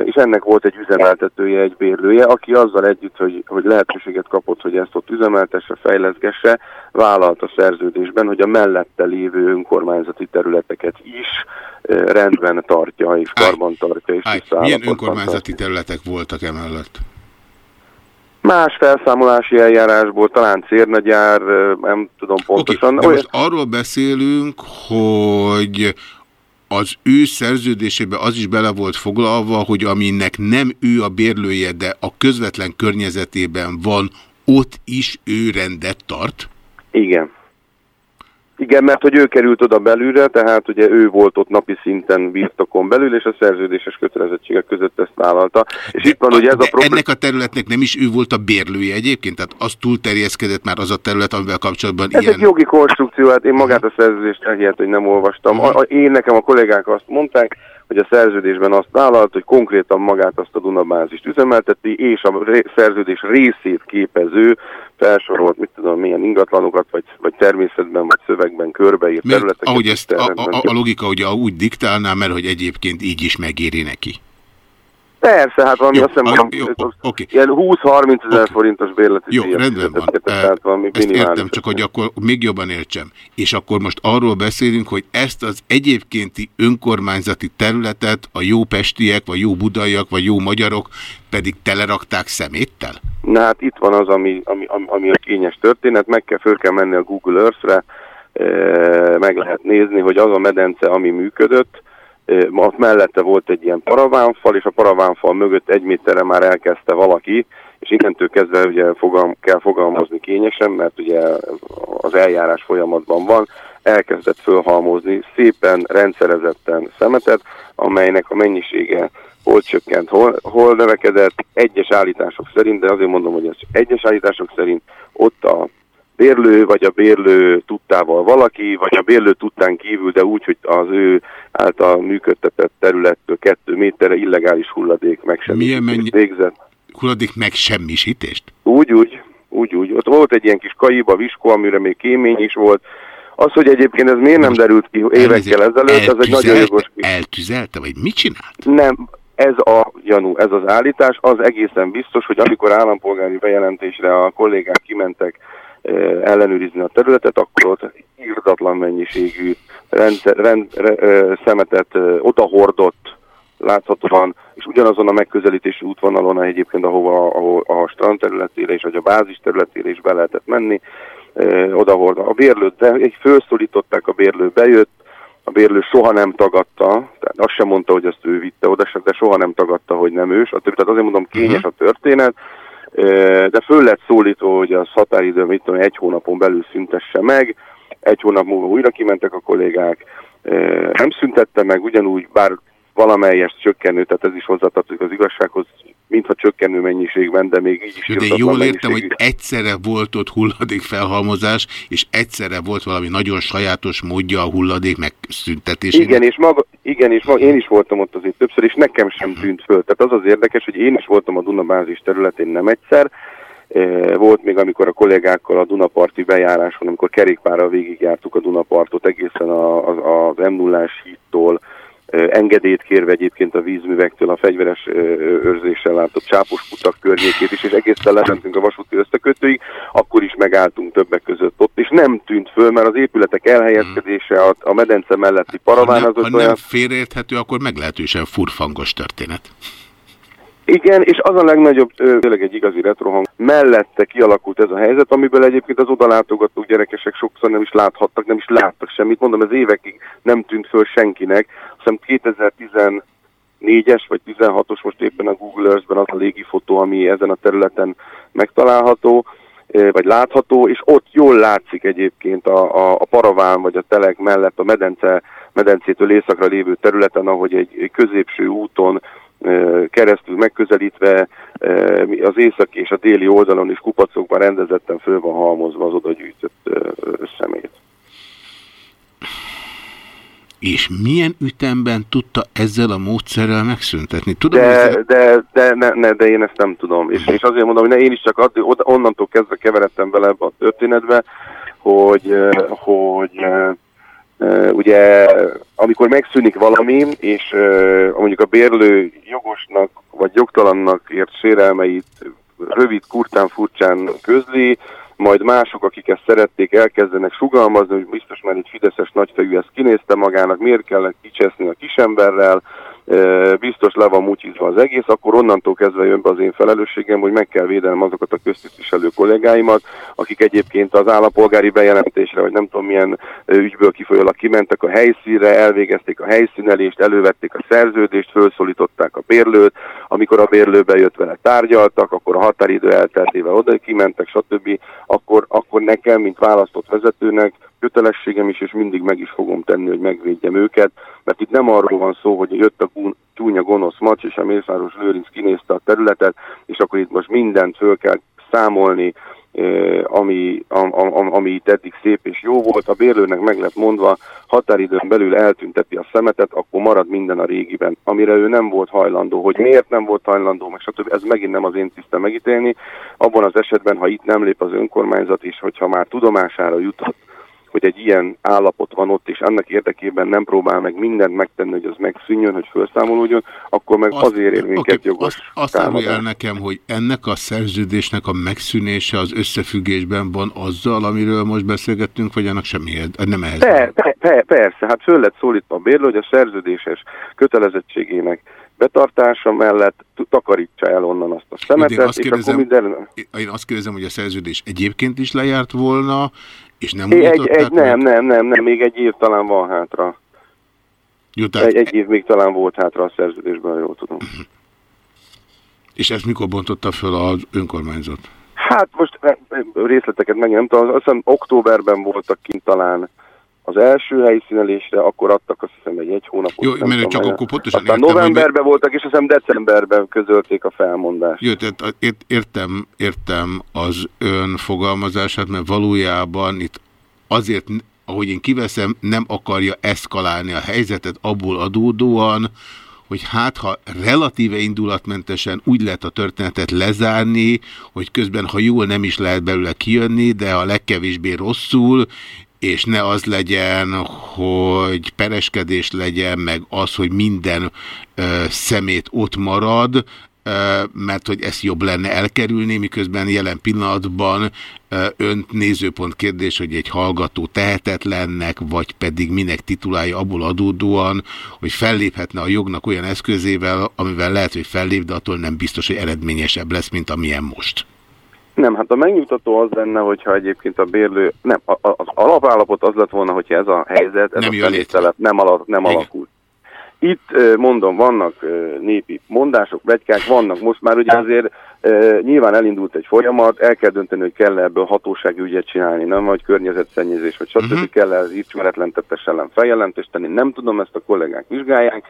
és ennek volt egy üzemeltetője, egy bérlője, aki azzal együtt, hogy, hogy lehetőséget kapott, hogy ezt ott üzemeltesse, fejleszgesse, vállalt a szerződésben, hogy a mellette lévő önkormányzati területeket is rendben tartja, és karban tartja. És Milyen önkormányzati területek voltak emellett? Más felszámolási eljárásból, talán cérnagyár, nem tudom pontosan. Okay, de most arról beszélünk, hogy az ő szerződésébe az is bele volt foglalva, hogy aminek nem ő a bérlője, de a közvetlen környezetében van, ott is ő rendet tart? Igen. Igen, mert hogy ő került oda belülre, tehát ugye ő volt ott napi szinten birtokon belül, és a szerződéses kötelezettségek között ezt vállalta. És de, itt van ugye ez a probléma. Ennek a területnek nem is ő volt a bérlője egyébként? Tehát az túlterjeszkedett már az a terület, amivel kapcsolatban ez ilyen... egy jogi konstrukció, hát én magát a szerződést elhihet, hogy nem olvastam. A, a, én nekem a kollégák azt mondták, hogy a szerződésben azt vállalt, hogy konkrétan magát azt a Dunabázist üzemelteti, és a szerződés részét képező felsorolt, mit tudom, milyen ingatlanokat, vagy, vagy természetben, vagy szövegben körbeírt területeket. ahogy ezt a, a, a logika ugye úgy diktálná, mert hogy egyébként így is megéri neki. Persze, hát valami Jó, azt hiszem, valami- jó, az- oké. ilyen 20-30 ezer forintos bérleti Jó, díjat rendben van. Tehát valami Ezt értem, csak hogy akkor még jobban értsem. És akkor most arról beszélünk, hogy ezt az egyébkénti önkormányzati területet a jó pestiek, vagy jó budaiak, vagy jó magyarok pedig telerakták szeméttel? Na hát itt van az, ami, ami, ami, ami a kényes történet, meg kell, föl kell menni a Google Earth-re, meg lehet nézni, hogy az a medence, ami működött, ott mellette volt egy ilyen paravánfal, és a paravánfal mögött egy méterre már elkezdte valaki, és innentől kezdve ugye fogalm, kell fogalmazni kényesen, mert ugye az eljárás folyamatban van, elkezdett fölhalmozni szépen, rendszerezetten szemetet, amelynek a mennyisége hol csökkent, hol, hol növekedett, egyes állítások szerint, de azért mondom, hogy ez egyes állítások szerint ott a bérlő, vagy a bérlő tudtával valaki, vagy a bérlő tudtán kívül, de úgy, hogy az ő által működtetett területtől kettő méterre illegális hulladék megsemmisítést mennyi- végzett. Hulladék megsemmisítést? Úgy, úgy, úgy, úgy. Ott volt egy ilyen kis kaiba, viskó, amire még kémény is volt. Az, hogy egyébként ez miért nem derült ki évekkel ezelőtt, ez egy nagyon jogos Eltüzelte, vagy mit csinált? nem, ez a gyanú, ez az állítás, az egészen biztos, hogy amikor állampolgári bejelentésre a kollégák kimentek ellenőrizni a területet, akkor ott írdatlan mennyiségű rendszer, rend, re, szemetet odahordott láthatóan, és ugyanazon a megközelítési útvonalon egyébként, ahova ahol a strand területére és vagy a bázis területére is be lehetett menni, eh, odahord. A bérlőt, de egy felszólították, a bérlő bejött, a bérlő soha nem tagadta, tehát azt sem mondta, hogy azt ő vitte oda, de soha nem tagadta, hogy nem ős. A többi, tehát azért mondom, kényes a történet, de föl lett szólítva, hogy az határidő, mit tudom, egy hónapon belül szüntesse meg, egy hónap múlva újra kimentek a kollégák, nem szüntette meg, ugyanúgy, bár valamelyest csökkenő, tehát ez is hozzátartozik az igazsághoz, mintha csökkenő mennyiségben, de még így is De én jól értem, hogy egyszerre volt ott hulladék felhalmozás, és egyszerre volt valami nagyon sajátos módja a hulladék megszüntetésének. Igen, és maga, igen, és maga, én is voltam ott azért többször, és nekem sem tűnt föl. Tehát az az érdekes, hogy én is voltam a Dunabázis területén nem egyszer. Eh, Volt még, amikor a kollégákkal a Dunaparti bejáráson, amikor kerékpárral végigjártuk a Dunapartot egészen a- a- az m 0 hídtól, engedélyt kérve egyébként a vízművektől a fegyveres őrzéssel látott csápos kutak környékét is, és egészen lementünk a vasúti összekötőig, akkor is megálltunk többek között ott, és nem tűnt föl, mert az épületek elhelyezkedése a, a medence melletti paraván ha az nem, ott ha olyan... nem félreérthető, akkor meglehetősen furfangos történet. Igen, és az a legnagyobb, tényleg egy igazi retrohang, mellette kialakult ez a helyzet, amiből egyébként az odalátogatók gyerekesek sokszor nem is láthattak, nem is láttak semmit. Mondom, ez évekig nem tűnt föl senkinek. Azt hiszem 2014-es vagy 16-os most éppen a Google Earth-ben az a légifotó, ami ezen a területen megtalálható, vagy látható, és ott jól látszik egyébként a, a, a paraván vagy a telek mellett a medence, medencétől északra lévő területen, ahogy egy, egy középső úton keresztül megközelítve az északi és a déli oldalon is kupacokban rendezetten föl van halmozva az oda gyűjtött szemét. És milyen ütemben tudta ezzel a módszerrel megszüntetni? Tudom, De, de, de, ne, ne, de én ezt nem tudom. És, és azért mondom, hogy ne, én is csak addig, onnantól kezdve keveredtem bele ebbe a történetbe, hogy, hogy ugye amikor megszűnik valami, és mondjuk a bérlő jogosnak vagy jogtalannak ért sérelmeit rövid, kurtán, furcsán közli, majd mások, akik ezt szerették, elkezdenek sugalmazni, hogy biztos már egy fideszes nagyfejű ezt kinézte magának, miért kellett kicseszni a kisemberrel, biztos le van mutyizva az egész, akkor onnantól kezdve jön be az én felelősségem, hogy meg kell védenem azokat a köztisztviselő kollégáimat, akik egyébként az állampolgári bejelentésre, vagy nem tudom milyen ügyből kifolyólag kimentek a helyszínre, elvégezték a helyszínelést, elővették a szerződést, felszólították a bérlőt, amikor a bérlő bejött vele tárgyaltak, akkor a határidő elteltével oda kimentek, stb. Akkor, akkor nekem, mint választott vezetőnek kötelességem is, és mindig meg is fogom tenni, hogy megvédjem őket, mert itt nem arról van szó, hogy jött a csúnya gonosz macs, és a Mészáros Lőrinc kinézte a területet, és akkor itt most mindent föl kell számolni, ami, ami, ami itt eddig szép és jó volt, a bérlőnek meg lett mondva, határidőn belül eltünteti a szemetet, akkor marad minden a régiben, amire ő nem volt hajlandó. Hogy miért nem volt hajlandó, meg stb. Ez megint nem az én tisztem megítélni. Abban az esetben, ha itt nem lép az önkormányzat is, hogyha már tudomására jutott, hogy egy ilyen állapot van ott, és annak érdekében nem próbál meg mindent megtenni, hogy az megszűnjön, hogy felszámolódjon, akkor meg azt, azért ér minket okay, jogos Azt, azt el nekem, hogy ennek a szerződésnek a megszűnése az összefüggésben van azzal, amiről most beszélgettünk, vagy annak semmi, nem ehhez? Per, per, per, persze, hát föl lett szólítva a bérlő, hogy a szerződéses kötelezettségének betartása mellett takarítsa el onnan azt a szemetet, én azt és kérdezem, akkor minden... Én azt kérdezem, hogy a szerződés egyébként is lejárt volna, és nem egy, egy, nem, nem, nem, nem, még egy év talán van hátra. Jó, tehát... egy, egy év még talán volt hátra a szerződésben, jól tudom. És ezt mikor bontotta föl az önkormányzat? Hát most eh, részleteket meg nem tudom, azt hiszem októberben voltak kint talán az első helyszínelésre, akkor adtak azt hiszem egy egy hónapot. Jó, mert csak akkor pontosan Aztán értem, novemberben voltak, és azt hiszem decemberben közölték a felmondást. Jó, tehát értem, értem az ön fogalmazását, mert valójában itt azért, ahogy én kiveszem, nem akarja eszkalálni a helyzetet abból adódóan, hogy hát ha relatíve indulatmentesen úgy lehet a történetet lezárni, hogy közben ha jól nem is lehet belőle kijönni, de a legkevésbé rosszul, és ne az legyen, hogy pereskedés legyen, meg az, hogy minden ö, szemét ott marad, ö, mert hogy ezt jobb lenne elkerülni, miközben jelen pillanatban ö, önt nézőpont kérdés, hogy egy hallgató tehetetlennek, vagy pedig minek titulálja abból adódóan, hogy felléphetne a jognak olyan eszközével, amivel lehet, hogy fellép, de attól nem biztos, hogy eredményesebb lesz, mint amilyen most. Nem, hát a megnyugtató az lenne, hogyha egyébként a bérlő, nem, az alapállapot az lett volna, hogyha ez a helyzet, ez nem a telep nem, ala, nem alakult. Itt mondom, vannak népi mondások, vegykák, vannak most már ugye azért nyilván elindult egy folyamat, el kell dönteni, hogy kell -e ebből hatósági ügyet csinálni, nem, vagy környezetszennyezés, vagy stb. Uh -huh. kell -e az ismeretlen tettes ellen feljelentést tenni, nem tudom, ezt a kollégák vizsgálják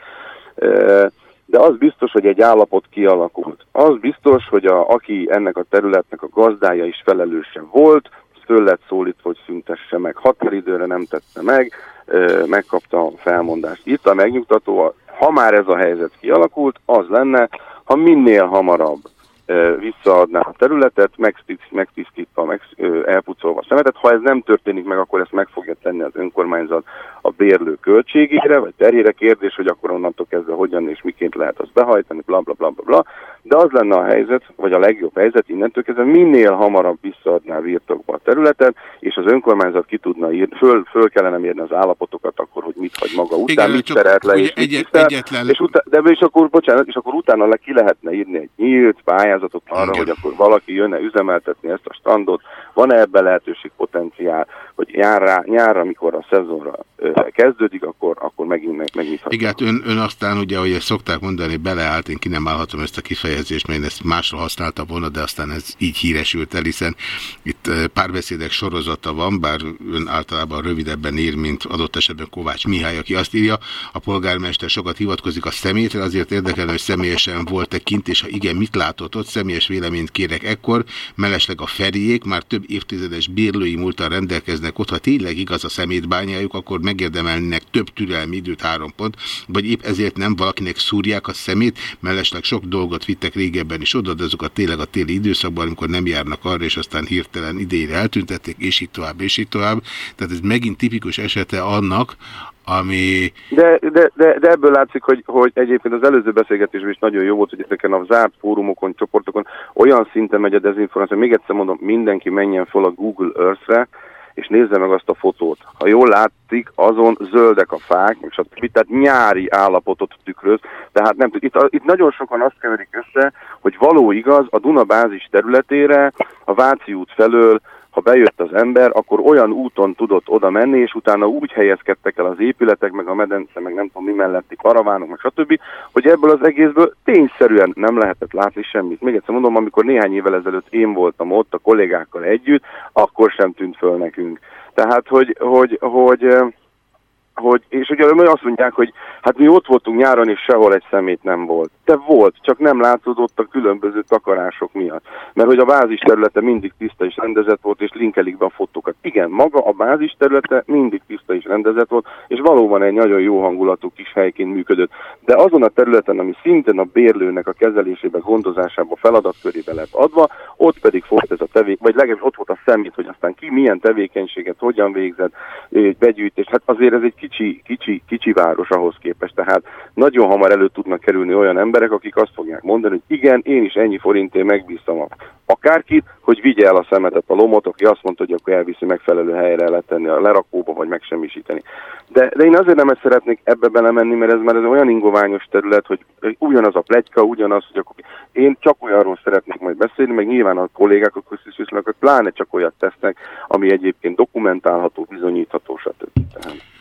de az biztos, hogy egy állapot kialakult. Az biztos, hogy a, aki ennek a területnek a gazdája is felelőse volt, föl lett szólítva, hogy szüntesse meg. Határidőre nem tette meg, megkapta a felmondást. Itt a megnyugtató, ha már ez a helyzet kialakult, az lenne, ha minél hamarabb visszaadná a területet, megtisztítva, meg, elpucolva a szemetet. Ha ez nem történik meg, akkor ezt meg fogja tenni az önkormányzat a bérlő költségére, vagy terjére kérdés, hogy akkor onnantól kezdve hogyan és miként lehet azt behajtani, bla bla bla bla bla. De az lenne a helyzet, vagy a legjobb helyzet innentől kezdve minél hamarabb visszaadná birtokba a területet, és az önkormányzat ki tudna írni, föl, föl kellene mérni az állapotokat akkor, hogy mit hagy maga után, Igen, mit szerelt le, és egy, egyetlen... és, utá, de és akkor, bocsánat, és akkor utána le ki lehetne írni egy nyílt pályázatot arra, hogy akkor valaki jönne üzemeltetni ezt a standot, van-e ebben lehetőség potenciál, hogy nyárra, nyárra amikor a szezonra kezdődik, akkor, akkor megint meg, megnyithatjuk. Igen, hát ön, ön aztán ugye, ahogy ezt szokták mondani, beleállt, én ki nem állhatom ezt a kifejezést, mert én ezt másra használtam volna, de aztán ez így híresült el, hiszen itt párbeszédek sorozata van, bár ön általában rövidebben ír, mint adott esetben Kovács Mihály, aki azt írja, a polgármester sokat hivatkozik a szemétre, azért érdekel, hogy személyesen volt-e kint, és ha igen, mit látott ott, személyes véleményt kérek ekkor, mellesleg a feriék már több évtizedes bérlői múltal rendelkeznek ott, ha tényleg igaz a szemétbányájuk, akkor megérdemelnek több türelmi időt három pont, vagy épp ezért nem valakinek szúrják a szemét, mellesleg sok dolgot vittek régebben is oda, de azokat tényleg a téli időszakban, amikor nem járnak arra, és aztán hirtelen idejére eltüntették, és így tovább, és így tovább. Tehát ez megint tipikus esete annak, ami... De, de, de, de ebből látszik, hogy, hogy egyébként az előző beszélgetésben is nagyon jó volt, hogy ezeken a zárt fórumokon, csoportokon olyan szinten megy a dezinformáció. Még egyszer mondom, mindenki menjen fel a Google Earth-re, és nézze meg azt a fotót. Ha jól látszik, azon zöldek a fák, és a, tehát nyári állapotot tükröz. Tehát nem itt, itt nagyon sokan azt keverik össze, hogy való igaz, a Duna bázis területére, a Váci út felől ha bejött az ember, akkor olyan úton tudott oda menni, és utána úgy helyezkedtek el az épületek, meg a medence, meg nem tudom mi melletti karavánok, meg stb., hogy ebből az egészből tényszerűen nem lehetett látni semmit. Még egyszer mondom, amikor néhány évvel ezelőtt én voltam ott a kollégákkal együtt, akkor sem tűnt föl nekünk. Tehát, hogy, hogy, hogy hogy, és ugye azt mondják, hogy hát mi ott voltunk nyáron, és sehol egy szemét nem volt. De volt, csak nem látszódott a különböző takarások miatt. Mert hogy a bázis területe mindig tiszta és rendezett volt, és linkelik be a fotókat. Igen, maga a bázis területe mindig tiszta és rendezett volt, és valóban egy nagyon jó hangulatú kis helyként működött. De azon a területen, ami szintén a bérlőnek a kezelésébe, gondozásába, feladatkörébe lett adva, ott pedig volt ez a tevék, vagy legalábbis ott volt a szemét, hogy aztán ki milyen tevékenységet, hogyan végzett, begyűjtés. Hát azért ez egy kicsi, kicsi, kicsi város ahhoz képest, tehát nagyon hamar elő tudnak kerülni olyan emberek, akik azt fogják mondani, hogy igen, én is ennyi forintért megbíztam a akárkit, hogy vigye el a szemetet a lomot, aki azt mondta, hogy akkor elviszi megfelelő helyre letenni a lerakóba, vagy megsemmisíteni. De, de én azért nem ezt szeretnék ebbe belemenni, mert ez már ez olyan ingoványos terület, hogy ugyanaz a plegyka, ugyanaz, hogy akkor én csak olyanról szeretnék majd beszélni, meg nyilván a kollégák, a köztisztviselők, pláne csak olyat tesznek, ami egyébként dokumentálható, bizonyítható, stb.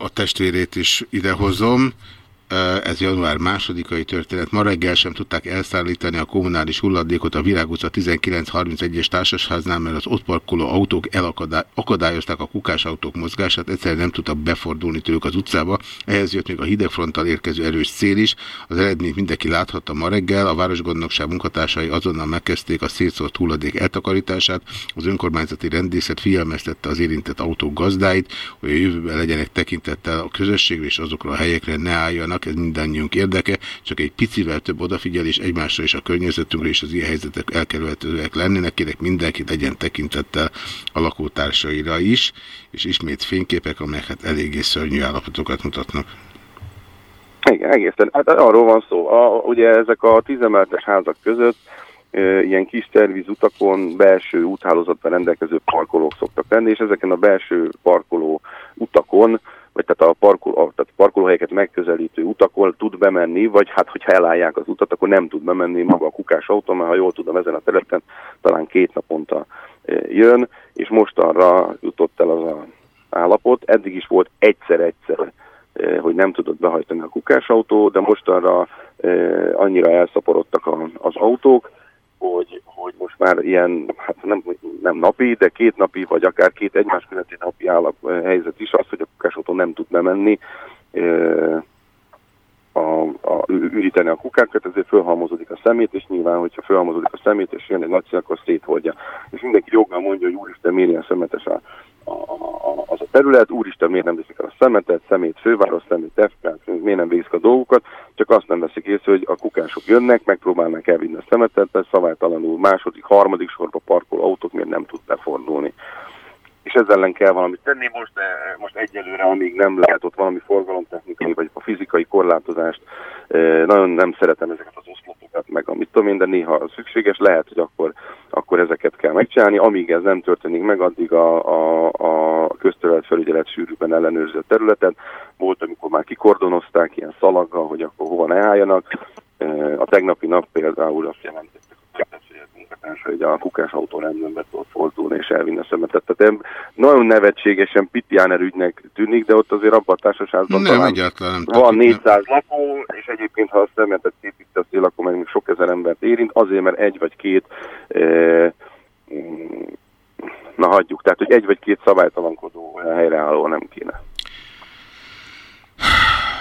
A testvérét is idehozom ez január másodikai történet. Ma reggel sem tudták elszállítani a kommunális hulladékot a Virág utca 1931-es társasháznál, mert az ott parkoló autók elakadályozták a kukásautók mozgását, egyszerűen nem tudtak befordulni tőlük az utcába. Ehhez jött még a hidegfronttal érkező erős szél is. Az eredményt mindenki láthatta ma reggel. A Városgondnokság munkatársai azonnal megkezdték a szétszórt hulladék eltakarítását. Az önkormányzati rendészet figyelmeztette az érintett autók gazdáit, hogy a jövőben legyenek tekintettel a közösségre és azokra a helyekre ne álljanak vannak, ez mindannyiunk érdeke, csak egy picivel több odafigyelés egymásra és a környezetünkre és az ilyen helyzetek elkerülhetőek lennének, kérek mindenki legyen tekintettel a lakótársaira is, és ismét fényképek, amelyek hát eléggé szörnyű állapotokat mutatnak. Igen, egészen. Hát arról van szó. A, ugye ezek a tízemeltes házak között e, ilyen kis utakon belső úthálózatban rendelkező parkolók szoktak lenni, és ezeken a belső parkoló utakon vagy tehát a, parkol, a tehát parkolóhelyeket megközelítő utakon tud bemenni, vagy hát hogyha elállják az utat, akkor nem tud bemenni maga a kukás autó, mert ha jól tudom, ezen a területen talán két naponta e, jön, és mostanra jutott el az a állapot. Eddig is volt egyszer-egyszer, e, hogy nem tudott behajtani a kukásautó, de mostanra e, annyira elszaporodtak az autók, hogy, hogy most már ilyen, hát nem, nem napi, de két napi, vagy akár két egymás közötti napi állap helyzet is az, hogy a kukásautó nem tud bemenni, a, a, üríteni a kukákat, ezért fölhalmozódik a szemét, és nyilván, hogyha fölhalmozódik a szemét, és jön egy nagy akkor széthordja. És mindenki joggal mondja, hogy úristen, miért ilyen szemetes a, a, a, az a terület, úristen, miért nem veszik el a szemetet, szemét főváros, szemét FK, miért nem végzik a dolgokat, csak azt nem veszik észre, hogy a kukások jönnek, megpróbálnak elvinni a szemetet, de szabálytalanul második, harmadik sorba parkol autók miért nem tud befordulni és ezzel ellen kell valamit tenni most, de most egyelőre, amíg nem lehet ott valami forgalomtechnikai vagy a fizikai korlátozást, eh, nagyon nem szeretem ezeket az oszlopokat, meg amit tudom én, de néha szükséges, lehet, hogy akkor, akkor ezeket kell megcsinálni. Amíg ez nem történik meg, addig a, a, a közterület felügyelet sűrűben ellenőrző területet. Volt, amikor már kikordonozták ilyen szalaggal, hogy akkor hova ne álljanak. Eh, a tegnapi nap például azt jelentette, munkatársa, hogy a kukás autó rendben be tudott fordulni és elvinni a szemetet. Tehát nagyon nevetségesen Pitjáner ügynek tűnik, de ott azért abban a társaságban nem, egyáltalán nem van 400 lakó, és egyébként ha a szemetet szépíti a szél, akkor meg sok ezer embert érint, azért, mert egy vagy két e, na hagyjuk, tehát hogy egy vagy két szabálytalankodó helyreálló nem kéne.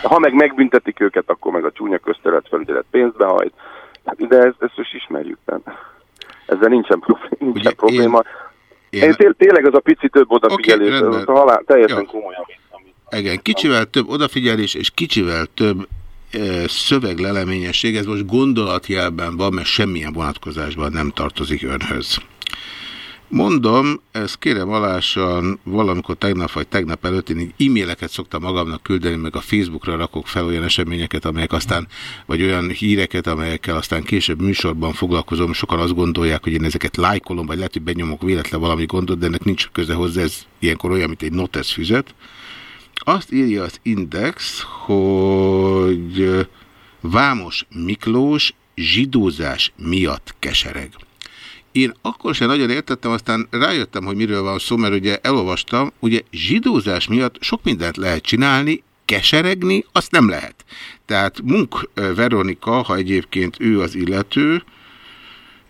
Ha meg megbüntetik őket, akkor meg a csúnya közterület felügyelet pénzbe hajt, de ezt, ezt is ismerjük. Tehát ezzel nincsen, problém, nincsen Ugye probléma. Én, én... én tényleg az a pici több odafigyelés, okay, az halál, teljesen ja. komoly, amit, amit... Igen, kicsivel több odafigyelés és kicsivel több szövegleleményesség, ez most gondolatjelben van, mert semmilyen vonatkozásban nem tartozik önhöz. Mondom, ezt kérem alásan valamikor tegnap vagy tegnap előtt én e-maileket szoktam magamnak küldeni, meg a Facebookra rakok fel olyan eseményeket, amelyek aztán, vagy olyan híreket, amelyekkel aztán később műsorban foglalkozom. Sokan azt gondolják, hogy én ezeket lájkolom, vagy lehet, hogy benyomok véletlen valami gondot, de ennek nincs köze hozzá, ez ilyenkor olyan, mint egy notes füzet. Azt írja az Index, hogy Vámos Miklós zsidózás miatt kesereg. Én akkor sem nagyon értettem, aztán rájöttem, hogy miről van szó, mert ugye elolvastam, ugye zsidózás miatt sok mindent lehet csinálni, keseregni, azt nem lehet. Tehát Munk Veronika, ha egyébként ő az illető,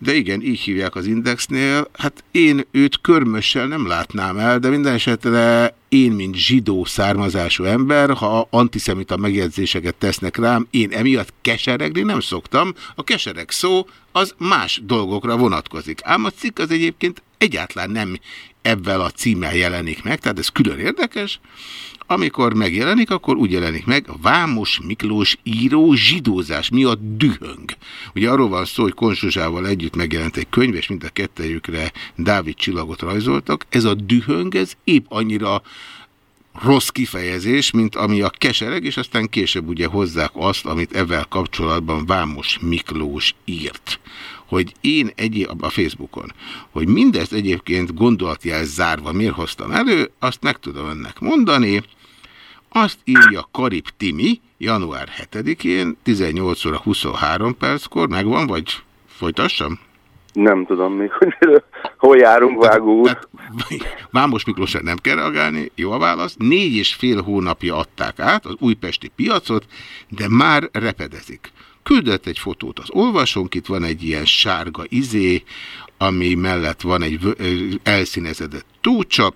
De igen, így hívják az Indexnél. Hát én őt körmössel nem látnám el, de minden esetre én, mint zsidó származású ember, ha antiszemita megjegyzéseket tesznek rám, én emiatt keseregni nem szoktam. A kesereg szó az más dolgokra vonatkozik. Ám a cikk az egyébként egyáltalán nem ebben a címmel jelenik meg, tehát ez külön érdekes. Amikor megjelenik, akkor úgy jelenik meg, Vámos Miklós író zsidózás miatt dühöng. Ugye arról van szó, hogy Konsuzsával együtt megjelent egy könyv, és mind a kettejükre Dávid csillagot rajzoltak. Ez a dühöng, ez épp annyira rossz kifejezés, mint ami a kesereg, és aztán később ugye hozzák azt, amit ezzel kapcsolatban Vámos Miklós írt hogy én egy a Facebookon, hogy mindezt egyébként gondolatjel zárva miért hoztam elő, azt meg tudom önnek mondani. Azt írja Karib Timi, január 7-én, 18 óra 23 perckor, megvan, vagy folytassam? Nem tudom még, hogy hol járunk, vágó úr. Vámos Miklósra nem kell reagálni, jó a válasz. Négy és fél hónapja adták át az újpesti piacot, de már repedezik. Küldött egy fotót az olvasónk, itt van egy ilyen sárga izé, ami mellett van egy elszínezedett túlcsa,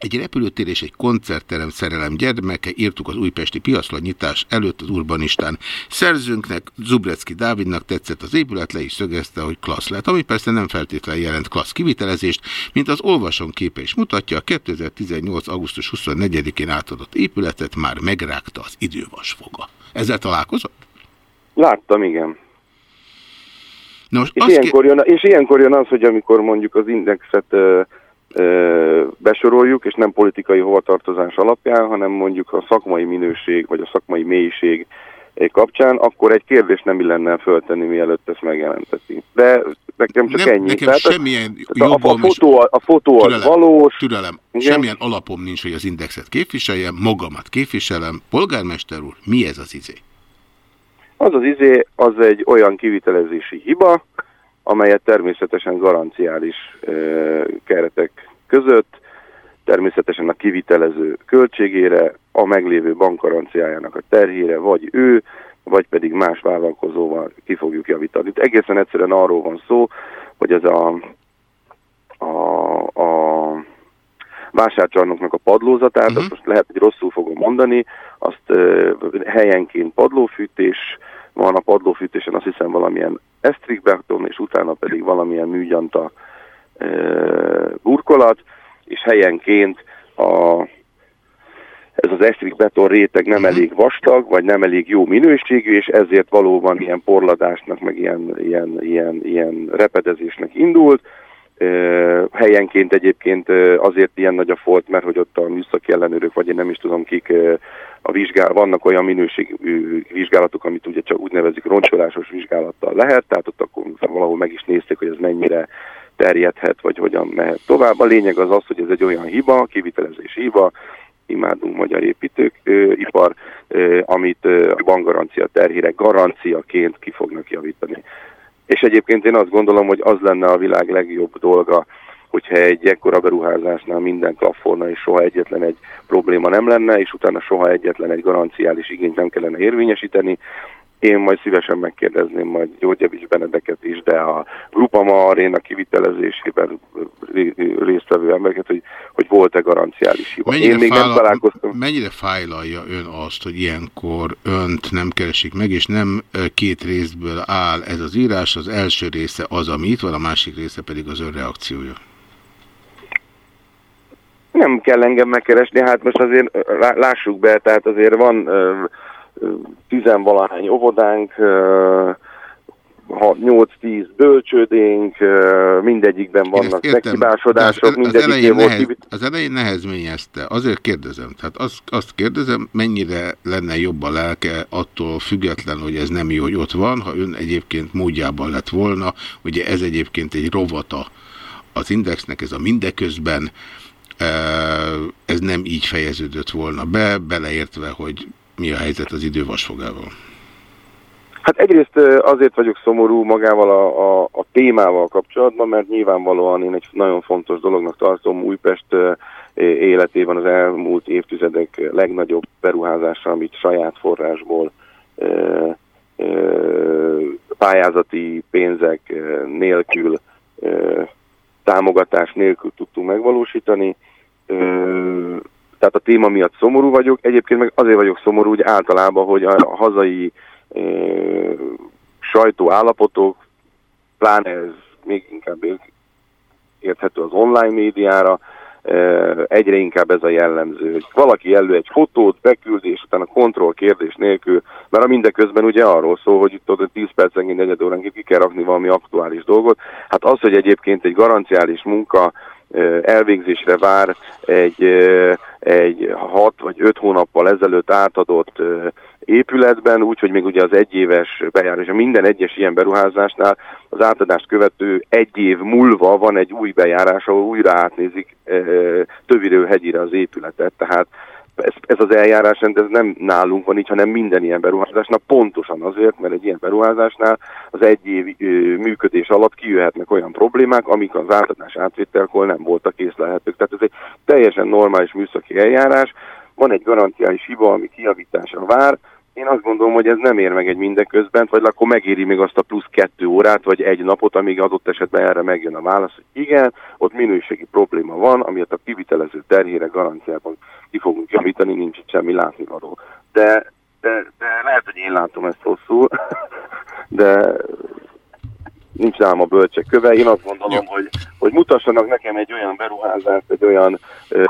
egy repülőtér és egy koncertterem szerelem gyermeke, írtuk az újpesti piacla nyitás előtt az urbanistán. Szerzőnknek, Zubrecki Dávidnak tetszett az épület, le is szögezte, hogy klassz lett, ami persze nem feltétlenül jelent klassz kivitelezést, mint az olvasón képe is mutatja, a 2018. augusztus 24-én átadott épületet már megrágta az idővasfoga. Ezzel találkozott? Láttam, igen. Nos, és, ilyenkor jön, és ilyenkor jön az, hogy amikor mondjuk az indexet ö, ö, besoroljuk, és nem politikai hovatartozás alapján, hanem mondjuk a szakmai minőség, vagy a szakmai mélység kapcsán, akkor egy kérdést nem illenne föltenni, mielőtt ezt megjelenteti. De nekem csak nem, ennyi. Nekem Tehát semmilyen a, a, a fotó, a fotó az türelem, valós. Türelem. Igen? Semmilyen alapom nincs, hogy az indexet képviseljem, magamat képviselem. Polgármester úr, mi ez az izé? Az az izé, az egy olyan kivitelezési hiba, amelyet természetesen garanciális e, keretek között, természetesen a kivitelező költségére, a meglévő bankgaranciájának a terhére, vagy ő, vagy pedig más vállalkozóval ki fogjuk javítani. Itt egészen egyszerűen arról van szó, hogy ez a, a, a vásárcsarnoknak a padlózatát, uh -huh. azt most lehet, hogy rosszul fogom mondani, azt uh, helyenként padlófűtés, van a padlófűtésen azt hiszem valamilyen esztrikbeton, és utána pedig valamilyen műgyanta e, burkolat, és helyenként a, ez az esztrikbeton réteg nem elég vastag, vagy nem elég jó minőségű, és ezért valóban ilyen porladásnak, meg ilyen, ilyen, ilyen, ilyen repedezésnek indult. Helyenként egyébként azért ilyen nagy a folt, mert hogy ott a műszaki ellenőrök, vagy én nem is tudom kik, a vizsgál, vannak olyan minőségű vizsgálatok, amit ugye csak úgy nevezik roncsolásos vizsgálattal lehet, tehát ott akkor valahol meg is nézték, hogy ez mennyire terjedhet, vagy hogyan mehet tovább. A lényeg az az, hogy ez egy olyan hiba, kivitelezési hiba, imádunk magyar építőipar, amit a bankgarancia terhére garanciaként ki fognak javítani. És egyébként én azt gondolom, hogy az lenne a világ legjobb dolga, hogyha egy ekkora beruházásnál minden klafforna és soha egyetlen egy probléma nem lenne, és utána soha egyetlen egy garanciális igényt nem kellene érvényesíteni. Én majd szívesen megkérdezném majd Györgyevics Benedeket is, de a Grupama Aréna kivitelezésében résztvevő embereket, hogy, hogy volt-e garanciális hiba. Mennyire Én még fájla, nem találkoztam. Mennyire fájlalja ön azt, hogy ilyenkor önt nem keresik meg, és nem két részből áll ez az írás, az első része az, ami itt van, a másik része pedig az ön reakciója? Nem kell engem megkeresni, hát most azért lássuk be, tehát azért van tizenvalahány óvodánk, 8-10 bölcsődénk, mindegyikben vannak meghibásodások, az, mindegyik az elején, volt nehez, az elején nehezményezte. Azért kérdezem, tehát azt, azt kérdezem, mennyire lenne jobb a lelke attól független, hogy ez nem jó, hogy ott van, ha ön egyébként módjában lett volna, ugye ez egyébként egy rovata az indexnek, ez a mindeközben, ez nem így fejeződött volna be, beleértve, hogy mi a helyzet az idővasfogával. Hát egyrészt azért vagyok szomorú magával a, a, a témával kapcsolatban, mert nyilvánvalóan én egy nagyon fontos dolognak tartom Újpest életében az elmúlt évtizedek legnagyobb beruházása, amit saját forrásból pályázati pénzek nélkül, támogatás nélkül tudtunk megvalósítani. Tehát a téma miatt szomorú vagyok, egyébként meg azért vagyok szomorú, hogy általában, hogy a hazai sajtó állapotok, pláne ez még inkább érthető az online médiára, egyre inkább ez a jellemző, hogy valaki elő egy fotót, beküldi, és utána kontroll kérdés nélkül, mert a mindeközben ugye arról szól, hogy itt ott 10 percenként, negyed óránként ki kell rakni valami aktuális dolgot. Hát az, hogy egyébként egy garanciális munka elvégzésre vár egy, egy hat vagy öt hónappal ezelőtt átadott épületben, úgyhogy még ugye az egyéves bejárás, minden egyes ilyen beruházásnál az átadást követő egy év múlva van egy új bejárás, ahol újra átnézik e, többirő hegyire az épületet, tehát ez, ez az eljárásrend ez nem nálunk van így, hanem minden ilyen beruházásnál, pontosan azért, mert egy ilyen beruházásnál az egy év ö, működés alatt kijöhetnek olyan problémák, amik az átadás átvételkor nem voltak észlelhetők. Tehát ez egy teljesen normális műszaki eljárás, van egy garanciális hiba, ami kiavításra vár, én azt gondolom, hogy ez nem ér meg egy mindeközben, vagy akkor megéri még azt a plusz kettő órát, vagy egy napot, amíg adott esetben erre megjön a válasz, hogy igen, ott minőségi probléma van, amiért a kivitelező terhére garanciában ki fogunk javítani, nincs semmi látnivaló. De, de, de lehet, hogy én látom ezt hosszú, de nincs nálam a bölcsek köve. Én azt gondolom, hogy, hogy mutassanak nekem egy olyan beruházást, egy olyan ö,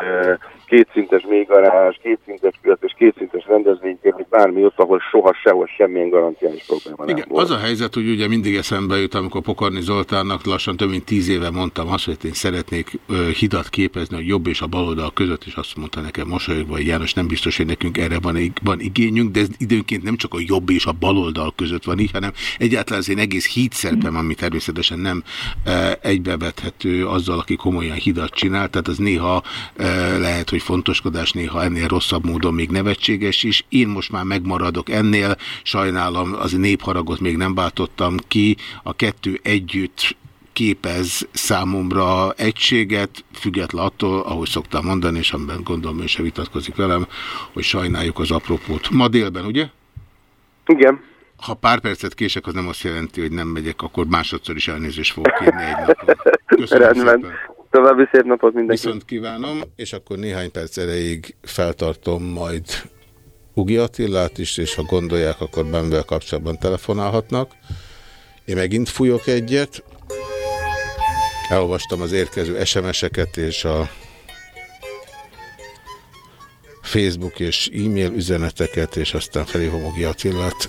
kétszintes mélygarázs, kétszintes piac és kétszintes rendezvényként, hogy bármi ott, ahol soha sehol semmilyen garanciális probléma Igen, nem volt. az a helyzet, hogy ugye mindig eszembe jut, amikor Pokorni Zoltánnak lassan több mint tíz éve mondtam azt, hogy én szeretnék ö, hidat képezni a jobb és a baloldal között, és azt mondta nekem mosolyogva, hogy János nem biztos, hogy nekünk erre van, van igényünk, de ez időnként nem csak a jobb és a baloldal között van így, hanem egyáltalán az én egész hídszerpem, ami természetesen nem e, egybevethető azzal, aki komolyan hidat csinál, tehát az néha e, lehet, hogy fontoskodás néha ennél rosszabb módon még nevetséges is. Én most már megmaradok ennél, sajnálom, az népharagot még nem váltottam ki, a kettő együtt képez számomra egységet, független attól, ahogy szoktam mondani, és amiben gondolom, ő se vitatkozik velem, hogy sajnáljuk az apropót. Ma délben, ugye? Igen. Ha pár percet kések, az nem azt jelenti, hogy nem megyek, akkor másodszor is elnézést fogok kérni egy napon. Köszönöm Rendben. szépen. További szép napot mindenki. Viszont kívánom, és akkor néhány perc erejéig feltartom majd Ugi Attillát is, és ha gondolják, akkor benvel kapcsolatban telefonálhatnak. Én megint fújok egyet. Elolvastam az érkező SMS-eket és a Facebook és e-mail üzeneteket, és aztán felhívom Ugi Attillát.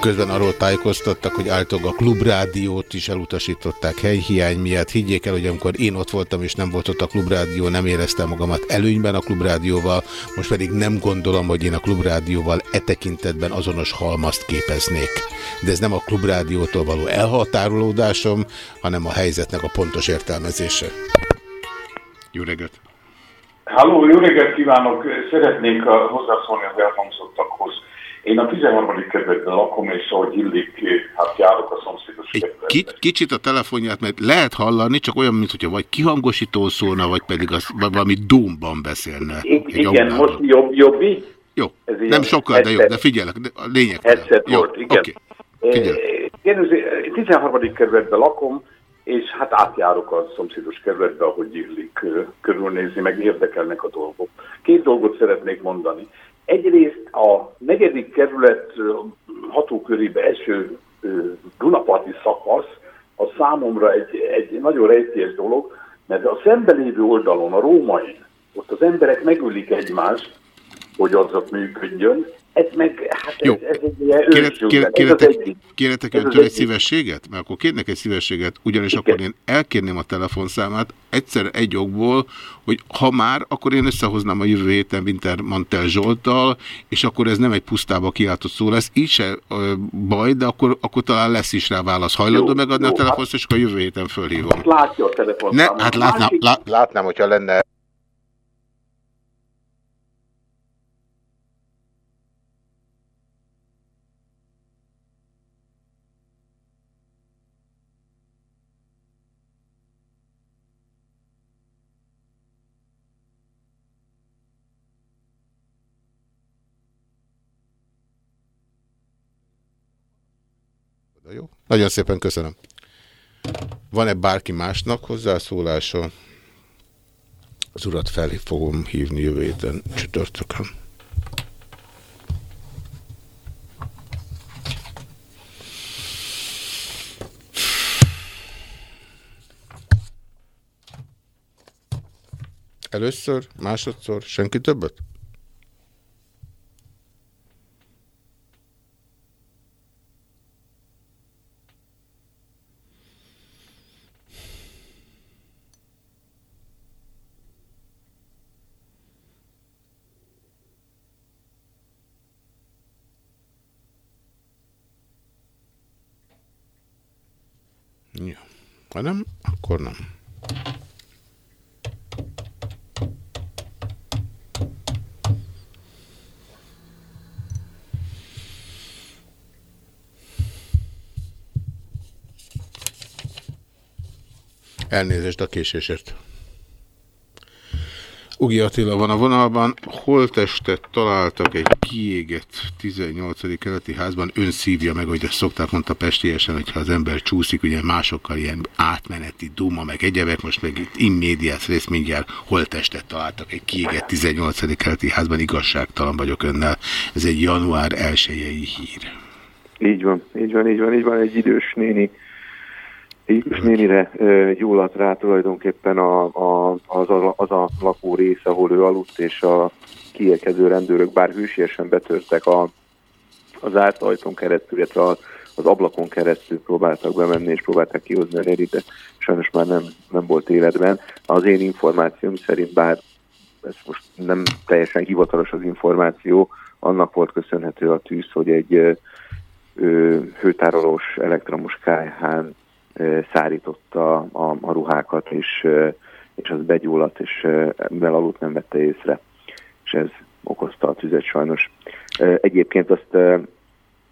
Közben arról tájékoztattak, hogy általában a klubrádiót is elutasították helyhiány miatt. Higgyék el, hogy amikor én ott voltam és nem volt ott a klubrádió, nem éreztem magamat előnyben a klubrádióval, most pedig nem gondolom, hogy én a klubrádióval e tekintetben azonos halmazt képeznék. De ez nem a klubrádiótól való elhatárolódásom, hanem a helyzetnek a pontos értelmezése. Jó reggelt! Halló, jó reggelt kívánok! Szeretnék a, hozzászólni az elhangzottakhoz. Én a 13. kerületben lakom, és ahogy illik, hát járok a szomszédos Ki, kicsit a telefonját, mert lehet hallani, csak olyan, mintha vagy kihangosító szólna, vagy pedig az, vagy valami dómban beszélne. I igen, most jobb, jobb így? Jó, Ez nem sokkal, de jó, de figyelek, de a lényeg. Headset Jó, volt, igen. oké. Figyelek. Én az 13. kerületben lakom, és hát átjárok a szomszédos kerületbe, ahogy illik ö, körülnézni, meg érdekelnek a dolgok. Két dolgot szeretnék mondani. Egyrészt a negyedik kerület hatókörébe eső Dunaparti szakasz a számomra egy, egy nagyon rejtélyes dolog, mert a szembelévő oldalon, a római, ott az emberek megölik egymást, hogy az ott működjön, ez meg, hát Jó. ez, ez egy ilyen Kéret, Ez az öntől egy szívességet? Mert akkor kérnek egy szívességet, ugyanis akkor én elkérném a telefonszámát egyszer egy okból, hogy ha már, akkor én összehoznám a jövő héten Winter Mantel Zsolttal, és akkor ez nem egy pusztába kiáltott szó lesz, így se ö, baj, de akkor, akkor talán lesz is rá válasz. Hajlandó Jó, megadni jó, a telefont, és akkor a jövő héten fölhívom. Látja a Ne, telefonszámot. hát látnám, lá, Látnám, hogyha lenne Nagyon szépen köszönöm. Van-e bárki másnak hozzászólása? Az urat fel fogom hívni jövő héten csütörtökön. Először, másodszor, senki többet? Jó. Ha nem, akkor nem. Elnézést a késésért. Ugi Attila van a vonalban. Holtestet találtak egy kiégett 18. keleti házban. Ön szívja meg, hogy ezt szokták mondta pestiesen, hogyha az ember csúszik, ugye másokkal ilyen átmeneti duma, meg egyebek, most meg itt immédiás rész mindjárt holtestet találtak egy kiégett 18. keleti házban. Igazságtalan vagyok önnel. Ez egy január 1 hír. Így van, így van, így van, így van. Egy idős néni és nénire gyulladt rá tulajdonképpen a, a, az, a, az a lakó rész, ahol ő aludt, és a kiérkező rendőrök bár hűségesen betörtek a, az árt keresztül, illetve az ablakon keresztül próbáltak bemenni, és próbálták kihozni a Lerit, de sajnos már nem, nem volt életben. Az én információm szerint, bár ez most nem teljesen hivatalos az információ, annak volt köszönhető a tűz, hogy egy ö, hőtárolós elektromos kájhán szárította a, a ruhákat, és, és az begyulladt, és mivel aludt nem vette észre, és ez okozta a tüzet sajnos. Egyébként azt,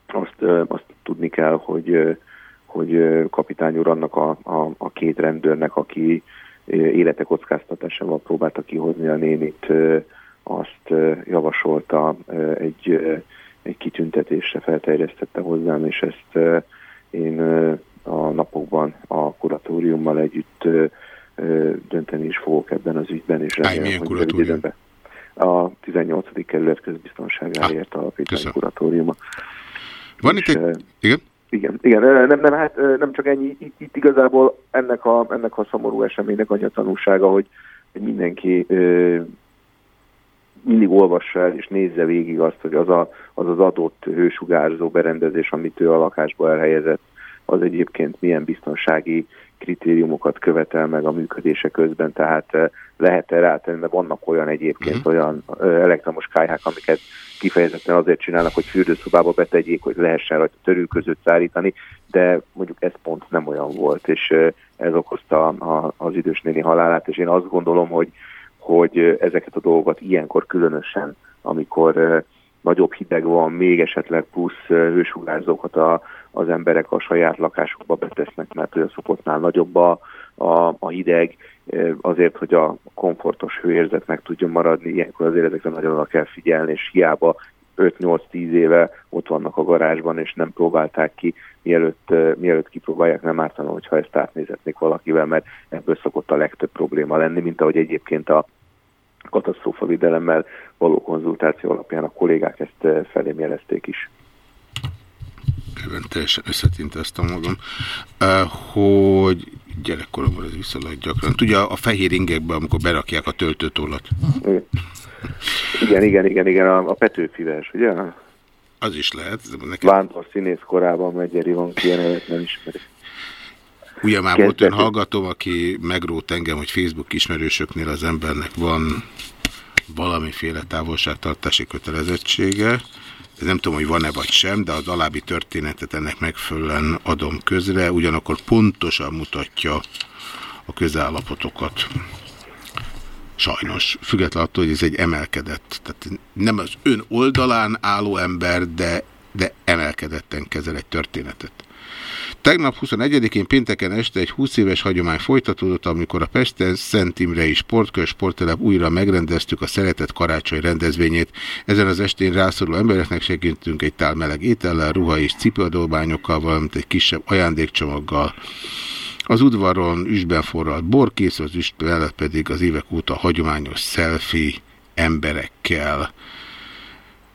azt, azt tudni kell, hogy, hogy kapitány úr annak a, a, a két rendőrnek, aki élete kockáztatásával próbálta kihozni a nénit, azt javasolta egy, egy kitüntetésre, felterjesztette hozzám, és ezt én a napokban a kuratóriummal együtt ö, ö, dönteni is fogok ebben az ügyben. És remélem, milyen kuratórium? A 18. kerület közbiztonságáért ah, alapítvány kuratóriuma. Van itt egy... Igen? Igen, igen, nem, nem, hát nem csak ennyi, itt, itt igazából ennek a, ennek a szomorú eseménynek annyi a tanulsága, hogy, hogy mindenki ö, mindig olvassa el és nézze végig azt, hogy az a, az, az adott hősugárzó berendezés, amit ő a lakásba elhelyezett, az egyébként milyen biztonsági kritériumokat követel meg a működése közben, tehát eh, lehet erre rátenni, mert vannak olyan egyébként uh-huh. olyan eh, elektromos kályhák, amiket kifejezetten azért csinálnak, hogy fürdőszobába betegyék, hogy lehessen rajta törülközőt szállítani, de mondjuk ez pont nem olyan volt, és eh, ez okozta az idős néni halálát, és én azt gondolom, hogy, hogy ezeket a dolgokat ilyenkor különösen, amikor nagyobb hideg van, még esetleg plusz hősugárzókat a, az emberek a saját lakásukba betesznek, mert hogy a szokottnál nagyobb a, a, a hideg, azért, hogy a komfortos hőérzet meg tudjon maradni, ilyenkor azért ezekre nagyon oda kell figyelni, és hiába 5-8-10 éve ott vannak a garázsban, és nem próbálták ki, mielőtt, mielőtt kipróbálják, nem ártana, hogyha ezt átnézetnék valakivel, mert ebből szokott a legtöbb probléma lenni, mint ahogy egyébként a katasztrófavidelemmel való konzultáció alapján a kollégák ezt felém jelezték is ebben teljesen összetinteztem magam, hogy gyerekkoromban ez viszonylag gyakran. Tudja, a fehér ingekben, amikor berakják a töltőtollat. Igen, igen, igen, igen, a, a Petőfives, ugye? Az is lehet. Nekem... Vándor színész korában Megyeri van ki, nem ismeri. Ugye már volt ön hallgatom, aki megrót engem, hogy Facebook ismerősöknél az embernek van valamiféle távolságtartási kötelezettsége, nem tudom, hogy van-e vagy sem, de az alábbi történetet ennek megfelelően adom közre, ugyanakkor pontosan mutatja a közállapotokat. Sajnos, függetlenül attól, hogy ez egy emelkedett, tehát nem az ön oldalán álló ember, de, de emelkedetten kezel egy történetet. Tegnap 21-én pénteken este egy 20 éves hagyomány folytatódott, amikor a Pesten Szent Imrei Sportkör Sporttelep újra megrendeztük a Szeretett Karácsony rendezvényét. Ezen az estén rászoruló embereknek segítünk egy tál meleg étellel, ruha és cipőadolványokkal, valamint egy kisebb ajándékcsomaggal. Az udvaron üstben forralt borkész, az üst mellett pedig az évek óta hagyományos selfie emberekkel.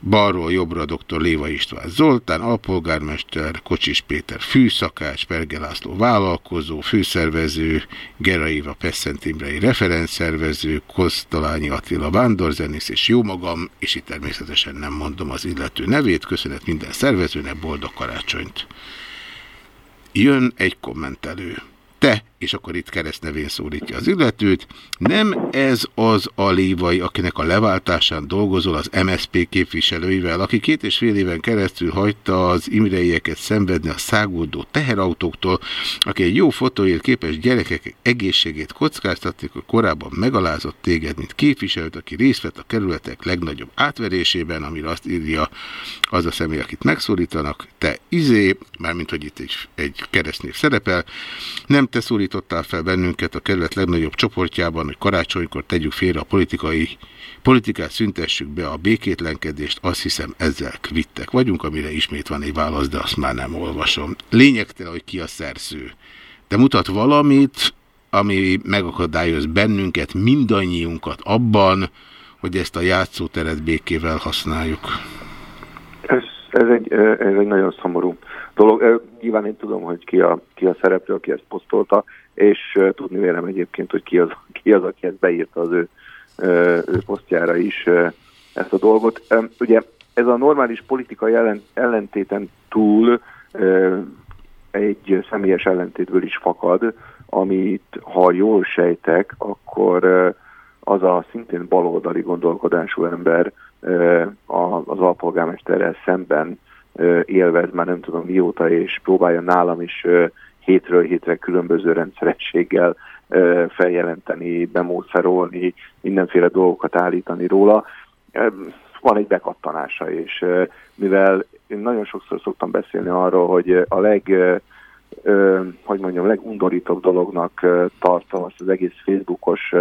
Balról jobbra dr. Léva István Zoltán, alpolgármester, Kocsis Péter fűszakács, Perge László vállalkozó, főszervező, Gera Éva Pesszent Imrei referenszervező, Kosztolányi Attila vándorzenész és jó magam, és itt természetesen nem mondom az illető nevét, köszönet minden szervezőnek, boldog karácsonyt. Jön egy kommentelő te, és akkor itt keresztnevén szólítja az illetőt, nem ez az a lévai, akinek a leváltásán dolgozol az MSP képviselőivel, aki két és fél éven keresztül hagyta az imreieket szenvedni a száguldó teherautóktól, aki egy jó fotóért képes gyerekek egészségét kockáztatni, hogy korábban megalázott téged, mint képviselőt, aki részt vett a kerületek legnagyobb átverésében, amire azt írja az a személy, akit megszólítanak, te izé, mármint hogy itt egy, egy keresztnév szerepel, nem te szólítottál fel bennünket a kerület legnagyobb csoportjában, hogy karácsonykor tegyük félre a politikai politikát szüntessük be a békétlenkedést, azt hiszem ezzel kvittek vagyunk, amire ismét van egy válasz, de azt már nem olvasom. Lényegtelen, hogy ki a szerző. De mutat valamit, ami megakadályoz bennünket, mindannyiunkat abban, hogy ezt a játszóteret békével használjuk. Ez, ez, egy, ez egy nagyon szomorú dolog. Nyilván én tudom, hogy ki a, ki a szereplő, aki ezt posztolta, és tudni vélem egyébként, hogy ki az, ki az aki ezt beírta az ő, ő posztjára is ezt a dolgot. Ugye ez a normális politikai ellen, ellentéten túl egy személyes ellentétből is fakad, amit ha jól sejtek, akkor az a szintén baloldali gondolkodású ember az alpolgármesterrel szemben élvez már nem tudom mióta, és próbálja nálam is hétről hétre különböző rendszerességgel feljelenteni, bemószerolni, mindenféle dolgokat állítani róla. Van egy bekattanása, és mivel én nagyon sokszor szoktam beszélni arról, hogy a leg, hogy mondjam, legundorítóbb dolognak tartom azt az egész Facebookos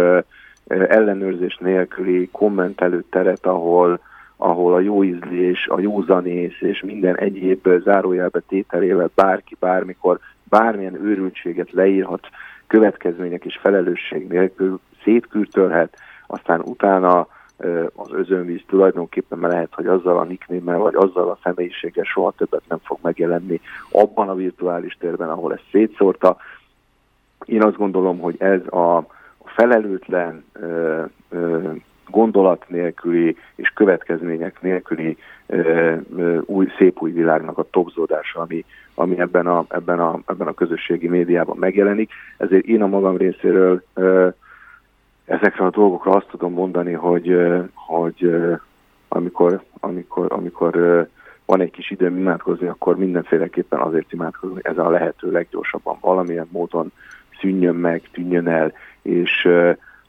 ellenőrzés nélküli kommentelő teret, ahol ahol a jó ízlés, a jó zanész és minden egyéb zárójelbe tételével bárki bármikor bármilyen őrültséget leírhat következmények és felelősség nélkül szétkürtölhet, aztán utána az özönvíz tulajdonképpen lehet, hogy azzal a nicknémmel vagy azzal a személyiséggel soha többet nem fog megjelenni abban a virtuális térben, ahol ezt szétszórta. Én azt gondolom, hogy ez a felelőtlen gondolat nélküli és következmények nélküli ö, ö, új, szép új világnak a topzódása, ami, ami ebben, a, ebben, a, ebben a közösségi médiában megjelenik. Ezért én a magam részéről ö, ezekre a dolgokra azt tudom mondani, hogy, hogy amikor, amikor, amikor van egy kis időm imádkozni, akkor mindenféleképpen azért imádkozni, ez a lehető leggyorsabban valamilyen módon szűnjön meg, tűnjön el, és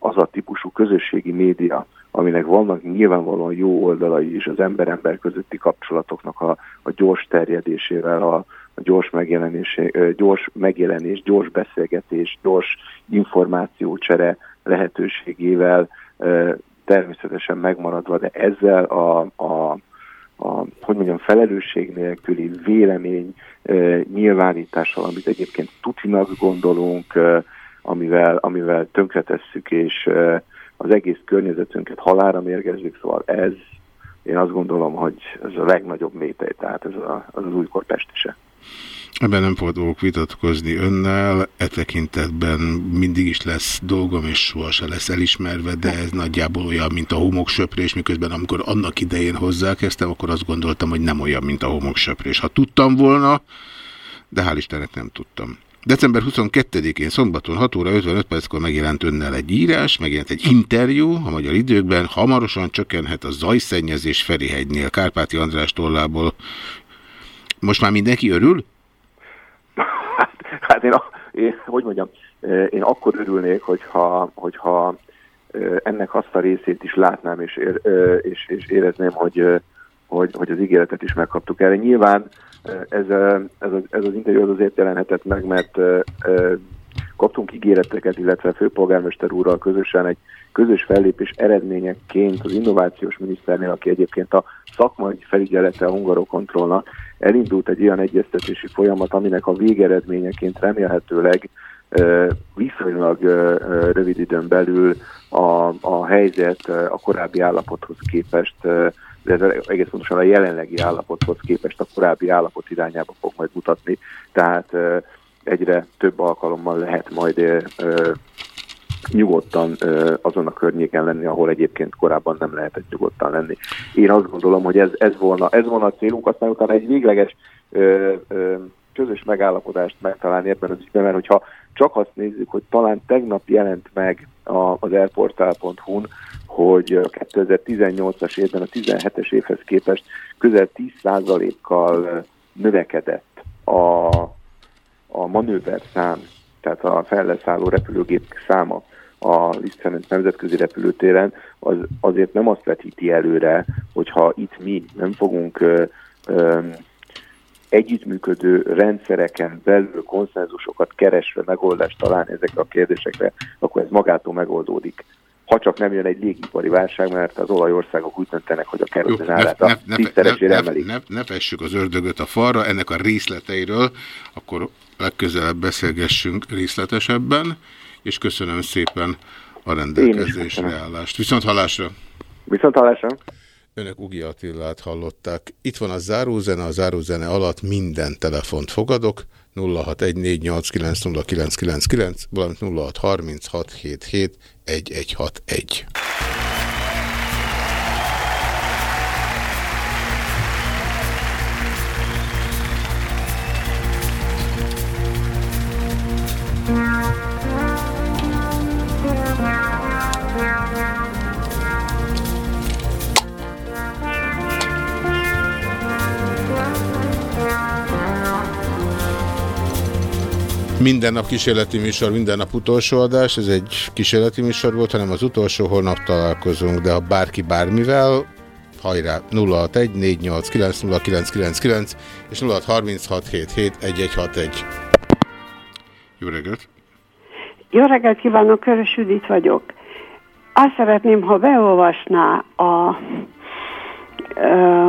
az a típusú közösségi média, aminek vannak nyilvánvalóan jó oldalai is az ember-ember közötti kapcsolatoknak a, a gyors terjedésével, a, a gyors, megjelenés, gyors megjelenés, gyors beszélgetés, gyors információcsere lehetőségével természetesen megmaradva, de ezzel a, a, a hogy mondjam, felelősség nélküli vélemény nyilvánítással, amit egyébként tutinak gondolunk, amivel, amivel tönkretesszük, és az egész környezetünket halára mérgezzük, szóval ez, én azt gondolom, hogy ez a legnagyobb métej, tehát ez a, az, az újkor pestise. Ebben nem fogok vitatkozni önnel, e tekintetben mindig is lesz dolgom, és sohasem lesz elismerve, de ez nagyjából olyan, mint a homoksöprés, miközben amikor annak idején hozzákezdtem, akkor azt gondoltam, hogy nem olyan, mint a homoksöprés. Ha tudtam volna, de hál' Istennek nem tudtam. December 22-én szombaton 6 óra 55 perckor megjelent önnel egy írás, megjelent egy interjú a magyar időkben, hamarosan csökkenhet a zajszennyezés Ferihegynél, Kárpáti András tollából. Most már mindenki örül? Hát, hát én, én, hogy mondjam, én akkor örülnék, hogyha, hogyha ennek azt a részét is látnám, és, és, és érezném, hogy, hogy, hogy az ígéretet is megkaptuk erre. Nyilván ez, ez, ez az interjú az azért jelenhetett meg, mert kaptunk ígéreteket, illetve főpolgármester úrral közösen egy közös fellépés eredményeként az innovációs miniszternél, aki egyébként a szakmai felügyelete a Hungarokontrollnak, elindult egy olyan egyeztetési folyamat, aminek a végeredményeként remélhetőleg viszonylag rövid időn belül a, a helyzet a korábbi állapothoz képest, de egész pontosan a jelenlegi állapothoz képest a korábbi állapot irányába fog majd mutatni. Tehát egyre több alkalommal lehet majd nyugodtan azon a környéken lenni, ahol egyébként korábban nem lehetett nyugodtan lenni. Én azt gondolom, hogy ez, ez, volna, ez volna a célunk, aztán utána egy végleges közös megállapodást megtalálni ebben az ügyben, mert hogyha csak azt nézzük, hogy talán tegnap jelent meg az elportál.hu-n, hogy a 2018-as évben a 17-es évhez képest közel 10%-kal növekedett a, a manőver szám, tehát a felleszálló repülőgép száma a Liszt Ferenc nemzetközi repülőtéren, az azért nem azt vetíti előre, hogyha itt mi nem fogunk ö, ö, együttműködő rendszereken belül konszenzusokat keresve megoldást találni ezekre a kérdésekre, akkor ez magától megoldódik. Ha csak nem jön egy légipari válság, mert az olajországok úgy döntenek, hogy a kerületen árát a tízszeresére emelik. Ne, ne, ne fessük az ördögöt a falra, ennek a részleteiről, akkor legközelebb beszélgessünk részletesebben, és köszönöm szépen a rendelkezésre állást. Viszont hallásra! Viszont hallásra! Önök Ugi Attillát hallották. Itt van a zárózene, a zárózene alatt minden telefont fogadok. 0614890999, valamint 0636771161. Minden nap kísérleti műsor, minden nap utolsó adás. Ez egy kísérleti műsor volt, hanem az utolsó, holnap találkozunk, de ha bárki bármivel, hajrá 061 és 0636771161. Jó reggelt! Jó reggelt kívánok, Körös Judit vagyok. Azt szeretném, ha beolvasná a ö,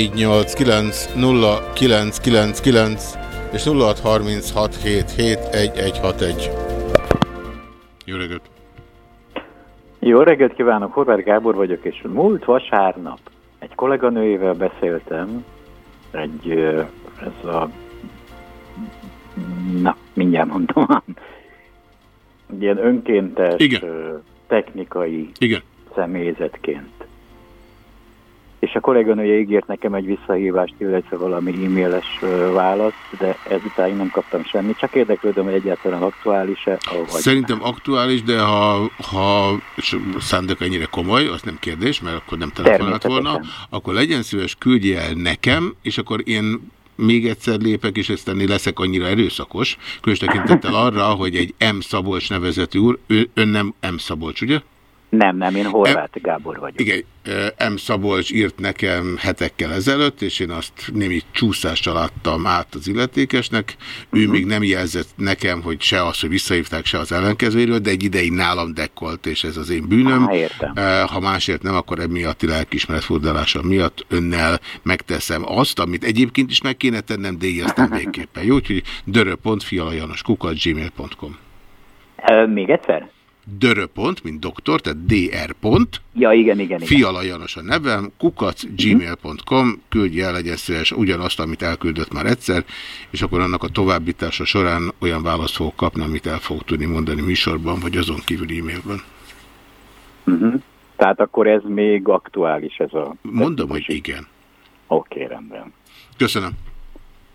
Egy 0999 és 0636771161. Jó reggelt! Jó reggelt kívánok, Horváth Gábor vagyok, és múlt vasárnap egy kolléganőjével beszéltem, egy, ez a, na, mindjárt mondom, ilyen önkéntes Igen. technikai Igen. személyzetként és a kolléganője ígért nekem egy visszahívást, illetve valami e-mailes választ, de ezután nem kaptam semmit, csak érdeklődöm, hogy egyáltalán aktuális-e. Szerintem nem. aktuális, de ha, ha szándék ennyire komoly, az nem kérdés, mert akkor nem telefonált volna, akkor legyen szíves, küldje el nekem, és akkor én még egyszer lépek, és ezt tenni leszek annyira erőszakos, különös tekintettel arra, hogy egy M. Szabolcs nevezetű úr, ő, ön nem M. Szabolcs, ugye? Nem, nem, én Horváth Gábor vagyok. Igen, M. Szabolcs írt nekem hetekkel ezelőtt, és én azt némi csúszással adtam át az illetékesnek. Ő uh -huh. még nem jelzett nekem, hogy se az, hogy visszahívták, se az ellenkezőről, de egy ideig nálam dekkolt, és ez az én bűnöm. Ah, értem. Ha másért nem, akkor emiatti lelkismeret furdalása miatt önnel megteszem azt, amit egyébként is meg kéne tennem, de így aztán végképpen. Jó, úgyhogy dörö.fialajanoskukat.gmail.com Még egyszer? dörö.pont, mint doktor, tehát dr. Pont, ja, igen, igen, igen. Fiala Janos a nevem, kukac.gmail.com, küldje el, legyen szíves ugyanazt, amit elküldött már egyszer, és akkor annak a továbbítása során olyan választ fogok kapni, amit el fogok tudni mondani műsorban, vagy azon kívül e-mailben. Uh mhm. -huh. Tehát akkor ez még aktuális ez a... Mondom, hogy igen. Oké, okay, rendben. Köszönöm.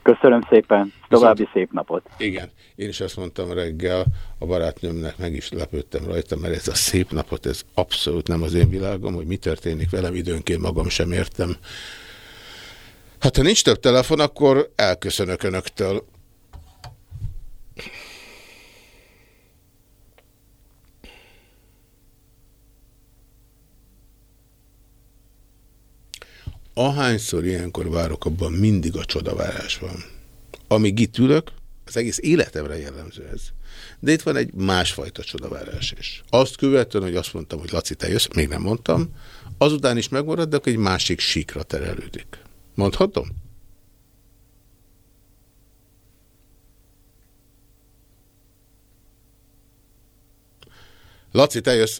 Köszönöm szépen, további Viszont, szép napot. Igen, én is azt mondtam reggel, a barátnőmnek meg is lepődtem rajta, mert ez a szép napot, ez abszolút nem az én világom, hogy mi történik velem, időnként magam sem értem. Hát ha nincs több telefon, akkor elköszönök önöktől. Ahányszor ilyenkor várok, abban mindig a csodavárás van. Amíg itt ülök, az egész életemre jellemző ez. De itt van egy másfajta csodavárás is. Azt követően, hogy azt mondtam, hogy Laci, te jössz, még nem mondtam, azután is megmarad, de egy másik síkra terelődik. Mondhatom? Laci, te jössz.